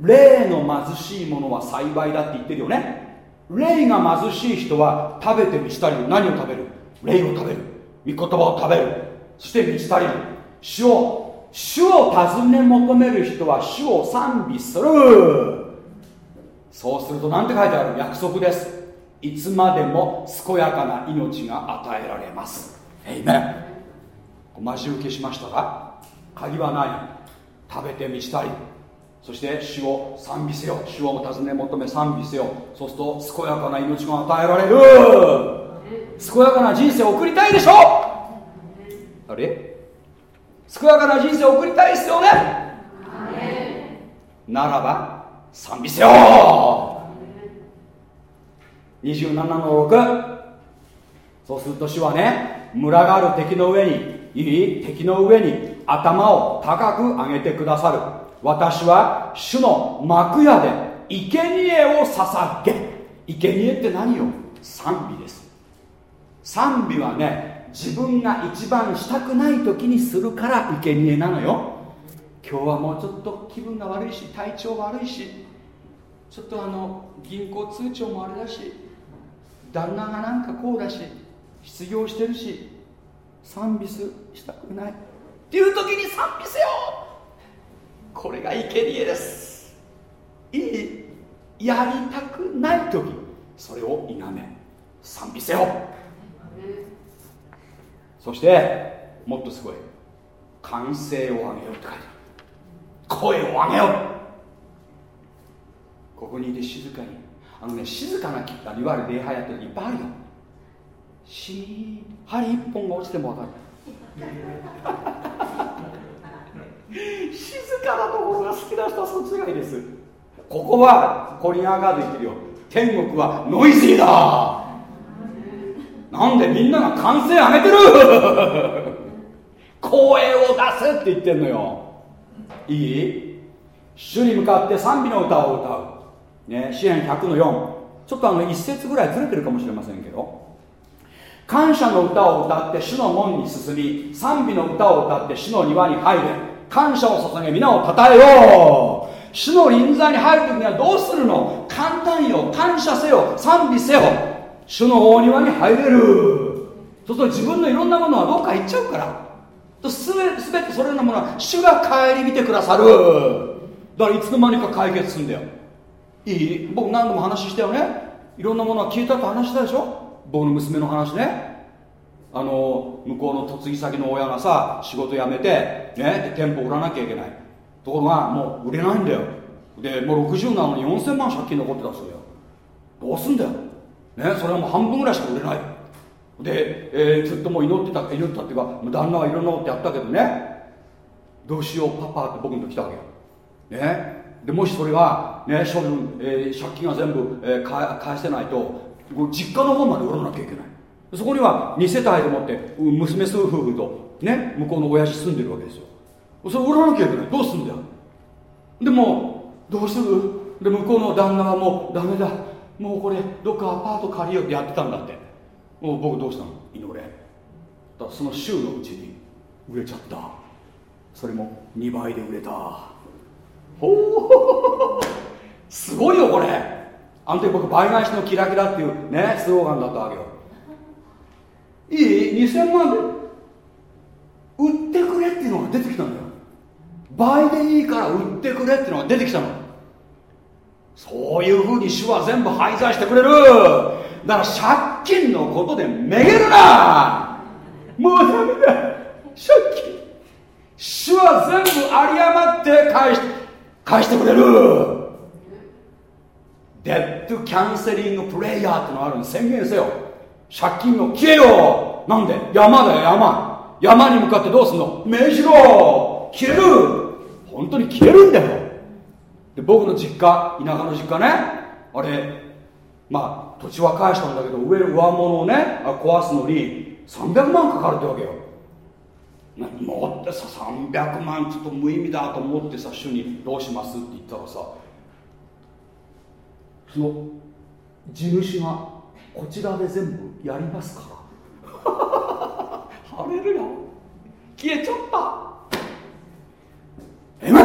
霊の貧しいものは幸いだって言ってるよね。霊が貧しい人は食べて満ちたり何を食べる？霊を食べる。御言葉を食べる。そして満ちたり。主を主を尋ね求める人は主を賛美する。そうすると何て書いてある約束です。いつまでも健やかな命が与えられます。えいめん待ち受けしましたか鍵はない。食べて満ちたり。そして主を賛美せよ。主を尋ね求め賛美せよ。そうすると健やかな命が与えられる。健やかな人生を送りたいでしょ？あれ健やかな人生を送りたいですよね？ならば賛美せよ。27の6そうすると主はね群がある敵の上にいい敵の上に頭を高く上げてくださる。私は主の幕屋で生贄を捧げ。生贄って何よ？賛美です。賛美はね自分が一番したくない時にするから生贄なのよ。今日はもうちょっと気分が悪いし体調悪いしちょっとあの銀行通帳もあれだし旦那がなんかこうだし失業してるし賛美すしたくない。っていう時に賛美せよ！これが生贄です。いいやりたくない時。それを否め。賛美せよ！そしてもっとすごい。歓声を上げようって書いてある。声を上げよここにいて静かに。あのね静かないわゆる礼拝やってるいっぱいあるよ。シーン針一本が落ちても分かる。静かなところが好きな人はそっちがいいです。ここはコリアンガード言ってるよ。天国はノイジーだ。なんでみんなが歓声上げてる。声を出せって言ってんのよ。いい？主に向かって賛美の歌を歌う、ね、支援100の4ちょっとあの一節ぐらいずれてるかもしれませんけど。感謝の歌を歌って主の門に進み賛美の歌を歌って主の庭に入れ感謝を捧げ皆をたえよう。主の臨在に入る時にはどうするの？簡単よ。感謝せよ。賛美せよ。主の大庭に入れる。そうすると自分のいろんなものはどっか行っちゃうから。すべすべてそれらのものは主が顧みてくださる。だからいつの間にか解決するんだよ。いい？僕何度も話したよね。いろんなものは聞いたと話したでしょ。僕の娘の話ね。あの向こうの嫁ぎ先の親がさ仕事辞めてね店舗売らなきゃいけない。ところがもう売れないんだよ。でもう60なのに4000万借金残ってたそうよ。どうすんだよ。ねそれはもう半分ぐらいしか売れないで、えー、ずっともう祈ってた祈ってたっていうか旦那はいろんなことやったけどねどうしようパパって僕のと来たわけよ。ね。でもしそれがね処分、えー、借金が全部、えー、返せないと実家の方まで売らなきゃいけない。そこには2世帯でもって娘数夫婦とね向こうの親父住んでるわけですよ。それ売らなきゃいけない。どうすんだよ。でもどうする？で向こうの旦那はもうダメだ。もうこれどっかアパート借りようってやってたんだって。もう僕どうしたの？祈れ。だその週のうちに売れちゃった。それも2倍で売れた。ほおすごいよこれ。あの時僕倍返しのキラキラっていうねスローガンだったわけよ。いい？2000万で。ってくれっていうのが出てきたんだよ。倍でいいから売ってくれっていうのが出てきたの。そういうふうに主は全部廃材してくれるだから借金のことでめげるな。もうダメだ借金。主は全部有り余って返し返してくれる。デッドキャンセリングプレイヤーってのがあるんで宣言せよ。借金の消えよ。なんで？山だよ山。山に向かってどうすんの？命じろ。消える。本当に消えるんだよ。で僕の実家田舎の実家ね。あれまあ土地は返したんだけど上上物をね壊すのに300万かかるってわけよ。持ってさ300万ちょっと無意味だと思ってさ主にどうしますって言ったらさその地主がこちらで全部やりますから。ハレルヤ。消えちゃった。えめ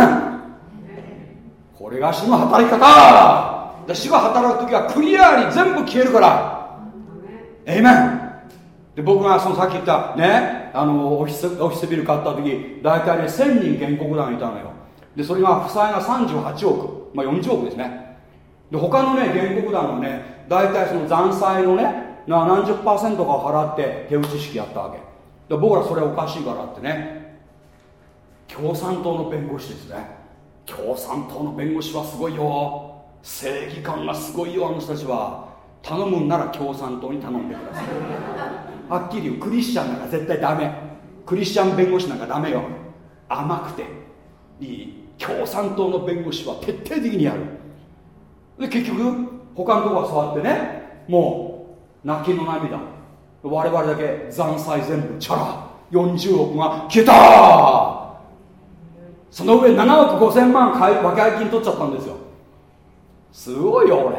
これが主の働き方。で主が働く時はクリアに全部消えるから。えめで僕がそのさっき言ったねあのオフィスオフィスビル買った時大体ね1000人原告団いたのよ。でそれが負債が38億。まあ40億ですね。で他のね原告団はね大体その残債のね何十パーセントかを払って手打ち式やったわけ。で僕らそれおかしいからってね共産党の弁護士ですね。共産党の弁護士はすごいよ。正義感がすごいよあの人たちは。頼むんなら共産党に頼んでください。はっきり言うクリスチャンなんか絶対ダメ。クリスチャン弁護士なんかダメよ。甘くて。いい共産党の弁護士は徹底的にやる。で結局他のとこは触ってねもう泣きの涙。我々だけ残債全部チャラ。40億が消えた。その上7億5000万和解金取っちゃったんですよ。すごいよ俺。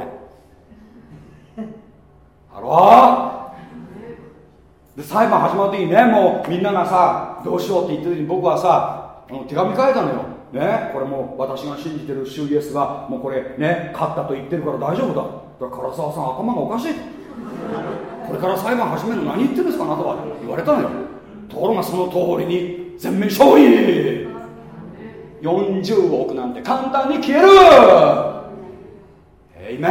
Hello？で裁判始まっていいねもうみんながさどうしようって言ってる時に僕はさ手紙書いたのよ。ねこれもう私が信じてる主イエスがもうこれね勝ったと言ってるから大丈夫だ。だから唐沢さん頭がおかしい。これから裁判始めるの何言ってるんですかあなたは。言われたのよ。ところがその通りに全面勝利。40億なんて簡単に消える。えいめん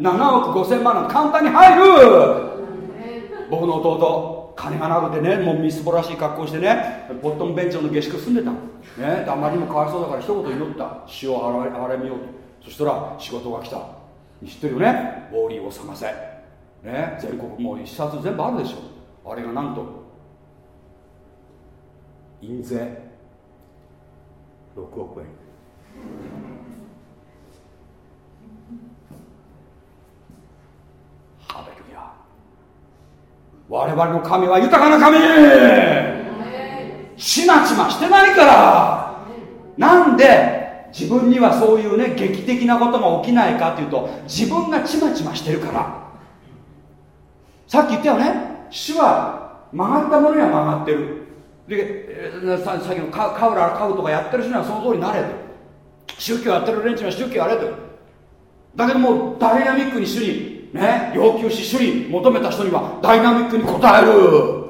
7億5000万なんて簡単に入る。僕の弟金がなくてねもうみすぼらしい格好してねボットンベンチの下宿住んでた。ねあまりにもかわいそうだから一言祈った。死を払れみようと。そしたら仕事が来た。知ってるよね？ウォーリーを探せ。ね全国もう一冊全部あるでしょ。あれがなんと印税。6億円ハレルヤ我々の神は豊かな神。ちまちましてないから。なんで自分にはそういうね劇的なことが起きないかっていうと自分がちまちましてるから。さっき言ったよね。主は曲がったものには曲がってる。でさっきのカカウラカウとかやってる人にはその通りになれと。宗教やってる連中は宗教やれと。だけどもうダイナミックに主にね要求し主に求めた人にはダイナミックに応える。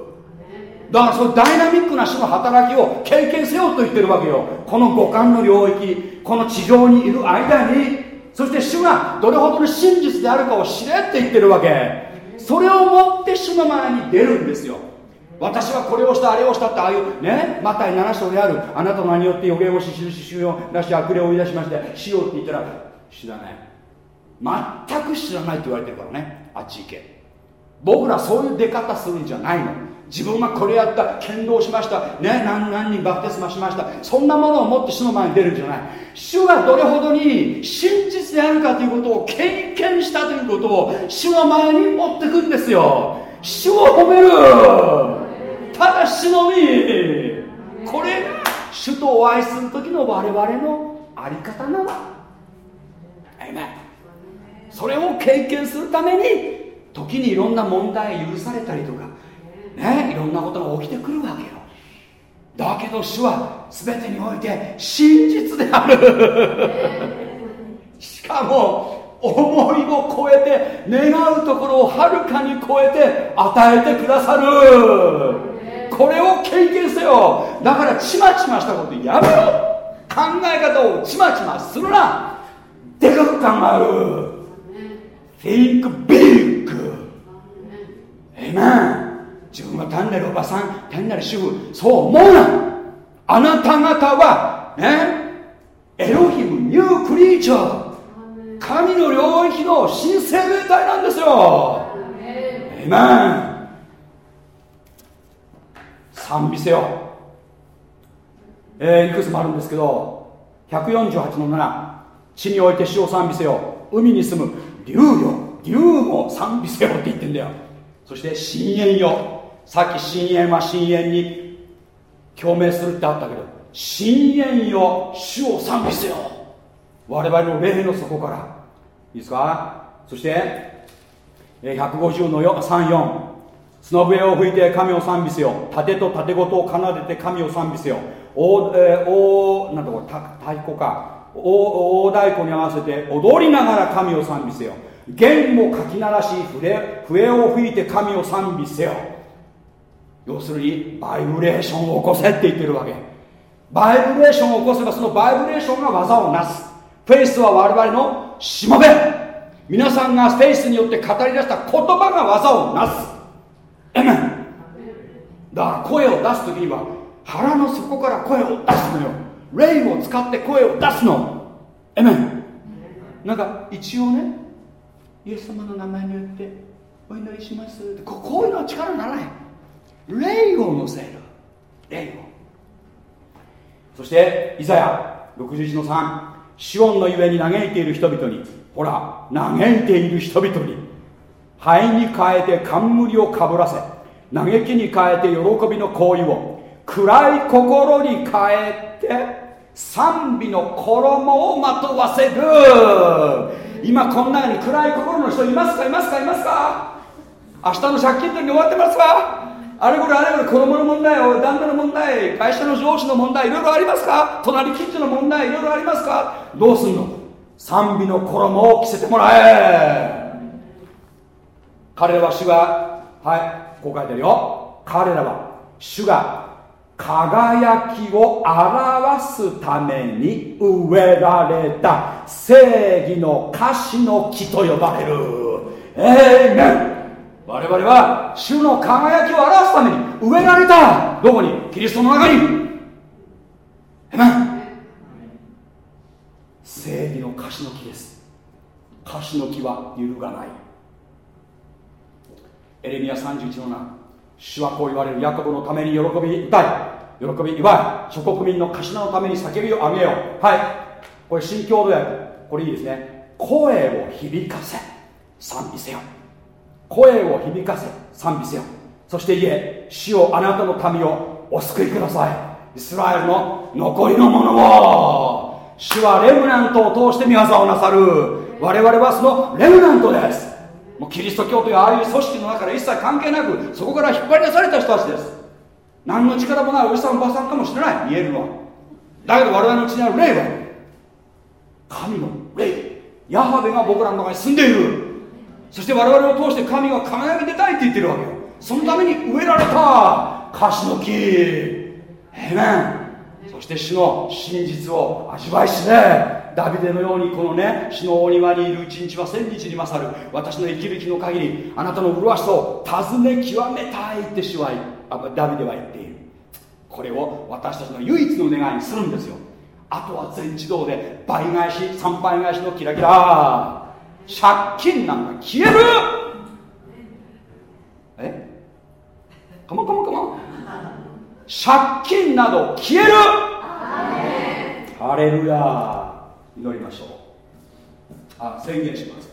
だからそのダイナミックな主の働きを経験せよと言ってるわけよ。この五感の領域この地上にいる間に。そして主がどれほどの真実であるかを知れって言ってるわけ。それをもって主の前に出るんですよ。私はこれをしたあれをしたってああいうねマタイ7章であるあなたの名によって予言をし印収容なし悪霊を追い出しましてしようって言ったら知らない全く知らないって言われてるからねあっち行け。僕らそういう出方するんじゃないの。自分がこれやった剣道しました。ね何何人バプテスマしました。そんなものを持って主の前に出るんじゃない。主がどれほどに真実であるかということを経験したということを主の前に持ってくんですよ。主を褒める。ただしのみ。これが主とお会いする時の我々の在り方なの。それを経験するために時にいろんな問題許されたりとかねいろんなことが起きてくるわけよ。だけど主は全てにおいて真実である。しかも思いを超えて願うところをはるかに超えて与えてくださる。これを経験せよ。だからちまちましたことやめろ。考え方をちまちまするな。でかく考える Think big. えま自分は単なるおばさん単なる主婦そう思うな。あなた方はねエロヒムニュークリーチャー。神の領域の新生命体なんですよ。えま賛美せよ。えー、いくつもあるんですけど148の7地において死を賛美せよ。海に住む竜よ。竜も賛美せよって言ってんだよ。そして深淵よ。さっき深淵は深淵に共鳴するってあったけど深淵よ主を賛美せよ。我々の霊の底から。いいですか？そして150の34角笛を吹いて神を賛美せよ。盾と盾ごとを奏でて神を賛美せよ。大、えー、大なんだこれ太鼓か。大太鼓に合わせて踊りながら神を賛美せよ。弦もかき鳴らし笛笛を吹いて神を賛美せよ。要するにバイブレーションを起こせって言ってるわけ。バイブレーションを起こせばそのバイブレーションが技をなす。フェイスは我々のしもべ。皆さんがフェイスによって語り出した言葉が技をなす。だから声を出す時には腹の底から声を出すのよ。霊を使って声を出すの。エメンなんか一応ねイエス様の名前によってお祈りしますって。ここういうのは力にならない霊を乗せる。霊を。そしてイザヤ61の3シオンのゆえに嘆いている人々に。ほら嘆いている人々に。灰に変えて冠をかぶらせ嘆きに変えて喜びの行為を。暗い心に変えて賛美の衣をまとわせる。今この中に暗い心の人いますか？いますか？いますか？明日の借金取りに終わってますか？あれこれあれこれ子供の問題旦那の問題。会社の上司の問題。いろいろありますか？隣近所の問題。いろいろありますか？どうすんの？賛美の衣を着せてもらえ。彼らは主がはいこう書いてるよ。彼らは主が輝きを表すために植えられた正義の歌詞の木と呼ばれる。えいめん我々は主の輝きを表すために植えられた。どこに？キリストの中に。えめん正義の歌詞の木です。歌詞の木は揺るがない。エレミア31の7主はこう言われる。ヤコブのために喜び歌い。喜び祝い。諸国民の頭のために叫びを上げよう。はい。これ新共同訳。これいいですね。声を響かせ。賛美せよ。声を響かせ。賛美せよ。そして言え。主をあなたの民をお救いください。イスラエルの残りのものを。主はレムナントを通して見業をなさる。我々はそのレムナントです。もうキリスト教というああいう組織の中から一切関係なくそこから引っ張り出された人たちです。何の力もないおじさんおばさんかもしれない見えるのはだけど我々のうちにある霊は神の霊。ヤハベが僕らの中に住んでいる。そして我々を通して神が輝き出たいって言ってるわけよ。そのために植えられた。カシの木エメンそして主の真実を味わいしね。ダビデのようにこのね死の大庭にいる一日は千日に勝る。私の生きる日の限りあなたの麗しさを尋ね極めたいって主はダビデは言っている。これを私たちの唯一の願いにするんですよ。あとは全自動で倍返し3倍返しのキラキラ。借金なんか消える。え？カモカモカモ借金など消える。ハレルヤ祈りましょう。あ宣言します。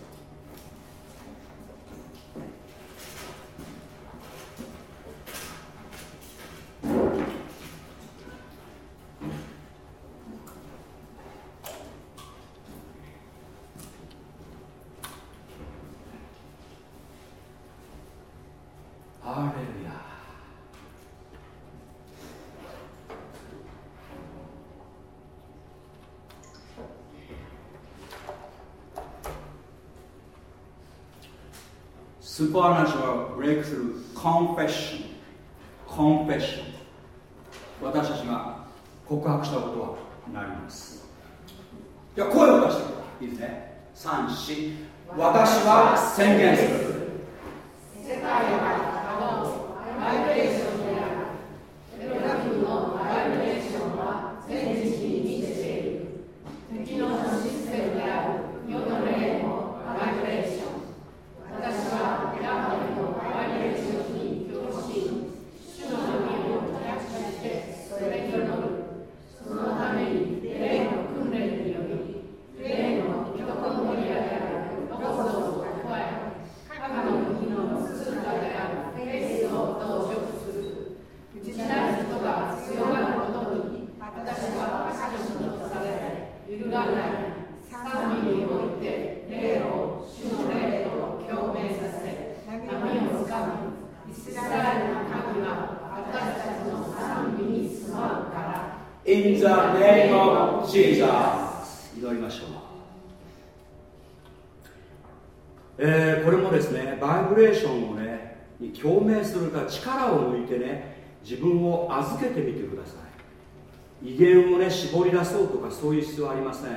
ハレル supernatural breakthrough confession confession 私たちが告白したことはなります。じゃあ声を出してください。いいですね。3、4私は宣言する。世界はバイブレーションであるテログラフのバイブレーションは全知識に満ちている敵のシステムである世の霊のバイブレーション私はヤハウのバイブレーションに等しい主の身を着地してそれに乗るそのために霊の訓練により霊の人の盛り上げるロコスを加え神の日の通貨であるフェイスを増殖する打ち出す人が強がることに私は神のとされ揺るがない賛美において霊を主の霊と共鳴させ波をつかみイスラエルの神は私たちの賛美に住まうから In the name of Jesus 祈りましょうえー、これもですねバイブレーションをねに共鳴するか力を抜いてね自分を預けてみてください。威厳をね絞り出そうとかそういう必要はありません。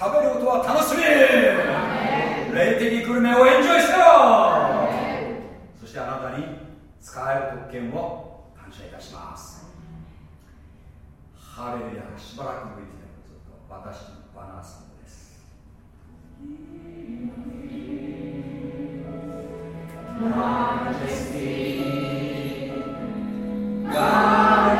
食べることは楽しみ。霊的グルメをエンジョイしろ。そしてあなたに使える特権を感謝いたします。ハレルヤしばらくずっと私のバナーです。Majesty, God.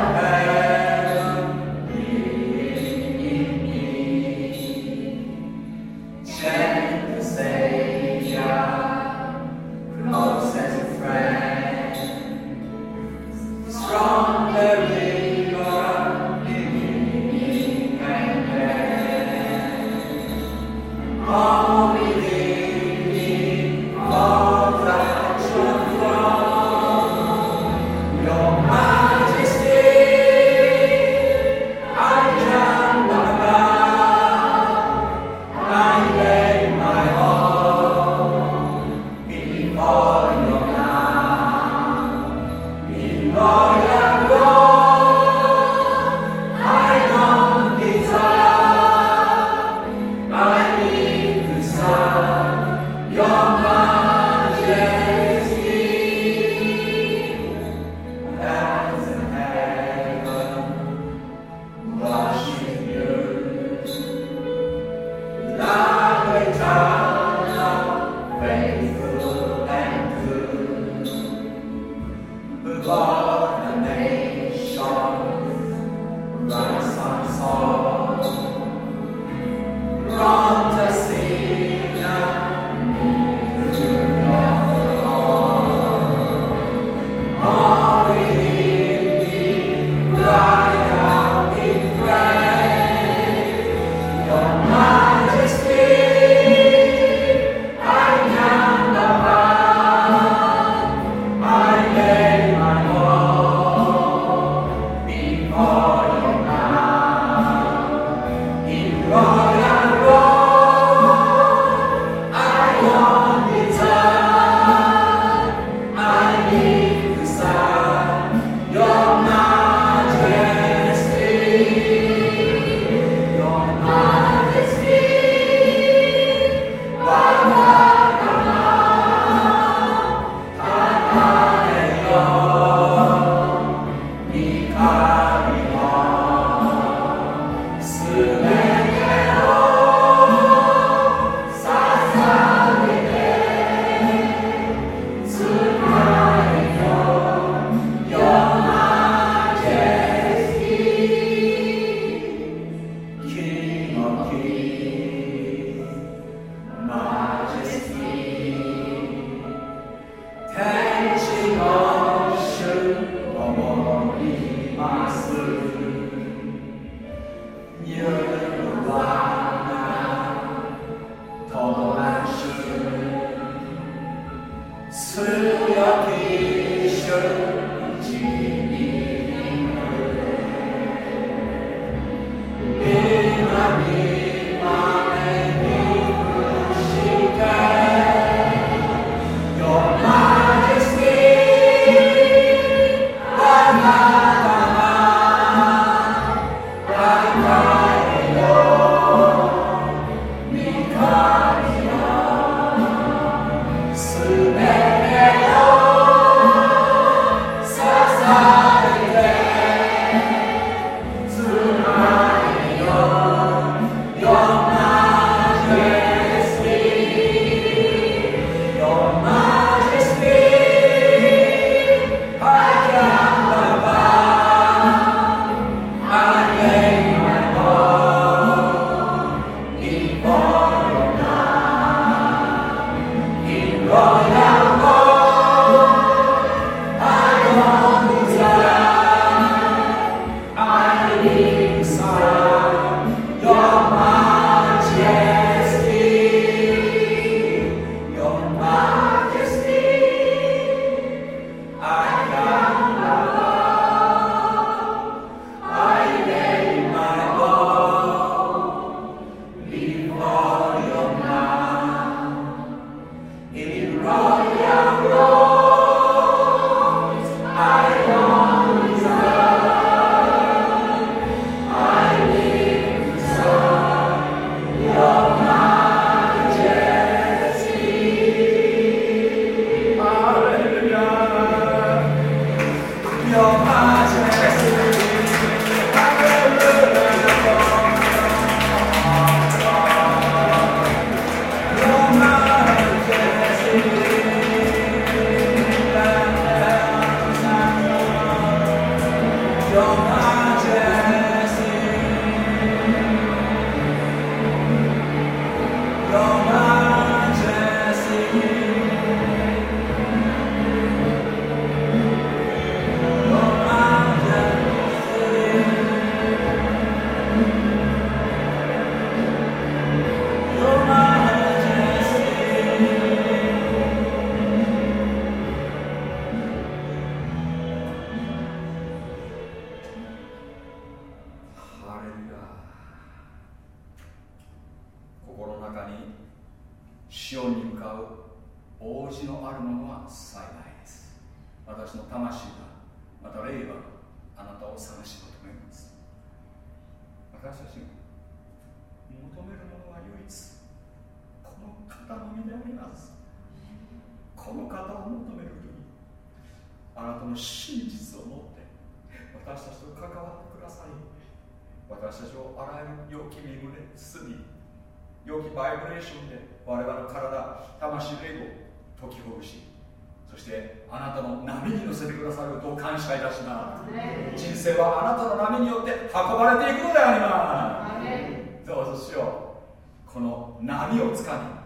波をつか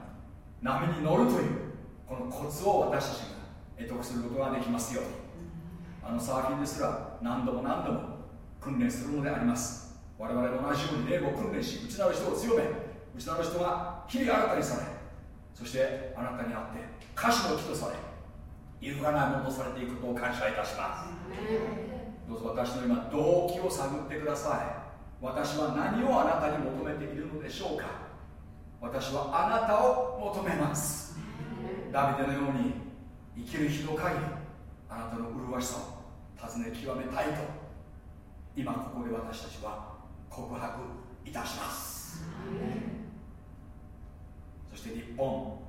み波に乗るというこのコツを私たちが得得することができますように。あのサーフィンですら何度も何度も訓練するのであります。我々と同じように霊を訓練し内なる人を強め内なる人が日々新たにされそしてあなたにあって歌詞の木とされ揺るがないものとされていくことを感謝いたします。どうぞ私の今動機を探ってください。私は何をあなたに求めているのでしょうか私はあなたを求めます。ダビデのように生きる日の限りあなたの麗しさを尋ね極めたいと今ここで私たちは告白いたします。そして日本も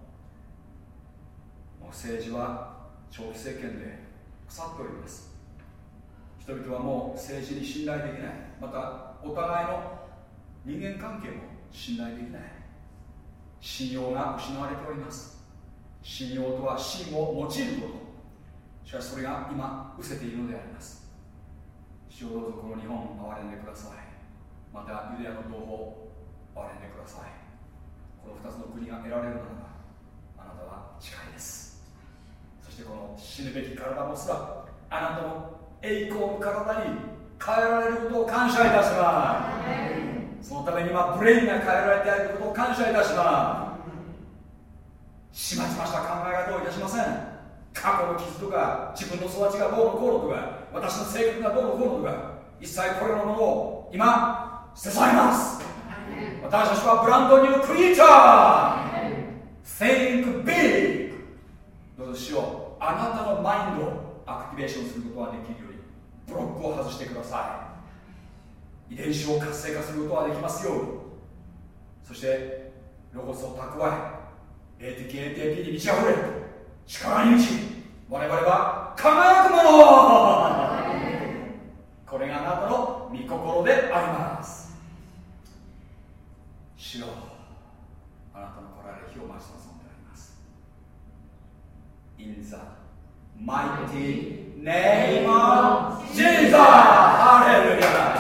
う政治は長期政権で腐っております。人々はもう政治に信頼できない。またお互いの人間関係も信頼できない。信用が失われております。信用とは信を用いること。しかしそれが今失せているのであります。主をどうぞこの日本憐れんでください。またユダヤの同胞を憐れんでください。この2つの国が得られるならばあなたは近いです。そしてこの死ぬべき体もすらあなたの栄光の体に変えられることを感謝いたします。そのために今ブレインが変えられていることを感謝いたします。しまちました考え方をいたしません。過去の傷とか自分の育ちがどうのこうのとか私の性格がどうのこうのとか一切これらのものを今捨て去ります。私たちはブランドニュークリーチャー。Think big どうぞしようあなたのマインドをアクティベーションすることができるように。ブロックを外してください。遺伝子を活性化することができますように。そしてロゴスを蓄え霊的 ATP に満ち溢れ力に満ち我々は輝くもの。これがあなたの御心であります。主よあなたの来られる日を待ち望んであります。In the mighty name of Jesus! ハレルヤ